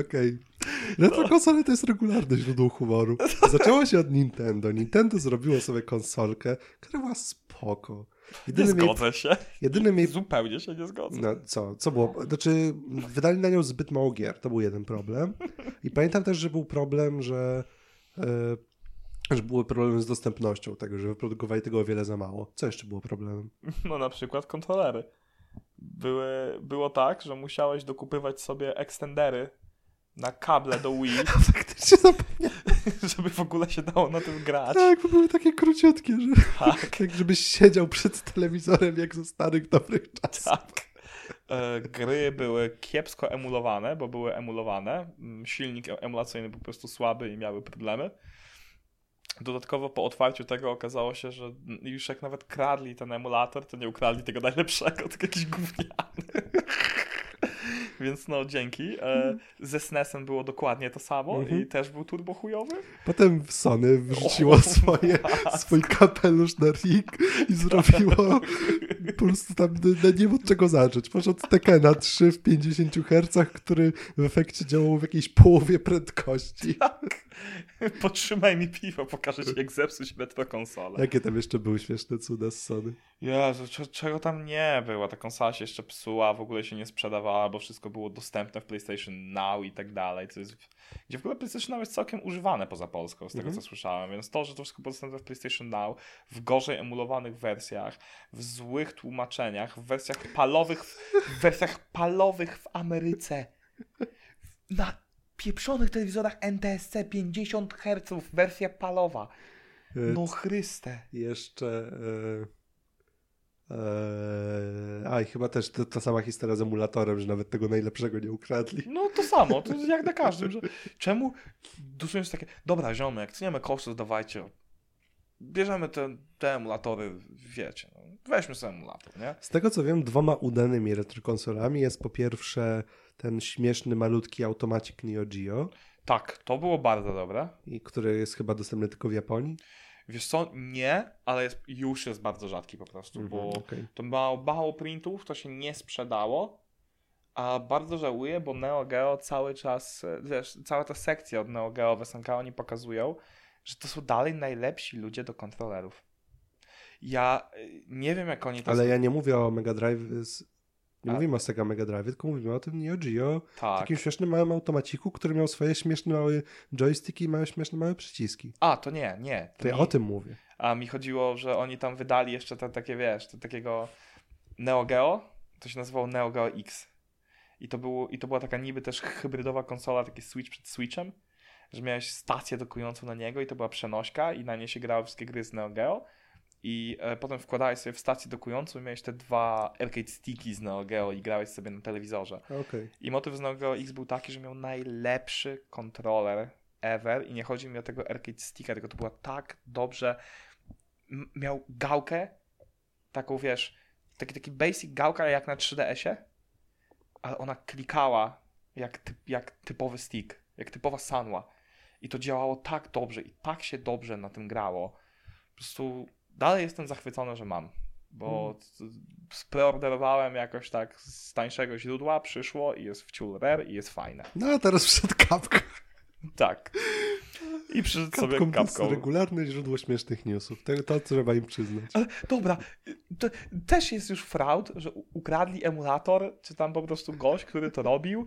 Okej. Retro konsole to jest regularne źródło humoru. Zaczęło się od Nintendo. Nintendo zrobiło sobie konsolkę, która była spoko. Nie Jedynym jej, zgodzę się. jedynym jej Zupełnie się nie zgodzę. No co, co było? Znaczy, wydali na nią zbyt mało gier, to był jeden problem. I pamiętam też, że był problem, że, e, że były problemy z dostępnością tego, że wyprodukowali tego o wiele za mało. Co jeszcze było problemem? No na przykład kontrolery. Były, było tak, że musiałeś dokupywać sobie ekstendery na kable do Wii, Faktycznie zapomniałem. żeby w ogóle się dało na tym grać. Tak, bo były takie króciutkie, że Tak, tak żebyś siedział przed telewizorem jak ze starych dobrych czasów. tak. E, Gry były kiepsko emulowane, bo były emulowane. Mm, Silnik emulacyjny był po prostu słaby i miały problemy. Dodatkowo po otwarciu tego okazało się, że już jak nawet kradli ten emulator, to nie ukradli tego najlepszego, tylko jakiś gówniany. Więc no, dzięki. E, ze SNES-em było dokładnie to samo Mhm. i też był turbo chujowy. Potem Sony wrzuciło swoje, swój kapelusz na rig i zrobiło po prostu tam nie wiem od czego zacząć. Może od Tekena 3 w 50 Hz, który w efekcie działał w jakiejś połowie prędkości. Potrzymaj mi piwo, pokażę ci jak zepsuć retro konsolę. Jakie tam jeszcze były śmieszne cuda z Sony? Jezu, cze- czego tam nie było? Ta konsola się jeszcze psuła, w ogóle się nie sprzedawała, bo wszystko było dostępne w PlayStation Now i tak dalej, co jest... Gdzie w ogóle PlayStation Now jest całkiem używane poza Polską, z tego Mhm. co słyszałem, więc to, że to wszystko dostępne w PlayStation Now, w gorzej emulowanych wersjach, w złych tłumaczeniach, w wersjach palowych, w wersjach palowych w Ameryce, na pieprzonych telewizorach NTSC 50 Hz, wersja palowa. No Chryste. Jeszcze... E, e, a i chyba też to, ta sama historia z emulatorem, że nawet tego najlepszego nie ukradli. No to samo, to jak na każdym, że czemu dużo jest takie, dobra ziomy, jak cniemy koszty, dawajcie, bierzemy te, te emulatory, wiecie, no, weźmy sobie emulator, nie? Z tego co wiem, dwoma udanymi retrokonsolami jest po pierwsze ten śmieszny, malutki automacik Neo Geo, Tak, to było bardzo dobre. i który jest chyba dostępny tylko w Japonii. Wiesz co, nie, ale jest, już jest bardzo rzadki po prostu, bo Mhm, okej. to mało, mało printów, to się nie sprzedało, a bardzo żałuję, bo Neo Geo cały czas, wiesz, cała ta sekcja od Neo Geo w SNK, oni pokazują, że to są dalej najlepsi ludzie do kontrolerów. Ja y, nie wiem, jak oni to Ale ja nie mówię o Mega Drive z Nie A- mówimy o Sega Mega Drive, tylko mówimy o tym Neo Geo, Tak. takim śmiesznym małym automaciku, który miał swoje śmieszne małe joysticki i małe śmieszne małe przyciski. A, to nie, nie. To ja mi, o tym mówię. A mi chodziło, że oni tam wydali jeszcze te takie, wiesz, te, takiego Neo Geo, to się nazywało Neo Geo X. I to, było, I to była taka niby też hybrydowa konsola, taki Switch przed Switchem, że miałeś stację dokującą na niego i to była przenośka i na niej się grały wszystkie gry z Neo Geo. I e, potem wkładałeś sobie w stację dokującą i miałeś te dwa arcade sticki z Neo Geo i grałeś sobie na telewizorze. Okej. I motyw z Neo Geo X był taki, że miał najlepszy kontroler ever i nie chodzi mi o tego arcade sticka, tylko to była tak dobrze m- miał gałkę taką, wiesz, taki, taki basic gałka jak na 3DS-ie, ale ona klikała jak, typ, jak typowy stick, jak typowa sanła. I to działało tak dobrze i tak się dobrze na tym grało. Po prostu dalej jestem zachwycony, że mam. Bo Mm. c- spreorderowałem jakoś tak z tańszego źródła, przyszło i jest wciul rare i jest fajne. No a teraz przed kapką. Tak. I przyszedł sobie Kapką to jest kapką. regularne źródło śmiesznych newsów. To, to trzeba im przyznać. Ale dobra, to też jest już fraud, że ukradli emulator, czy tam po prostu gość, który to robił,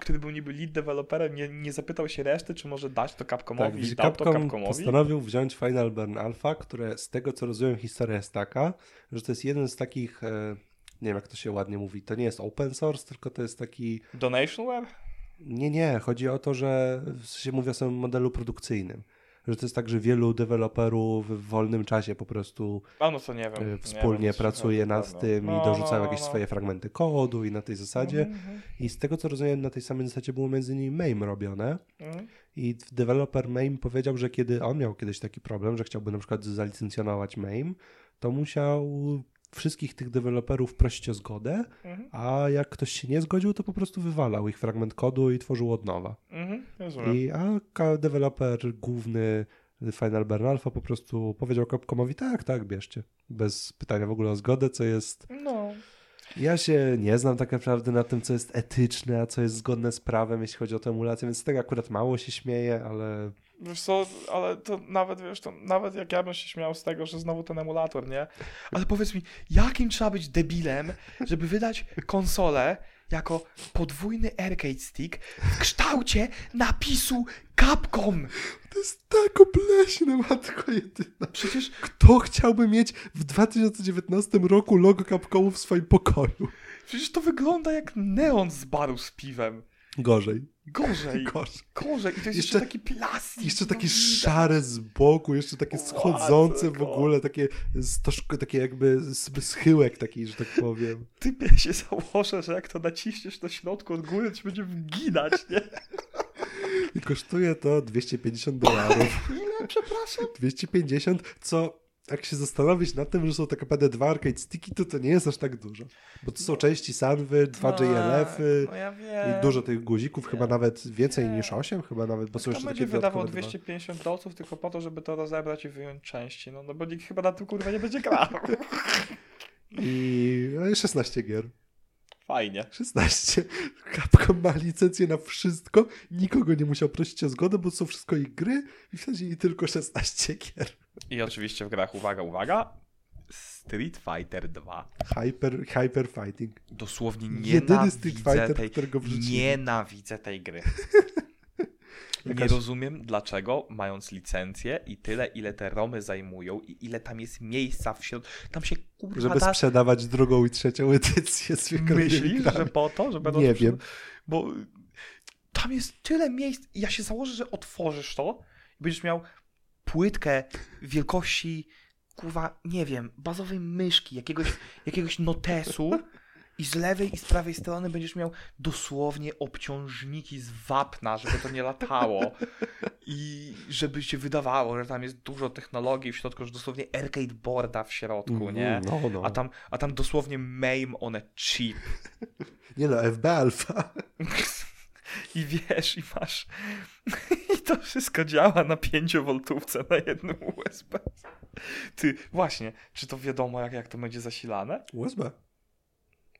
który był niby lead developerem, nie, nie zapytał się reszty, czy może dać to Capcomowi, Tak, i dał to Capcom Capcomowi. postanowił wziąć Final Burn Alpha, które z tego co rozumiem historia jest taka, że to jest jeden z takich, e, nie wiem jak to się ładnie mówi, to nie jest open source, tylko to jest taki, Donationware? nie, nie, chodzi o to, że w sensie mówię o samym modelu produkcyjnym. Że to jest tak, że wielu deweloperów w wolnym czasie po prostu A no to nie wiem. e, nie wspólnie wiem, pracuje nad tym No, i dorzucają no, jakieś no. swoje fragmenty kodu i na tej zasadzie. Mhm, mhm, I z tego co rozumiem, na tej samej zasadzie było między innymi MAME robione. mhm. I deweloper MAME powiedział, że kiedy on miał kiedyś taki problem, że chciałby na przykład zalicencjonować MAME, to musiał wszystkich tych deweloperów o zgodę, Mhm, a jak ktoś się nie zgodził, to po prostu wywalał ich fragment kodu i tworzył od nowa. mhm, rozumiem. I, a deweloper główny Final Burn Alpha po prostu powiedział Capcomowi, tak, tak, bierzcie. Bez pytania w ogóle o zgodę, co jest... No, Ja się nie znam tak naprawdę na tym, co jest etyczne, a co jest zgodne z prawem, jeśli chodzi o tę emulację, więc z tego akurat mało się śmieję, ale Wiesz co, ale to nawet, wiesz, to nawet jak ja bym się śmiał z tego, że znowu ten emulator, nie? Ale powiedz mi, jakim trzeba być debilem, żeby wydać konsolę jako podwójny arcade stick w kształcie napisu Capcom? To jest tak obleśne, matko jedyna. Przecież Kto chciałby mieć w 2019 roku logo Capcomu w swoim pokoju? Przecież to wygląda jak neon z baru z piwem. Gorzej. Gorzej. Gorzej. Gorzej. I to jest jeszcze, Jeszcze- taki plastik. Jeszcze takie widać. szare z boku, jeszcze takie schodzące w ogóle, takie, stożko, takie jakby schyłek taki, że tak powiem. Typie się założę, że jak to naciśniesz do środku od góry, to będzie wginać, nie? I kosztuje to 250 dolarów. Ile, przepraszam? 250, co jak się zastanowić nad tym, że są tak naprawdę dwa arcade sticki, to to nie jest aż tak dużo. Bo to są części Sanwy, dwa JLF-y No ja i dużo tych guzików, chyba nawet więcej niż 8, chyba nawet, bo są jeszcze będzie takie wydawał dodatkowe dwa. 250 dolców tylko po to, żeby to rozebrać i wyjąć części? No, no bo nikt chyba na tym kurwa nie będzie grał. I no, i 16 gier. Fajnie. 16. Capcom ma licencję na wszystko, nikogo nie musiał prosić o zgodę, bo to są wszystko ich gry i wsadzili tylko 16 gier. I oczywiście w grach, uwaga, uwaga, Street Fighter 2. Hyper, hyper Fighting. Dosłownie Jedyny Street Fighter, tej, którego wrzucili. nienawidzę tej gry. Nie Jakaś- rozumiem, dlaczego mając licencję i tyle, ile te romy zajmują i ile tam jest miejsca w środku, tam się kurwa Żeby da... sprzedawać drugą i trzecią edycję z Myślisz, że po to, że będą Nie wiem. Bo tam jest tyle miejsc. Ja się założę, że otworzysz to i będziesz miał płytkę wielkości, kurwa, nie wiem, bazowej myszki, jakiegoś, jakiegoś notesu i z lewej i z prawej strony będziesz miał dosłownie obciążniki z wapna, żeby to nie latało i żeby się wydawało, że tam jest dużo technologii w środku, że dosłownie arcade boarda w środku, nie? No, no. A tam, a tam dosłownie MAME on a chip. Nie no, FB Alpha. I wiesz, i masz. I to wszystko działa na 5V na jednym USB. Ty, właśnie, czy to wiadomo, jak, jak to będzie zasilane? USB.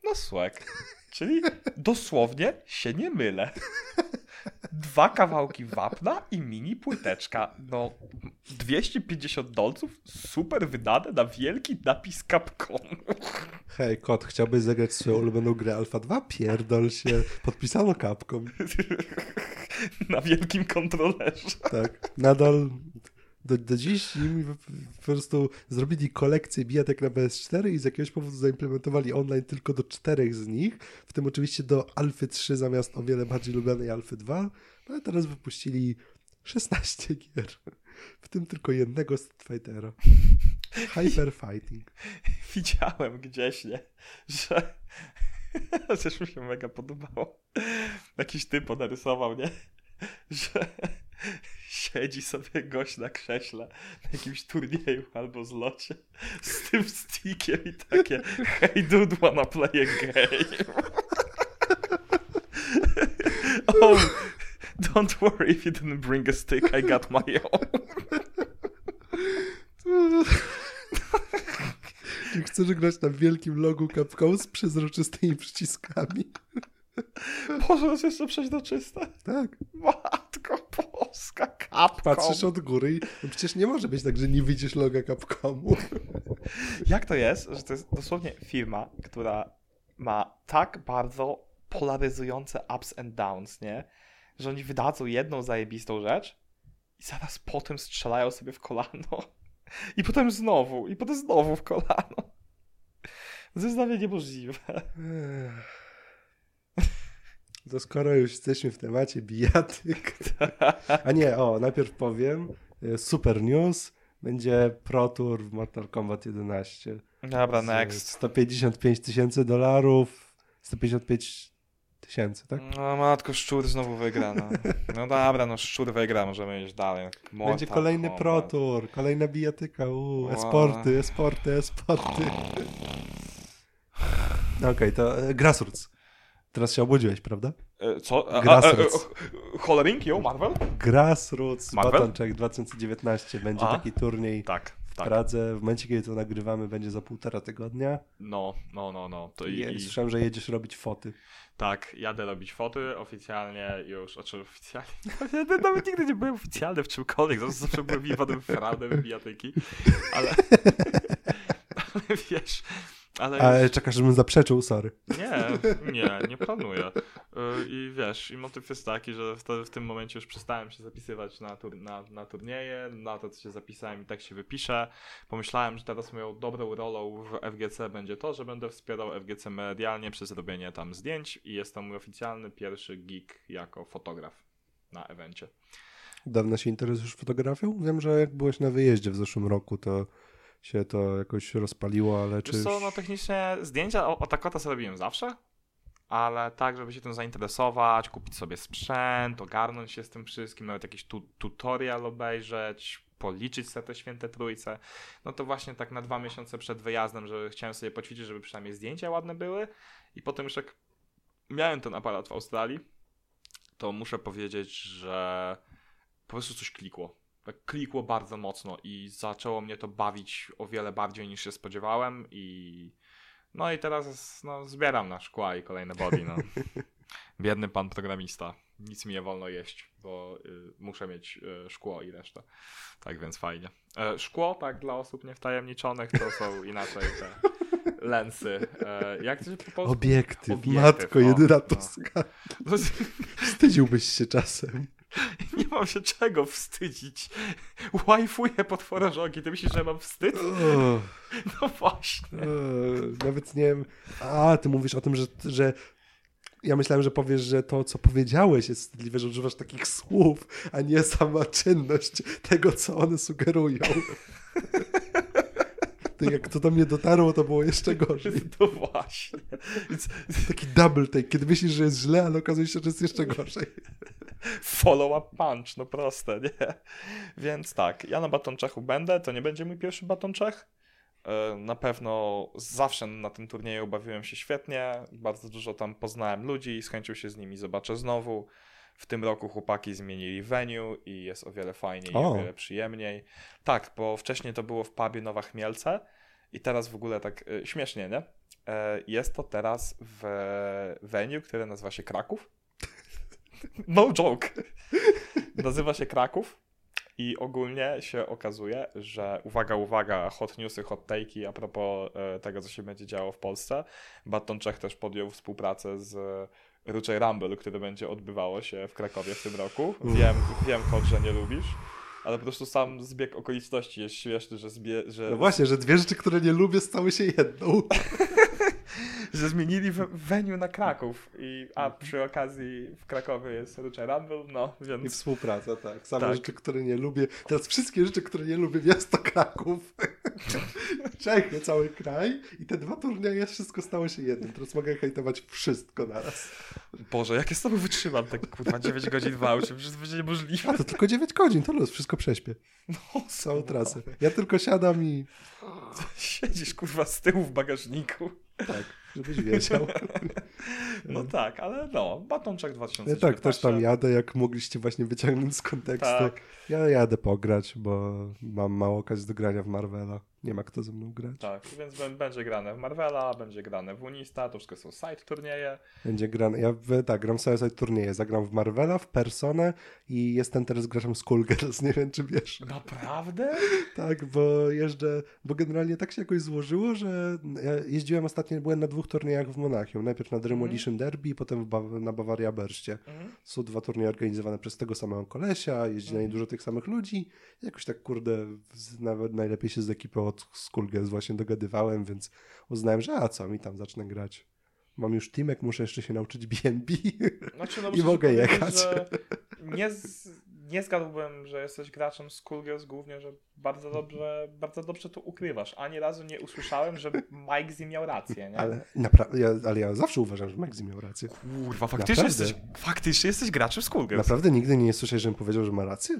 na słek. Czyli dosłownie się nie mylę. Dwa kawałki wapna i mini płyteczka. No, 250 dolców, super wydane na wielki napis Capcomu. Hej, kot, chciałbyś zagrać swoją ulubioną grę Alpha 2? Pierdol się. Podpisano kapką. na wielkim kontrolerze. Tak, nadal do, do dziś im po prostu zrobili kolekcję bijatek na PS4 i z jakiegoś powodu zaimplementowali online tylko do czterech z nich, w tym oczywiście do Alfy 3 zamiast o wiele bardziej lubianej Alfy 2, ale teraz wypuścili 16 gier, w tym tylko jednego Street Fightera. Hyper Fighting. Widziałem gdzieś, nie, że też mi się mega podobało. Jakiś typ narysował, nie, że siedzi sobie gość na krześle na jakimś turnieju albo zlocie z tym stickiem i takie hey dude, wanna play a game? oh, don't worry if you didn't bring a stick, I got my own. Chcesz grać na wielkim logu Capcom z przezroczystymi przyciskami. Boże, jest jeszcze przeźroczyste. Tak. Matko Polska, Capcom. Patrzysz od góry i no przecież nie może być tak, że nie widzisz loga Capcomu. Jak to jest, że to jest dosłownie firma, która ma tak bardzo polaryzujące ups and downs, nie? Że oni wydadzą jedną zajebistą rzecz i zaraz potem strzelają sobie w kolano. I potem znowu, i potem znowu w kolano. To jest dla mnie niemożliwe. To skoro już jesteśmy w temacie bijatyk. A nie, o, najpierw powiem. e, Super news. Będzie Pro Tour w Mortal Kombat 11. Dobra, next. 155 tysięcy dolarów. 155 tysięcy, tak? No matko, szczur znowu wygra, no. No dobra, no szczur wygra, możemy iść dalej. Mortal Będzie kolejny Kombat. Pro Tour, kolejna bijatyka. Uuu, esporty, esporty, esporty. Okej, to e, Grassroots. Teraz się obudziłeś, prawda? E, Co? A, a, a, Grassroots. a, yo, Marvel? Grassroots Marvel? Baton Check 2019 będzie taki turniej Tak, w tak. Pradze. W momencie, kiedy to nagrywamy, będzie za półtora tygodnia. No, no, no, no. To i, I, Słyszałem, że jedziesz robić foty. tak, jadę robić foty oficjalnie już, znaczy oficjalnie, ja nawet nigdy nie byłem oficjalny w czymkolwiek, zawsze, zawsze byłem jebanym fraudem bijatyki, ale, ale wiesz, ale Ale już, czekasz, żebym zaprzeczył, sorry. nie, nie, nie planuję. Y, I wiesz, i motyw jest taki, że w, tym momencie już przestałem się zapisywać na, tur, na, na turnieje, na to, co się zapisałem i tak się wypiszę. Pomyślałem, że teraz moją dobrą rolą w FGC będzie to, że będę wspierał FGC medialnie przez robienie tam zdjęć i jest to mój oficjalny pierwszy gig jako fotograf na evencie. Dawno się interesujesz fotografią? Wiem, że jak byłeś na wyjeździe w zeszłym roku, to się to jakoś rozpaliło, ale czy... Wiesz co, no technicznie zdjęcia o, o takota sobie robiłem zawsze, ale tak, żeby się tym zainteresować, kupić sobie sprzęt, ogarnąć się z tym wszystkim, nawet jakiś tu, tutorial obejrzeć, policzyć sobie te święte trójce, no to właśnie tak na dwa miesiące przed wyjazdem, że chciałem sobie poćwiczyć, żeby przynajmniej zdjęcia ładne były i potem już jak miałem ten aparat w Australii, to muszę powiedzieć, że po prostu coś klikło. Tak klikło bardzo mocno i zaczęło mnie to bawić o wiele bardziej niż się spodziewałem i no i teraz no, zbieram na szkła i kolejne body, no. Biedny pan programista. Nic mi nie wolno jeść, bo y, muszę mieć y, szkło i resztę. Tak więc fajnie. E, szkło, tak, dla osób niewtajemniczonych, to są inaczej te lensy. E, jak to się po? Obiektyw, Obiektyw, matko, o, jedyna no. Toska. No, Wstydziłbyś się czasem. nie mam się czego wstydzić. Wajfuję potworożogi. Ty myślisz, że mam wstyd? No właśnie. nawet nie wiem... A, ty mówisz o tym, że, że... Ja myślałem, że powiesz, że to, co powiedziałeś jest wstydliwe, że używasz takich słów, a nie sama czynność tego, co one sugerują. To jak to do mnie dotarło, to było jeszcze gorzej. No właśnie. Więc Taki double take, kiedy myślisz, że jest źle, ale okazuje się, że jest jeszcze gorzej. follow-up punch, no proste, nie? Więc tak, ja na batonczechu będę, to nie będzie mój pierwszy batonczech. E, Na pewno zawsze na tym turnieju bawiłem się świetnie, bardzo dużo tam poznałem ludzi, z chęcią się z nimi zobaczę znowu. W tym roku chłopaki zmienili venue i jest o wiele fajniej i O. o wiele przyjemniej. Tak, bo wcześniej to było w pubie Nowa Chmielce i teraz w ogóle tak e, śmiesznie, nie? E, jest to teraz w venue, które nazywa się Kraków. No joke. Nazywa się Kraków. I ogólnie się okazuje, że uwaga, uwaga, hot newsy, hot take'i a propos e, tego, co się będzie działo w Polsce. Baton Czech też podjął współpracę z Ruczej Rumble, które będzie odbywało się w Krakowie w tym roku. Wiem, wiem, Kot, że nie lubisz. Ale po prostu sam zbieg okoliczności jest śmieszny, że... Zbie, że... No właśnie, że dwie rzeczy, które nie lubię, stały się jedną. że zmienili venue na Kraków, i, a przy okazji w Krakowie jest Rucze Rumble, no więc... I współpraca, tak. Same tak. rzeczy, które nie lubię. Teraz wszystkie rzeczy, które nie lubię, miasto Kraków. Czechy, cały kraj i te dwa turnieje, wszystko stało się jednym. Teraz mogę hejtować wszystko naraz. Boże, jak ja z tobą wytrzymam tak kurwa 9 godzin w aucie, przecież to będzie niemożliwe. A to tylko 9 godzin, to luz, wszystko prześpię. No, Całą trasę. Ja tylko siadam i... Siedzisz kurwa z tyłu w bagażniku. Tak, żebyś wiedział. No tak, ale no, Batonczak 2019. Ja tak, też tam jadę, jak mogliście właśnie wyciągnąć z kontekstu. Tak. Ja jadę pograć, bo mam mało okazji do grania w Marvela nie ma kto ze mną grać. Tak, więc będzie grane w Marvela, będzie grane w Unista, to wszystko są side turnieje. Będzie grane, ja w, tak, gram same side turnieje, zagram w Marvela, w Personę i jestem teraz graczem Skullgirls, nie wiem czy wiesz. Naprawdę? tak, bo jeżdżę, bo generalnie tak się jakoś złożyło, że ja jeździłem ostatnio, byłem na dwóch turniejach w Monachium, najpierw na Demolition mm. Derby, potem ba na Bawaria Berście. Mm. Są dwa turnieje organizowane przez tego samego kolesia, jeździ mm. na nie mhm. dużo tych samych ludzi, jakoś tak kurde, nawet najlepiej się z ekipą od Skullgirls właśnie dogadywałem, więc uznałem, że a co, mi tam zacznę grać. Mam już teamek, muszę jeszcze się nauczyć BNB znaczy, no, i mogę jechać. Nie, z, nie zgadłbym, że jesteś graczem Skullgirls głównie, że bardzo dobrze, bardzo dobrze to ukrywasz. Ani razu nie usłyszałem, że Mike Z miał rację, nie? Ale, napra- ja, ale ja zawsze uważam, że Mike Z miał rację. Kurwa, faktycznie jesteś, faktycznie jesteś graczem Skullgirls. Naprawdę nigdy nie słyszałeś, żebym powiedział, że ma rację?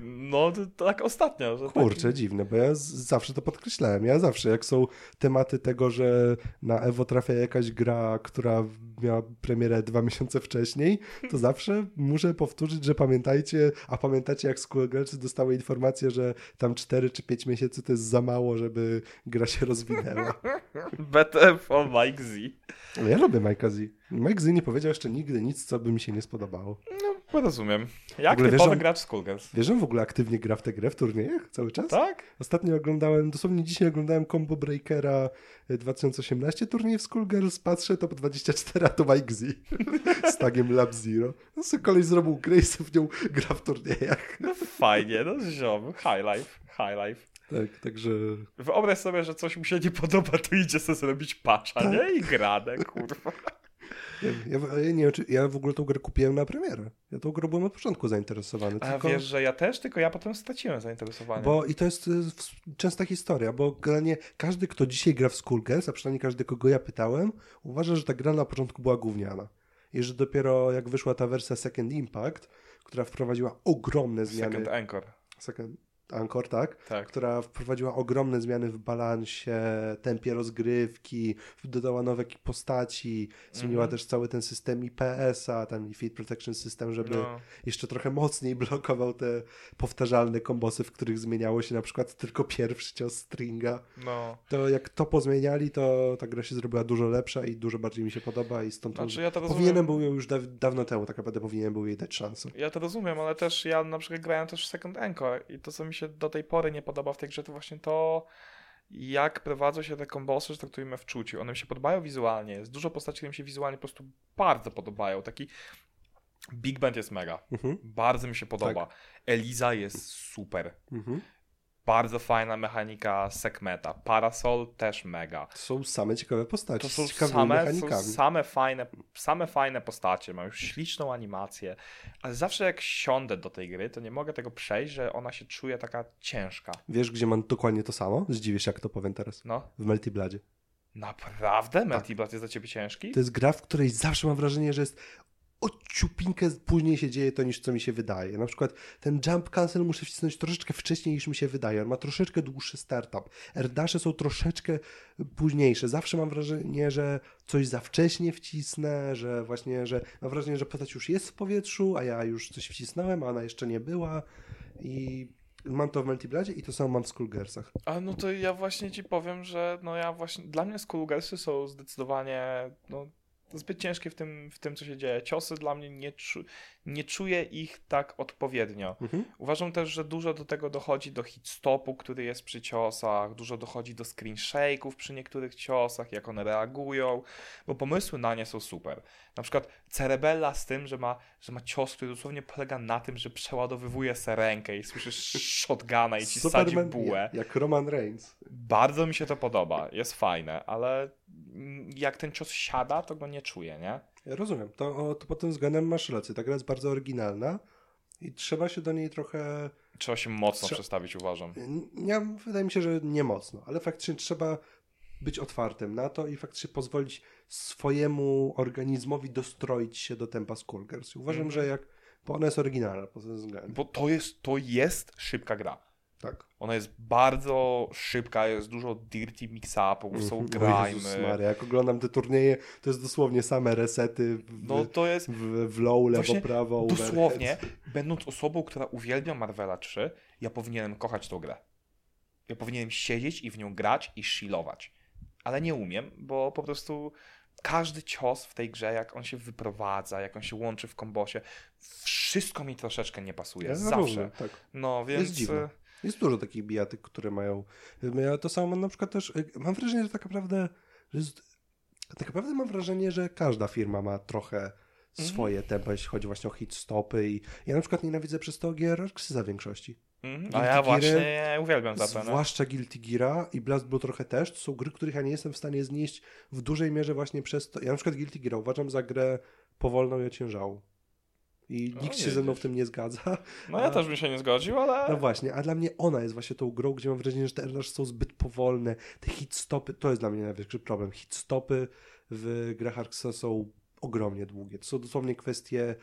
No, tak ostatnio. Że Kurczę, tak... dziwne, bo ja zawsze to podkreślałem. Ja zawsze, jak są tematy tego, że na Evo trafia jakaś gra, która miała premierę dwa miesiące wcześniej, to zawsze muszę powtórzyć, że pamiętajcie, a pamiętacie jak Skullgirls dostały informację, że tam 4 czy 5 miesięcy to jest za mało, żeby gra się rozwinęła. BTF o Mike Z. Ale ja lubię Mike'a Z. Mike Z nie powiedział jeszcze nigdy nic, co by mi się nie spodobało. No, rozumiem. Jak typowy wiesz, gracz Skullgirls. Wiesz, w ogóle aktywnie gra w tę grę w turniejach cały czas? Tak? Ostatnio oglądałem, dosłownie dzisiaj oglądałem Combo Breakera 2018 turniej w Skullgirls, patrzę, top 24, a to Mike Z z tagiem Lab Zero. No sobie kolej zrobił grę i w nią gra w turniejach. No fajnie, no ziom, high life, high life. Tak, także... Wyobraź sobie, że coś mu się nie podoba, to idzie sobie zrobić patcha, tak. nie? I gradę, kurwa. Ja, ja, nie wiem, czy ja w ogóle tą grę kupiłem na premierę. Ja tą grę byłem od początku zainteresowany. A tylko... wiesz, że ja też, tylko ja potem straciłem zainteresowanie. Bo i to jest y, częsta historia, bo generalnie każdy, kto dzisiaj gra w Skullgirls, a przynajmniej każdy, kogo ja pytałem, uważa, że ta gra na początku była gówniana. I że dopiero jak wyszła ta wersja Second Impact, która wprowadziła ogromne zmiany. Second Anchor. Second, Anchor, tak? tak? Która wprowadziła ogromne zmiany w balansie, tempie rozgrywki, dodała nowe postaci, zmieniła mm -hmm. też cały ten system IPS-a, ten Feed Protection System, żeby no. jeszcze trochę mocniej blokował te powtarzalne kombosy, w których zmieniało się na przykład tylko pierwszy cios stringa. No. To jak to pozmieniali, to ta gra się zrobiła dużo lepsza i dużo bardziej mi się podoba i stąd znaczy, ja to powinienem był ją już da dawno temu, tak naprawdę powinienem był jej dać szansę. Ja to rozumiem, ale też ja na przykład grałem też w Second Anchor i to, co mi się do tej pory nie podoba w tej grze, to właśnie to, jak prowadzą się te kombosy, że traktujemy w czuciu. One mi się podobają wizualnie. Jest dużo postaci, które mi się wizualnie po prostu bardzo podobają. Taki Big Band jest mega. Mhm. Bardzo mi się podoba. Tak. Eliza jest super. Mhm. Bardzo fajna mechanika Sekmeta. Parasol też mega. To są same ciekawe postacie. To są same, są same, fajne, same fajne postacie. Mają śliczną animację. Ale zawsze jak siądę do tej gry, to nie mogę tego przejść, że ona się czuje taka ciężka. Wiesz, gdzie mam dokładnie to samo? Zdziwię się, jak to powiem teraz. No. W Multibladzie. Naprawdę? Tak. jest dla ciebie ciężki? To jest gra, w której zawsze mam wrażenie, że jest o ciupinkę później się dzieje to niż co mi się wydaje. Na przykład ten jump cancel muszę wcisnąć troszeczkę wcześniej niż mi się wydaje. On ma troszeczkę dłuższy startup. Erdasze są troszeczkę późniejsze. Zawsze mam wrażenie, że coś za wcześnie wcisnę, że właśnie, że mam wrażenie, że postać już jest w powietrzu, a ja już coś wcisnąłem, a ona jeszcze nie była i mam to w Multibladzie i to samo mam w Skullgersach. A no to ja właśnie ci powiem, że no ja właśnie, dla mnie Skullgersy są zdecydowanie no, zbyt ciężkie w tym, w tym, co się dzieje. Ciosy dla mnie nie, czu, nie czuję ich tak odpowiednio. Mhm. Uważam też, że dużo do tego dochodzi do hitstopu, który jest przy ciosach, dużo dochodzi do screen shake'ów przy niektórych ciosach, jak one reagują, bo pomysły na nie są super. Na przykład Cerebella z tym, że ma, że ma cios, który dosłownie polega na tym, że przeładowywuje se rękę i słyszysz shotguna i ci sadzi Superman, bułę. Jak Roman Reigns. Bardzo mi się to podoba, jest fajne, ale jak ten cios siada, to go nie czuję, nie? Rozumiem. To, o, to pod tym względem masz rację. Ta gra jest bardzo oryginalna i trzeba się do niej trochę... Trzeba się mocno Trze- przestawić, uważam. Ja, wydaje mi się, że nie mocno, ale faktycznie trzeba być otwartym na to i faktycznie pozwolić swojemu organizmowi dostroić się do tempa Skullgirls. Uważam, Mhm. że jak... Bo ona jest oryginalna pod tym względem. Bo to jest, to jest szybka gra. Tak. Ona jest bardzo szybka, jest dużo dirty mix-upów, są Mhm. Grimy. Maria, jak oglądam te turnieje, to jest dosłownie same resety w, No to jest w, w low, lewo, prawo, dosłownie, overheads. będąc osobą, która uwielbia Marvela 3, ja powinienem kochać tą grę. Ja powinienem siedzieć i w nią grać i shilować. Ale nie umiem, bo po prostu każdy cios w tej grze, jak on się wyprowadza, jak on się łączy w kombosie, wszystko mi troszeczkę nie pasuje. Ja Zawsze. rozumiem, tak. No więc. Jest dziwne. Jest dużo takich bijatyk, które mają. Ja to samo mam na przykład też. Mam wrażenie, że tak naprawdę. Że jest, tak naprawdę mam wrażenie, że każda firma ma trochę swoje tempo, jeśli chodzi właśnie o hit stopy. I ja na przykład nienawidzę przez to gier Roxyza w większości. Mhm. Guilty A ja Geary, właśnie uwielbiam za to. no. Zwłaszcza Guilty Geara i Blast Blue trochę też. To są gry, których ja nie jestem w stanie znieść w dużej mierze właśnie przez to. Ja na przykład Guilty Geara uważam za grę powolną i ociężałą. I O, nikt się ze mną w tym nie zgadza. No ja A- też bym się nie zgodził, ale. No właśnie, a dla mnie ona jest właśnie tą grą, gdzie mam wrażenie, że te RNG są zbyt powolne. Te hitstopy, to jest dla mnie największy problem. Hitstopy w grach Arksa są ogromnie długie. To są dosłownie kwestie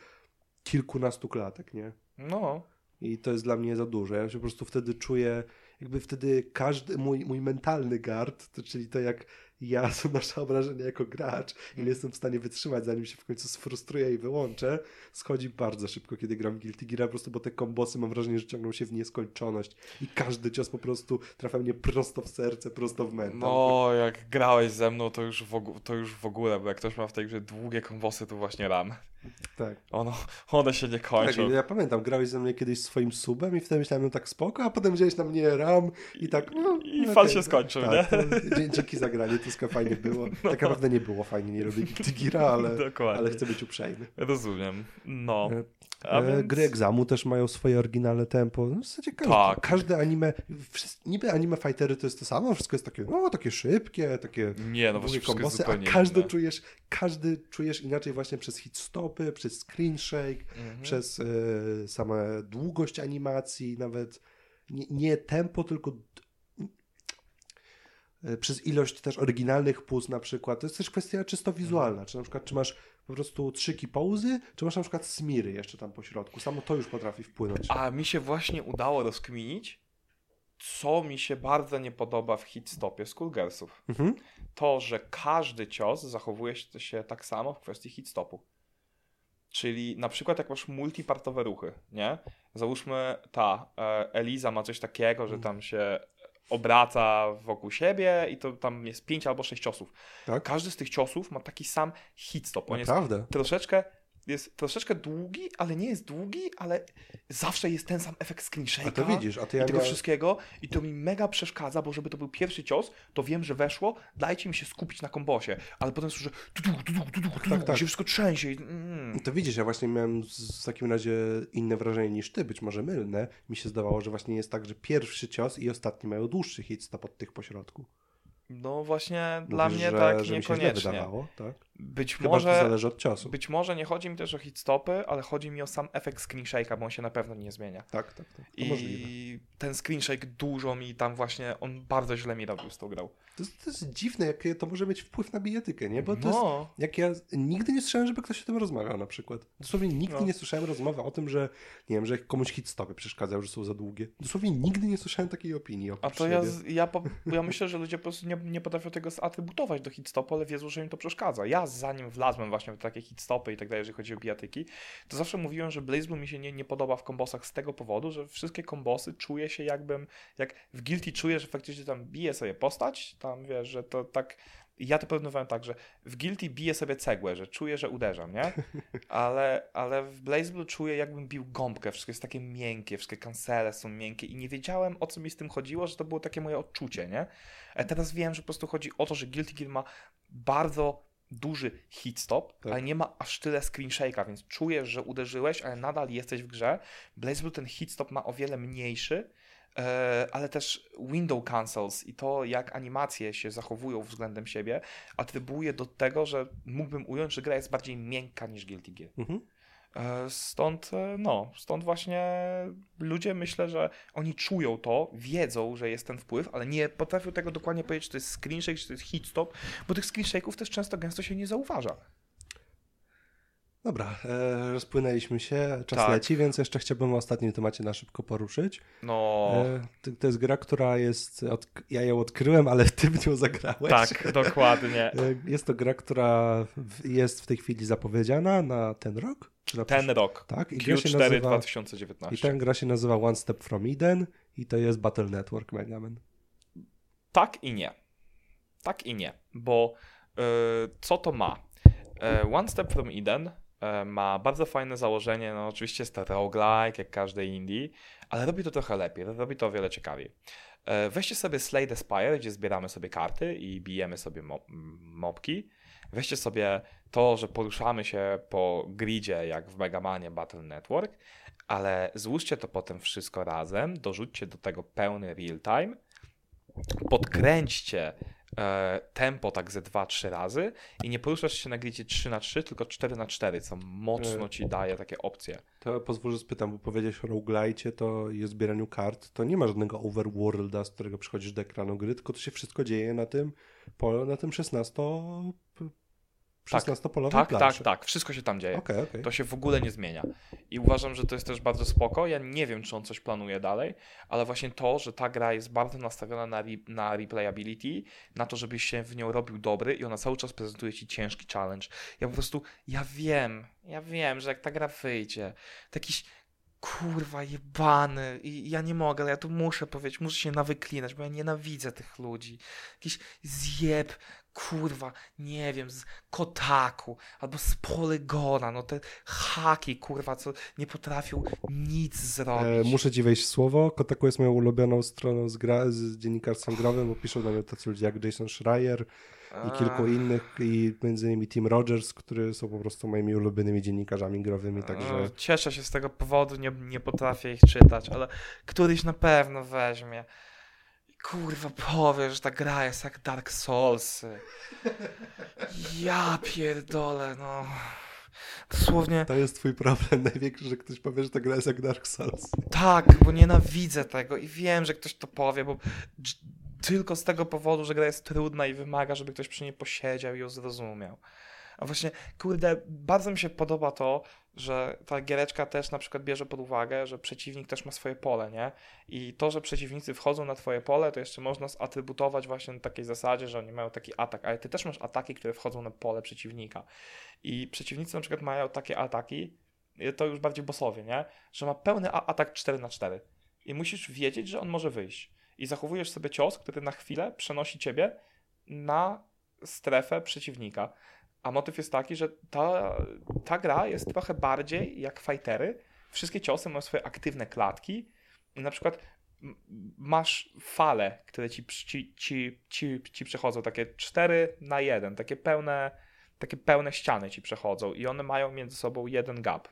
kilkunastu klatek, nie? No. I to jest dla mnie za dużo. Ja się po prostu wtedy czuję, jakby wtedy każdy mój, mój mentalny guard, to czyli to jak ja znoszę obrażenia jako gracz, ile jestem w stanie wytrzymać, zanim się w końcu sfrustruję i wyłączę, schodzi bardzo szybko, kiedy gram Guilty Gear, po prostu bo te kombosy mam wrażenie, że ciągną się w nieskończoność i każdy cios po prostu trafia mnie prosto w serce, prosto w mental. No, jak grałeś ze mną, to już, w ogóle, to już w ogóle, bo jak ktoś ma w tej grze długie kombosy, to właśnie ran. Tak. Ono, one się nie Tak, kończą. ja pamiętam, grałeś ze mnie kiedyś swoim subem i wtedy myślałem, no tak spoko, a potem wziąłeś na mnie ram i tak... No, I okej, fal się no, skończył, tak, nie? Dzięki za granie, to fajnie było. Tak naprawdę nie było fajnie, nie robię Geara, ale, Dokładnie. ale chcę być uprzejmy. Rozumiem. No. E, A E, więc... Gry egzamu też mają swoje oryginalne tempo. No, w zasadzie każdy, Tak. każde anime, niby anime fightery to jest to samo, wszystko jest takie, no takie szybkie, takie Nie, no właśnie kombosy, a każdy inne. czujesz, każdy czujesz inaczej właśnie przez hitstopy, przez screen shake, Mhm. przez samą długość animacji, nawet nie, nie tempo, tylko przez ilość też oryginalnych puz na przykład. To jest też kwestia czysto wizualna. Czy na przykład, czy masz po prostu trzyki pauzy, czy masz na przykład smiry jeszcze tam po środku. Samo to już potrafi wpłynąć. A mi się właśnie udało rozkminić, co mi się bardzo nie podoba w hitstopie Skullgirlsów. Mhm. To, że każdy cios zachowuje się- się tak samo w kwestii hitstopu. Czyli na przykład jak masz multipartowe ruchy, nie? Załóżmy ta e, Eliza ma coś takiego, że tam się obraca wokół siebie i to tam jest pięć albo sześć ciosów. Tak? Każdy z tych ciosów ma taki sam hitstop. On jest Naprawdę. troszeczkę, jest troszeczkę długi, ale nie jest długi, ale zawsze jest ten sam efekt screen A shake'a to widzisz, a ja i tego miałem... wszystkiego i to mi mega przeszkadza, bo żeby to był pierwszy cios, to wiem, że weszło, dajcie mi się skupić na kombosie, ale potem słyszę tudu, tudu, tudu, tudu, tak, tak. się wszystko trzęsie. i- Mm. To widzisz, ja właśnie miałem w takim razie inne wrażenie niż ty, być może mylne. Mi się zdawało, że właśnie jest tak, że pierwszy cios i ostatni mają dłuższy hitstop od tych pośrodku. No właśnie dla Mówisz, mnie że, tak że mi się niekoniecznie. wydawało, tak? Być Chyba, może, zależy od ciosu. być może nie chodzi mi też o hitstopy, ale chodzi mi o sam efekt screen shake'a, bo on się na pewno nie zmienia. Tak, tak, tak. To możliwe. I ten screen shake dużo mi tam właśnie, on bardzo źle mi robił z tą grą. To jest, to jest dziwne, jakie to może mieć wpływ na bijatykę, nie? Bo to jest, no, jak ja nigdy nie słyszałem, żeby ktoś o tym rozmawiał na przykład. Dosłownie nigdy No. nie słyszałem rozmowy o tym, że nie wiem, że komuś hitstopy przeszkadzają, że są za długie. Dosłownie nigdy nie słyszałem takiej opinii a to ja, ja, po, ja myślę, że ludzie po prostu nie, nie potrafią tego zatrybutować do hitstopu, ale wiedzą, że im to przeszkadza. Ja ja zanim wlazłem właśnie w takie hitstopy i tak dalej, jeżeli chodzi o bijatyki, to zawsze mówiłem, że BlazBlue mi się nie, nie podoba w kombosach z tego powodu, że wszystkie kombosy czuję się jakbym, jak w Guilty czuję, że faktycznie tam bije sobie postać, tam wiesz, że to tak ja to porównywałem tak, że w Guilty biję sobie cegłę, że czuję, że uderzam, nie? Ale, ale w BlazBlue czuję, jakbym bił gąbkę. Wszystko jest takie miękkie, wszystkie kancele są miękkie i nie wiedziałem, o co mi z tym chodziło, że to było takie moje odczucie, nie? A teraz wiem, że po prostu chodzi o to, że Guilty Gear ma bardzo duży hit stop, tak. ale nie ma aż tyle screen shake'a, więc czujesz, że uderzyłeś, ale nadal jesteś w grze. BlazBlue ten hit stop ma o wiele mniejszy, E, ale też window cancels i to, jak animacje się zachowują względem siebie, atrybuuje do tego, że mógłbym ująć, że gra jest bardziej miękka niż Guilty Gear. Mhm. E, stąd, e, no, stąd właśnie ludzie myślę, że oni czują to, wiedzą, że jest ten wpływ, ale nie potrafią tego dokładnie powiedzieć, czy to jest screenshake, czy to jest hitstop, bo tych screenshake'ów też często gęsto się nie zauważa. Dobra, e, rozpłynęliśmy się, czas tak. leci, więc jeszcze chciałbym o ostatnim temacie na szybko poruszyć. No. E, to, jest gra, która jest. Od, ja ją odkryłem, ale ty w nią zagrałeś. Tak, dokładnie. E, jest to gra, która jest w tej chwili zapowiedziana na ten rok? Ten rok. Tak, i Q4 nazywa, 2019. I ta gra się nazywa One Step from Eden i to jest Battle Network Megaman. Tak i nie. Tak i nie, bo yy, co to ma? One Step from Eden E, ma bardzo fajne założenie, no oczywiście jest to roguelike, jak każdy indie, ale robi to trochę lepiej, robi to o wiele ciekawiej. Weźcie sobie Slay the Spire, gdzie zbieramy sobie karty i bijemy sobie mobki. Weźcie sobie to, że poruszamy się po gridzie, jak w Megamanie Battle Network, ale złóżcie to potem wszystko razem, dorzućcie do tego pełny real time, podkręćcie e, tempo tak ze 2-3 razy i nie poruszasz się na gridzie 3 na 3 tylko 4 na 4 co mocno ci daje takie opcje. To pozwól, że spytam, bo powiedziałeś o roguelite to i o zbieraniu kart, to nie ma żadnego overworlda, z którego przychodzisz do ekranu gry, tylko to się wszystko dzieje na tym, na tym 16 16-polowej tak, tak, tak, tak. Wszystko się tam dzieje. Okay, okay. To się w ogóle nie zmienia. I uważam, że to jest też bardzo spoko. Ja nie wiem, czy on coś planuje dalej, ale właśnie to, że ta gra jest bardzo nastawiona na, re na replayability, na to, żebyś się w nią robił dobry i ona cały czas prezentuje ci ciężki challenge. Ja po prostu, ja wiem, ja wiem, że jak ta gra wyjdzie, to jakiś kurwa jebany i ja nie mogę, ja tu muszę powiedzieć, muszę się nawyklinać, bo ja nienawidzę tych ludzi. Jakiś zjeb, kurwa, nie wiem, z Kotaku albo z Polygona, no te haki, kurwa, co nie potrafią nic zrobić. E, muszę ci wejść w słowo. Kotaku jest moją ulubioną stroną z, gra, z dziennikarstwem growym, bo piszą na mnie tacy ludzie jak Jason Schreier i kilku innych, i między innymi Tim Rogers, którzy są po prostu moimi ulubionymi dziennikarzami growymi, także... Cieszę się z tego powodu, nie, nie potrafię ich czytać, ale któryś na pewno weźmie kurwa powiesz, że ta gra jest jak Dark Souls. Ja pierdolę, no. Dosłownie. To jest twój problem największy, że ktoś powie, że ta gra jest jak Dark Souls. Tak, bo nienawidzę tego i wiem, że ktoś to powie, bo tylko z tego powodu, że gra jest trudna i wymaga, żeby ktoś przy niej posiedział i ją zrozumiał. A właśnie, kurde, bardzo mi się podoba to, że ta giereczka też na przykład bierze pod uwagę, że przeciwnik też ma swoje pole, nie? I to, że przeciwnicy wchodzą na twoje pole, to jeszcze można zatrybutować właśnie na takiej zasadzie, że oni mają taki atak, ale ty też masz ataki, które wchodzą na pole przeciwnika. I przeciwnicy na przykład mają takie ataki, to już bardziej bossowie, nie? Że ma pełny atak 4 na 4 I musisz wiedzieć, że on może wyjść. I zachowujesz sobie cios, który na chwilę przenosi ciebie na strefę przeciwnika. A motyw jest taki, że ta, ta gra jest trochę bardziej jak fightery. Wszystkie ciosy mają swoje aktywne klatki. Na przykład masz fale, które ci, ci, ci, ci, ci przechodzą, takie 4 na 1, takie pełne, takie pełne ściany ci przechodzą i one mają między sobą jeden gap.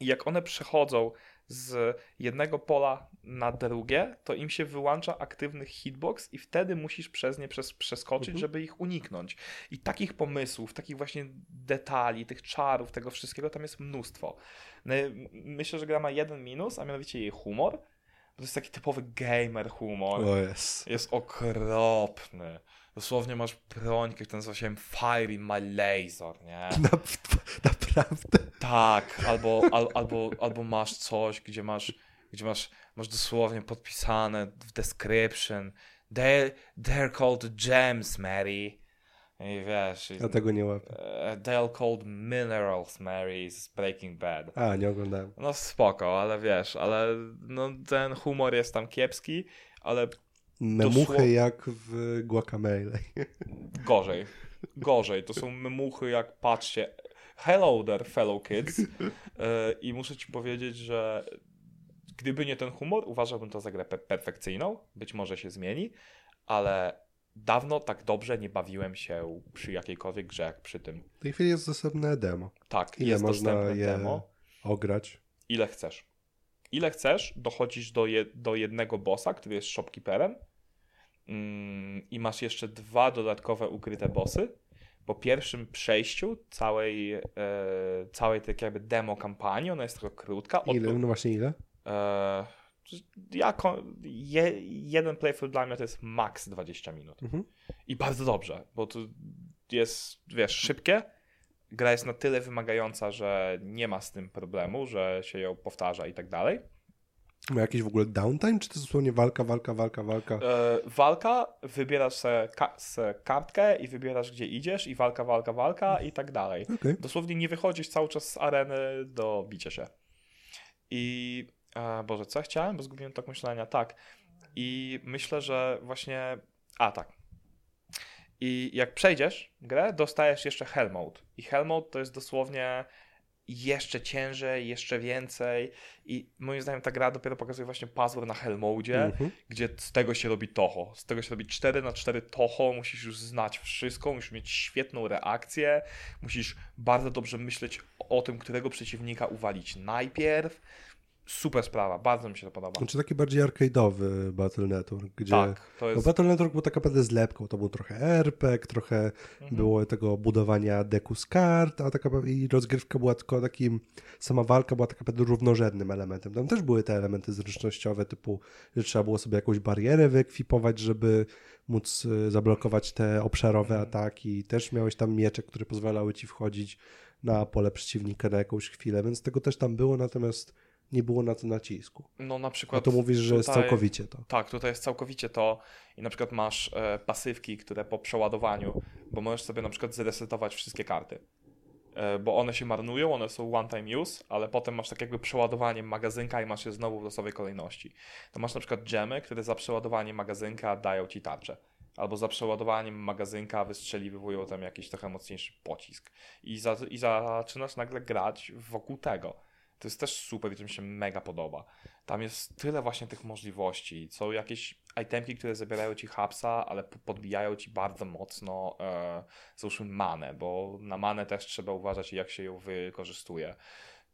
I jak one przechodzą z jednego pola na drugie, to im się wyłącza aktywny hitbox i wtedy musisz przez nie przes przeskoczyć, mhm. żeby ich uniknąć. I takich pomysłów, takich właśnie detali, tych czarów, tego wszystkiego tam jest mnóstwo. No, myślę, że gra ma jeden minus, a mianowicie jej humor. Bo to jest taki typowy gamer humor. Oh yes. Jest okropny. Dosłownie masz broń, który nazywa się Fire in my laser, nie? naprawdę? Tak, albo, al, albo, albo masz coś, gdzie masz, gdzie masz, masz dosłownie podpisane w description They're, they're called gems, Mary. I wiesz... Ja tego nie łapię. e, Dale Cold Minerals Mary z Breaking Bad. A, nie oglądałem. No spoko, ale wiesz, ale no, ten humor jest tam kiepski, ale Memuchy Dosło- jak w Guacamole. gorzej. Gorzej. To są memuchy jak patrzcie. Hello there, fellow kids. E, I muszę ci powiedzieć, że gdyby nie ten humor, uważałbym to za grę pe- perfekcyjną. Być może się zmieni, ale dawno tak dobrze nie bawiłem się przy jakiejkolwiek grze jak przy tym. W tej chwili jest dostępne demo. Tak, Ile jest można dostępne je- demo. Ograć. Ile chcesz. Ile chcesz, dochodzisz do, je, do jednego bossa, który jest shopkeeperem mm, i masz jeszcze dwa dodatkowe ukryte bossy. Po pierwszym przejściu całej, e, całej tej jakby demo kampanii, ona jest trochę krótka. Od, Ile? No właśnie ile? e, ja, je, jeden playthrough dla mnie to jest max 20 minut. Mhm. I bardzo dobrze, bo to jest, wiesz, szybkie. Gra jest na tyle wymagająca, że nie ma z tym problemu, że się ją powtarza i tak dalej. Ma jakiś w ogóle downtime, czy to jest dosłownie walka, walka, walka, walka? E, walka, wybierasz se, ka- se kartkę i wybierasz gdzie idziesz i walka, walka, walka i tak dalej. Okej. Dosłownie nie wychodzisz cały czas z areny do bicia się. I e, Boże, co ja chciałem? Bo zgubiłem tak myślenia. Tak. I myślę, że właśnie. A tak. I jak przejdziesz grę, dostajesz jeszcze Hell Mode. I Hell Mode to jest dosłownie jeszcze ciężej, jeszcze więcej. I moim zdaniem ta gra dopiero pokazuje właśnie pazur na Hell Mode, Mhm. gdzie z tego się robi toho. Z tego się robi 4 na 4 toho, musisz już znać wszystko, musisz mieć świetną reakcję, musisz bardzo dobrze myśleć o tym, którego przeciwnika uwalić najpierw. Super sprawa, bardzo mi się to podoba. Znaczy taki bardziej arcade'owy Battle Network, gdzie... Tak, to jest... Battle Network był tak naprawdę zlepką, to był trochę RPG, trochę Mhm. było tego budowania deku z kart, a taka i rozgrywka była tylko takim, sama walka była tak naprawdę równorzędnym elementem. Tam też były te elementy zręcznościowe, typu, że trzeba było sobie jakąś barierę wyekwipować, żeby móc y, zablokować te obszarowe Mhm. ataki. Też miałeś tam miecze, które pozwalały ci wchodzić na pole przeciwnika na jakąś chwilę, więc tego też tam było, natomiast nie było na to nacisku. No na A przykład to mówisz, że jest tutaj- całkowicie to. Tak, tutaj jest całkowicie to i na przykład masz e, pasywki, które po przeładowaniu, bo możesz sobie na przykład zresetować wszystkie karty. E, bo one się marnują, one są one time use, ale potem masz tak jakby przeładowanie magazynka i masz je znowu w losowej kolejności. To masz na przykład gemy, które za przeładowanie magazynka dają ci tarczę. Albo za przeładowaniem magazynka wystrzeliwują tam jakiś trochę mocniejszy pocisk. I, za, I zaczynasz nagle grać wokół tego. To jest też super i to mi się mega podoba. Tam jest tyle właśnie tych możliwości. Są jakieś itemki, które zabierają ci hapsa, ale po- podbijają ci bardzo mocno e, załóżmy manę, bo na manę też trzeba uważać jak się ją wykorzystuje.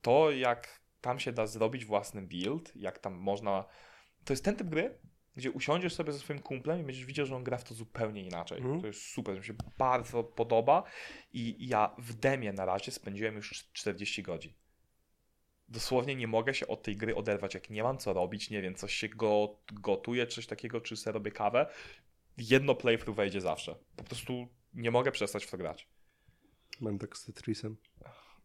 To jak tam się da zrobić własny build, jak tam można... To jest ten typ gry, gdzie usiądziesz sobie ze swoim kumplem i będziesz widział, że on gra w to zupełnie inaczej. Mhm. To jest super, to mi się bardzo podoba i ja w demie na razie spędziłem już 40 godzin dosłownie nie mogę się od tej gry oderwać. Jak nie mam co robić, nie wiem, coś się go, gotuje, coś takiego, czy sobie robię kawę, jedno playthrough wejdzie zawsze. Po prostu nie mogę przestać w to grać. Mam tak z Tetrisem.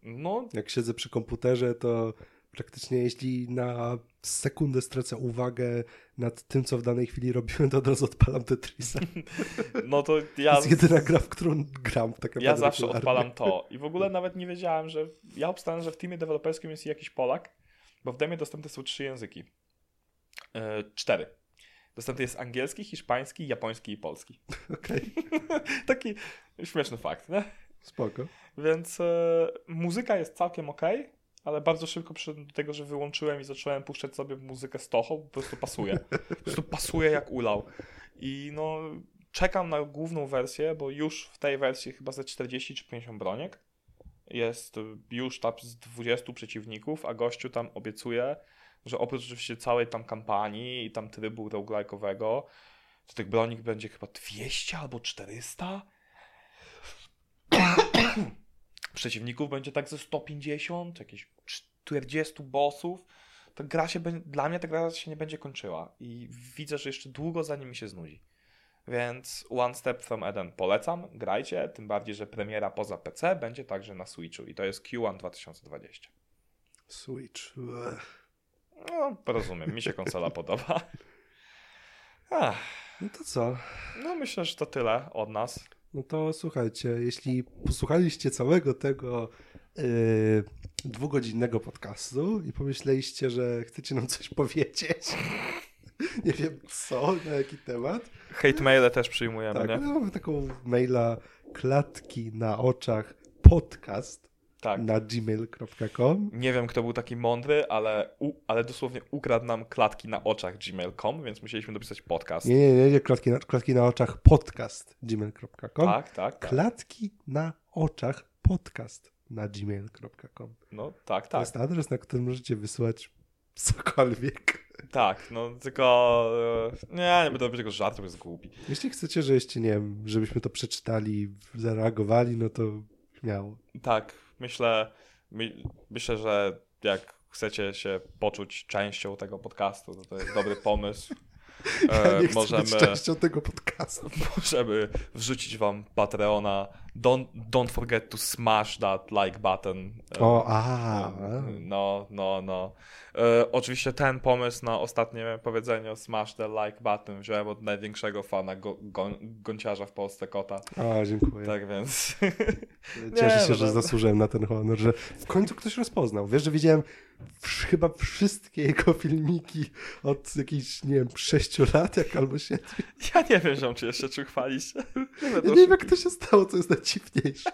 No, Jak siedzę przy komputerze, to praktycznie jeśli na sekundę stracę uwagę nad tym, co w danej chwili robiłem, to od razu odpalam Tetrisa. no to To ja, jest jedyna gra, w którą gram. Tak ja zawsze odpalam to. I w ogóle nawet nie wiedziałem, że ja obstałem, że w teamie deweloperskim jest jakiś Polak, bo w demie dostępne są trzy języki. E, cztery. Dostępny jest angielski, hiszpański, japoński i polski. Okej, Taki śmieszny fakt, nie? spoko. Więc e, muzyka jest całkiem ok, ale bardzo szybko przyszedłem do tego, że wyłączyłem i zacząłem puszczać sobie muzykę z Toho, po prostu pasuje. Po prostu pasuje jak ulał. I no, czekam na główną wersję, bo już w tej wersji chyba ze 40 czy 50 broniek. Jest już tam z 20 przeciwników, a gościu tam obiecuje, że oprócz oczywiście całej tam kampanii i tam trybu roguelike'owego, to tych bronik będzie chyba 200 albo 400 przeciwników będzie tak ze 150, jakieś 40 bossów. To gra się dla mnie ta gra się nie będzie kończyła i widzę, że jeszcze długo zanim mi się znudzi. Więc One Step from Eden polecam, grajcie, tym bardziej, że premiera poza PC będzie także na Switchu i to jest Q1 2020. Switch. No, rozumiem, mi się konsola podoba. Ach, No to co? no myślę, że to tyle od nas. No to słuchajcie, jeśli posłuchaliście całego tego yy, dwugodzinnego podcastu i pomyśleliście, że chcecie nam coś powiedzieć, nie wiem co, na jaki temat. Hate maile też przyjmujemy, tak, nie? No, mamy taką maila klatki na oczach podcast Tak. na gmail.com. Nie wiem, kto był taki mądry, ale, u, ale dosłownie ukradł nam klatki na oczach gmail.com, więc musieliśmy dopisać podcast. Nie, nie, nie, nie klatki, na, klatki na oczach podcast gmail.com. Tak, tak, tak. Klatki na oczach podcast na gmail.com. No tak, To tak. jest adres, na którym możecie wysłać cokolwiek. Tak, no tylko. e, Nie, nie będę robić tego żartu, bo jest głupi. Jeśli chcecie, żeście, nie wiem, żebyśmy to przeczytali, zareagowali, no to śmiało. Tak, myślę, my, myślę, że jak chcecie się poczuć częścią tego podcastu, to to jest dobry pomysł. Ja E, nie chcę możemy, być częścią tego podcastu. możemy wrzucić wam Patreona. Don't, don't forget to smash that like button. O, a, No, no, no. E, oczywiście ten pomysł na ostatnie powiedzenie smash the like button wziąłem od największego fana go, go, gonciarza w Polsce kota. a, dziękuję. Tak więc. Cieszę Nie, się, no że zasłużyłem na ten honor, że w końcu ktoś rozpoznał. Wiesz, że widziałem chyba wszystkie jego filmiki od jakichś, nie wiem, sześciu lat, jak albo siedmiu. Ja nie wiem, czy jeszcze czym chwalić. Ja nie wiem, jak to się stało, co jest najdziwniejsze.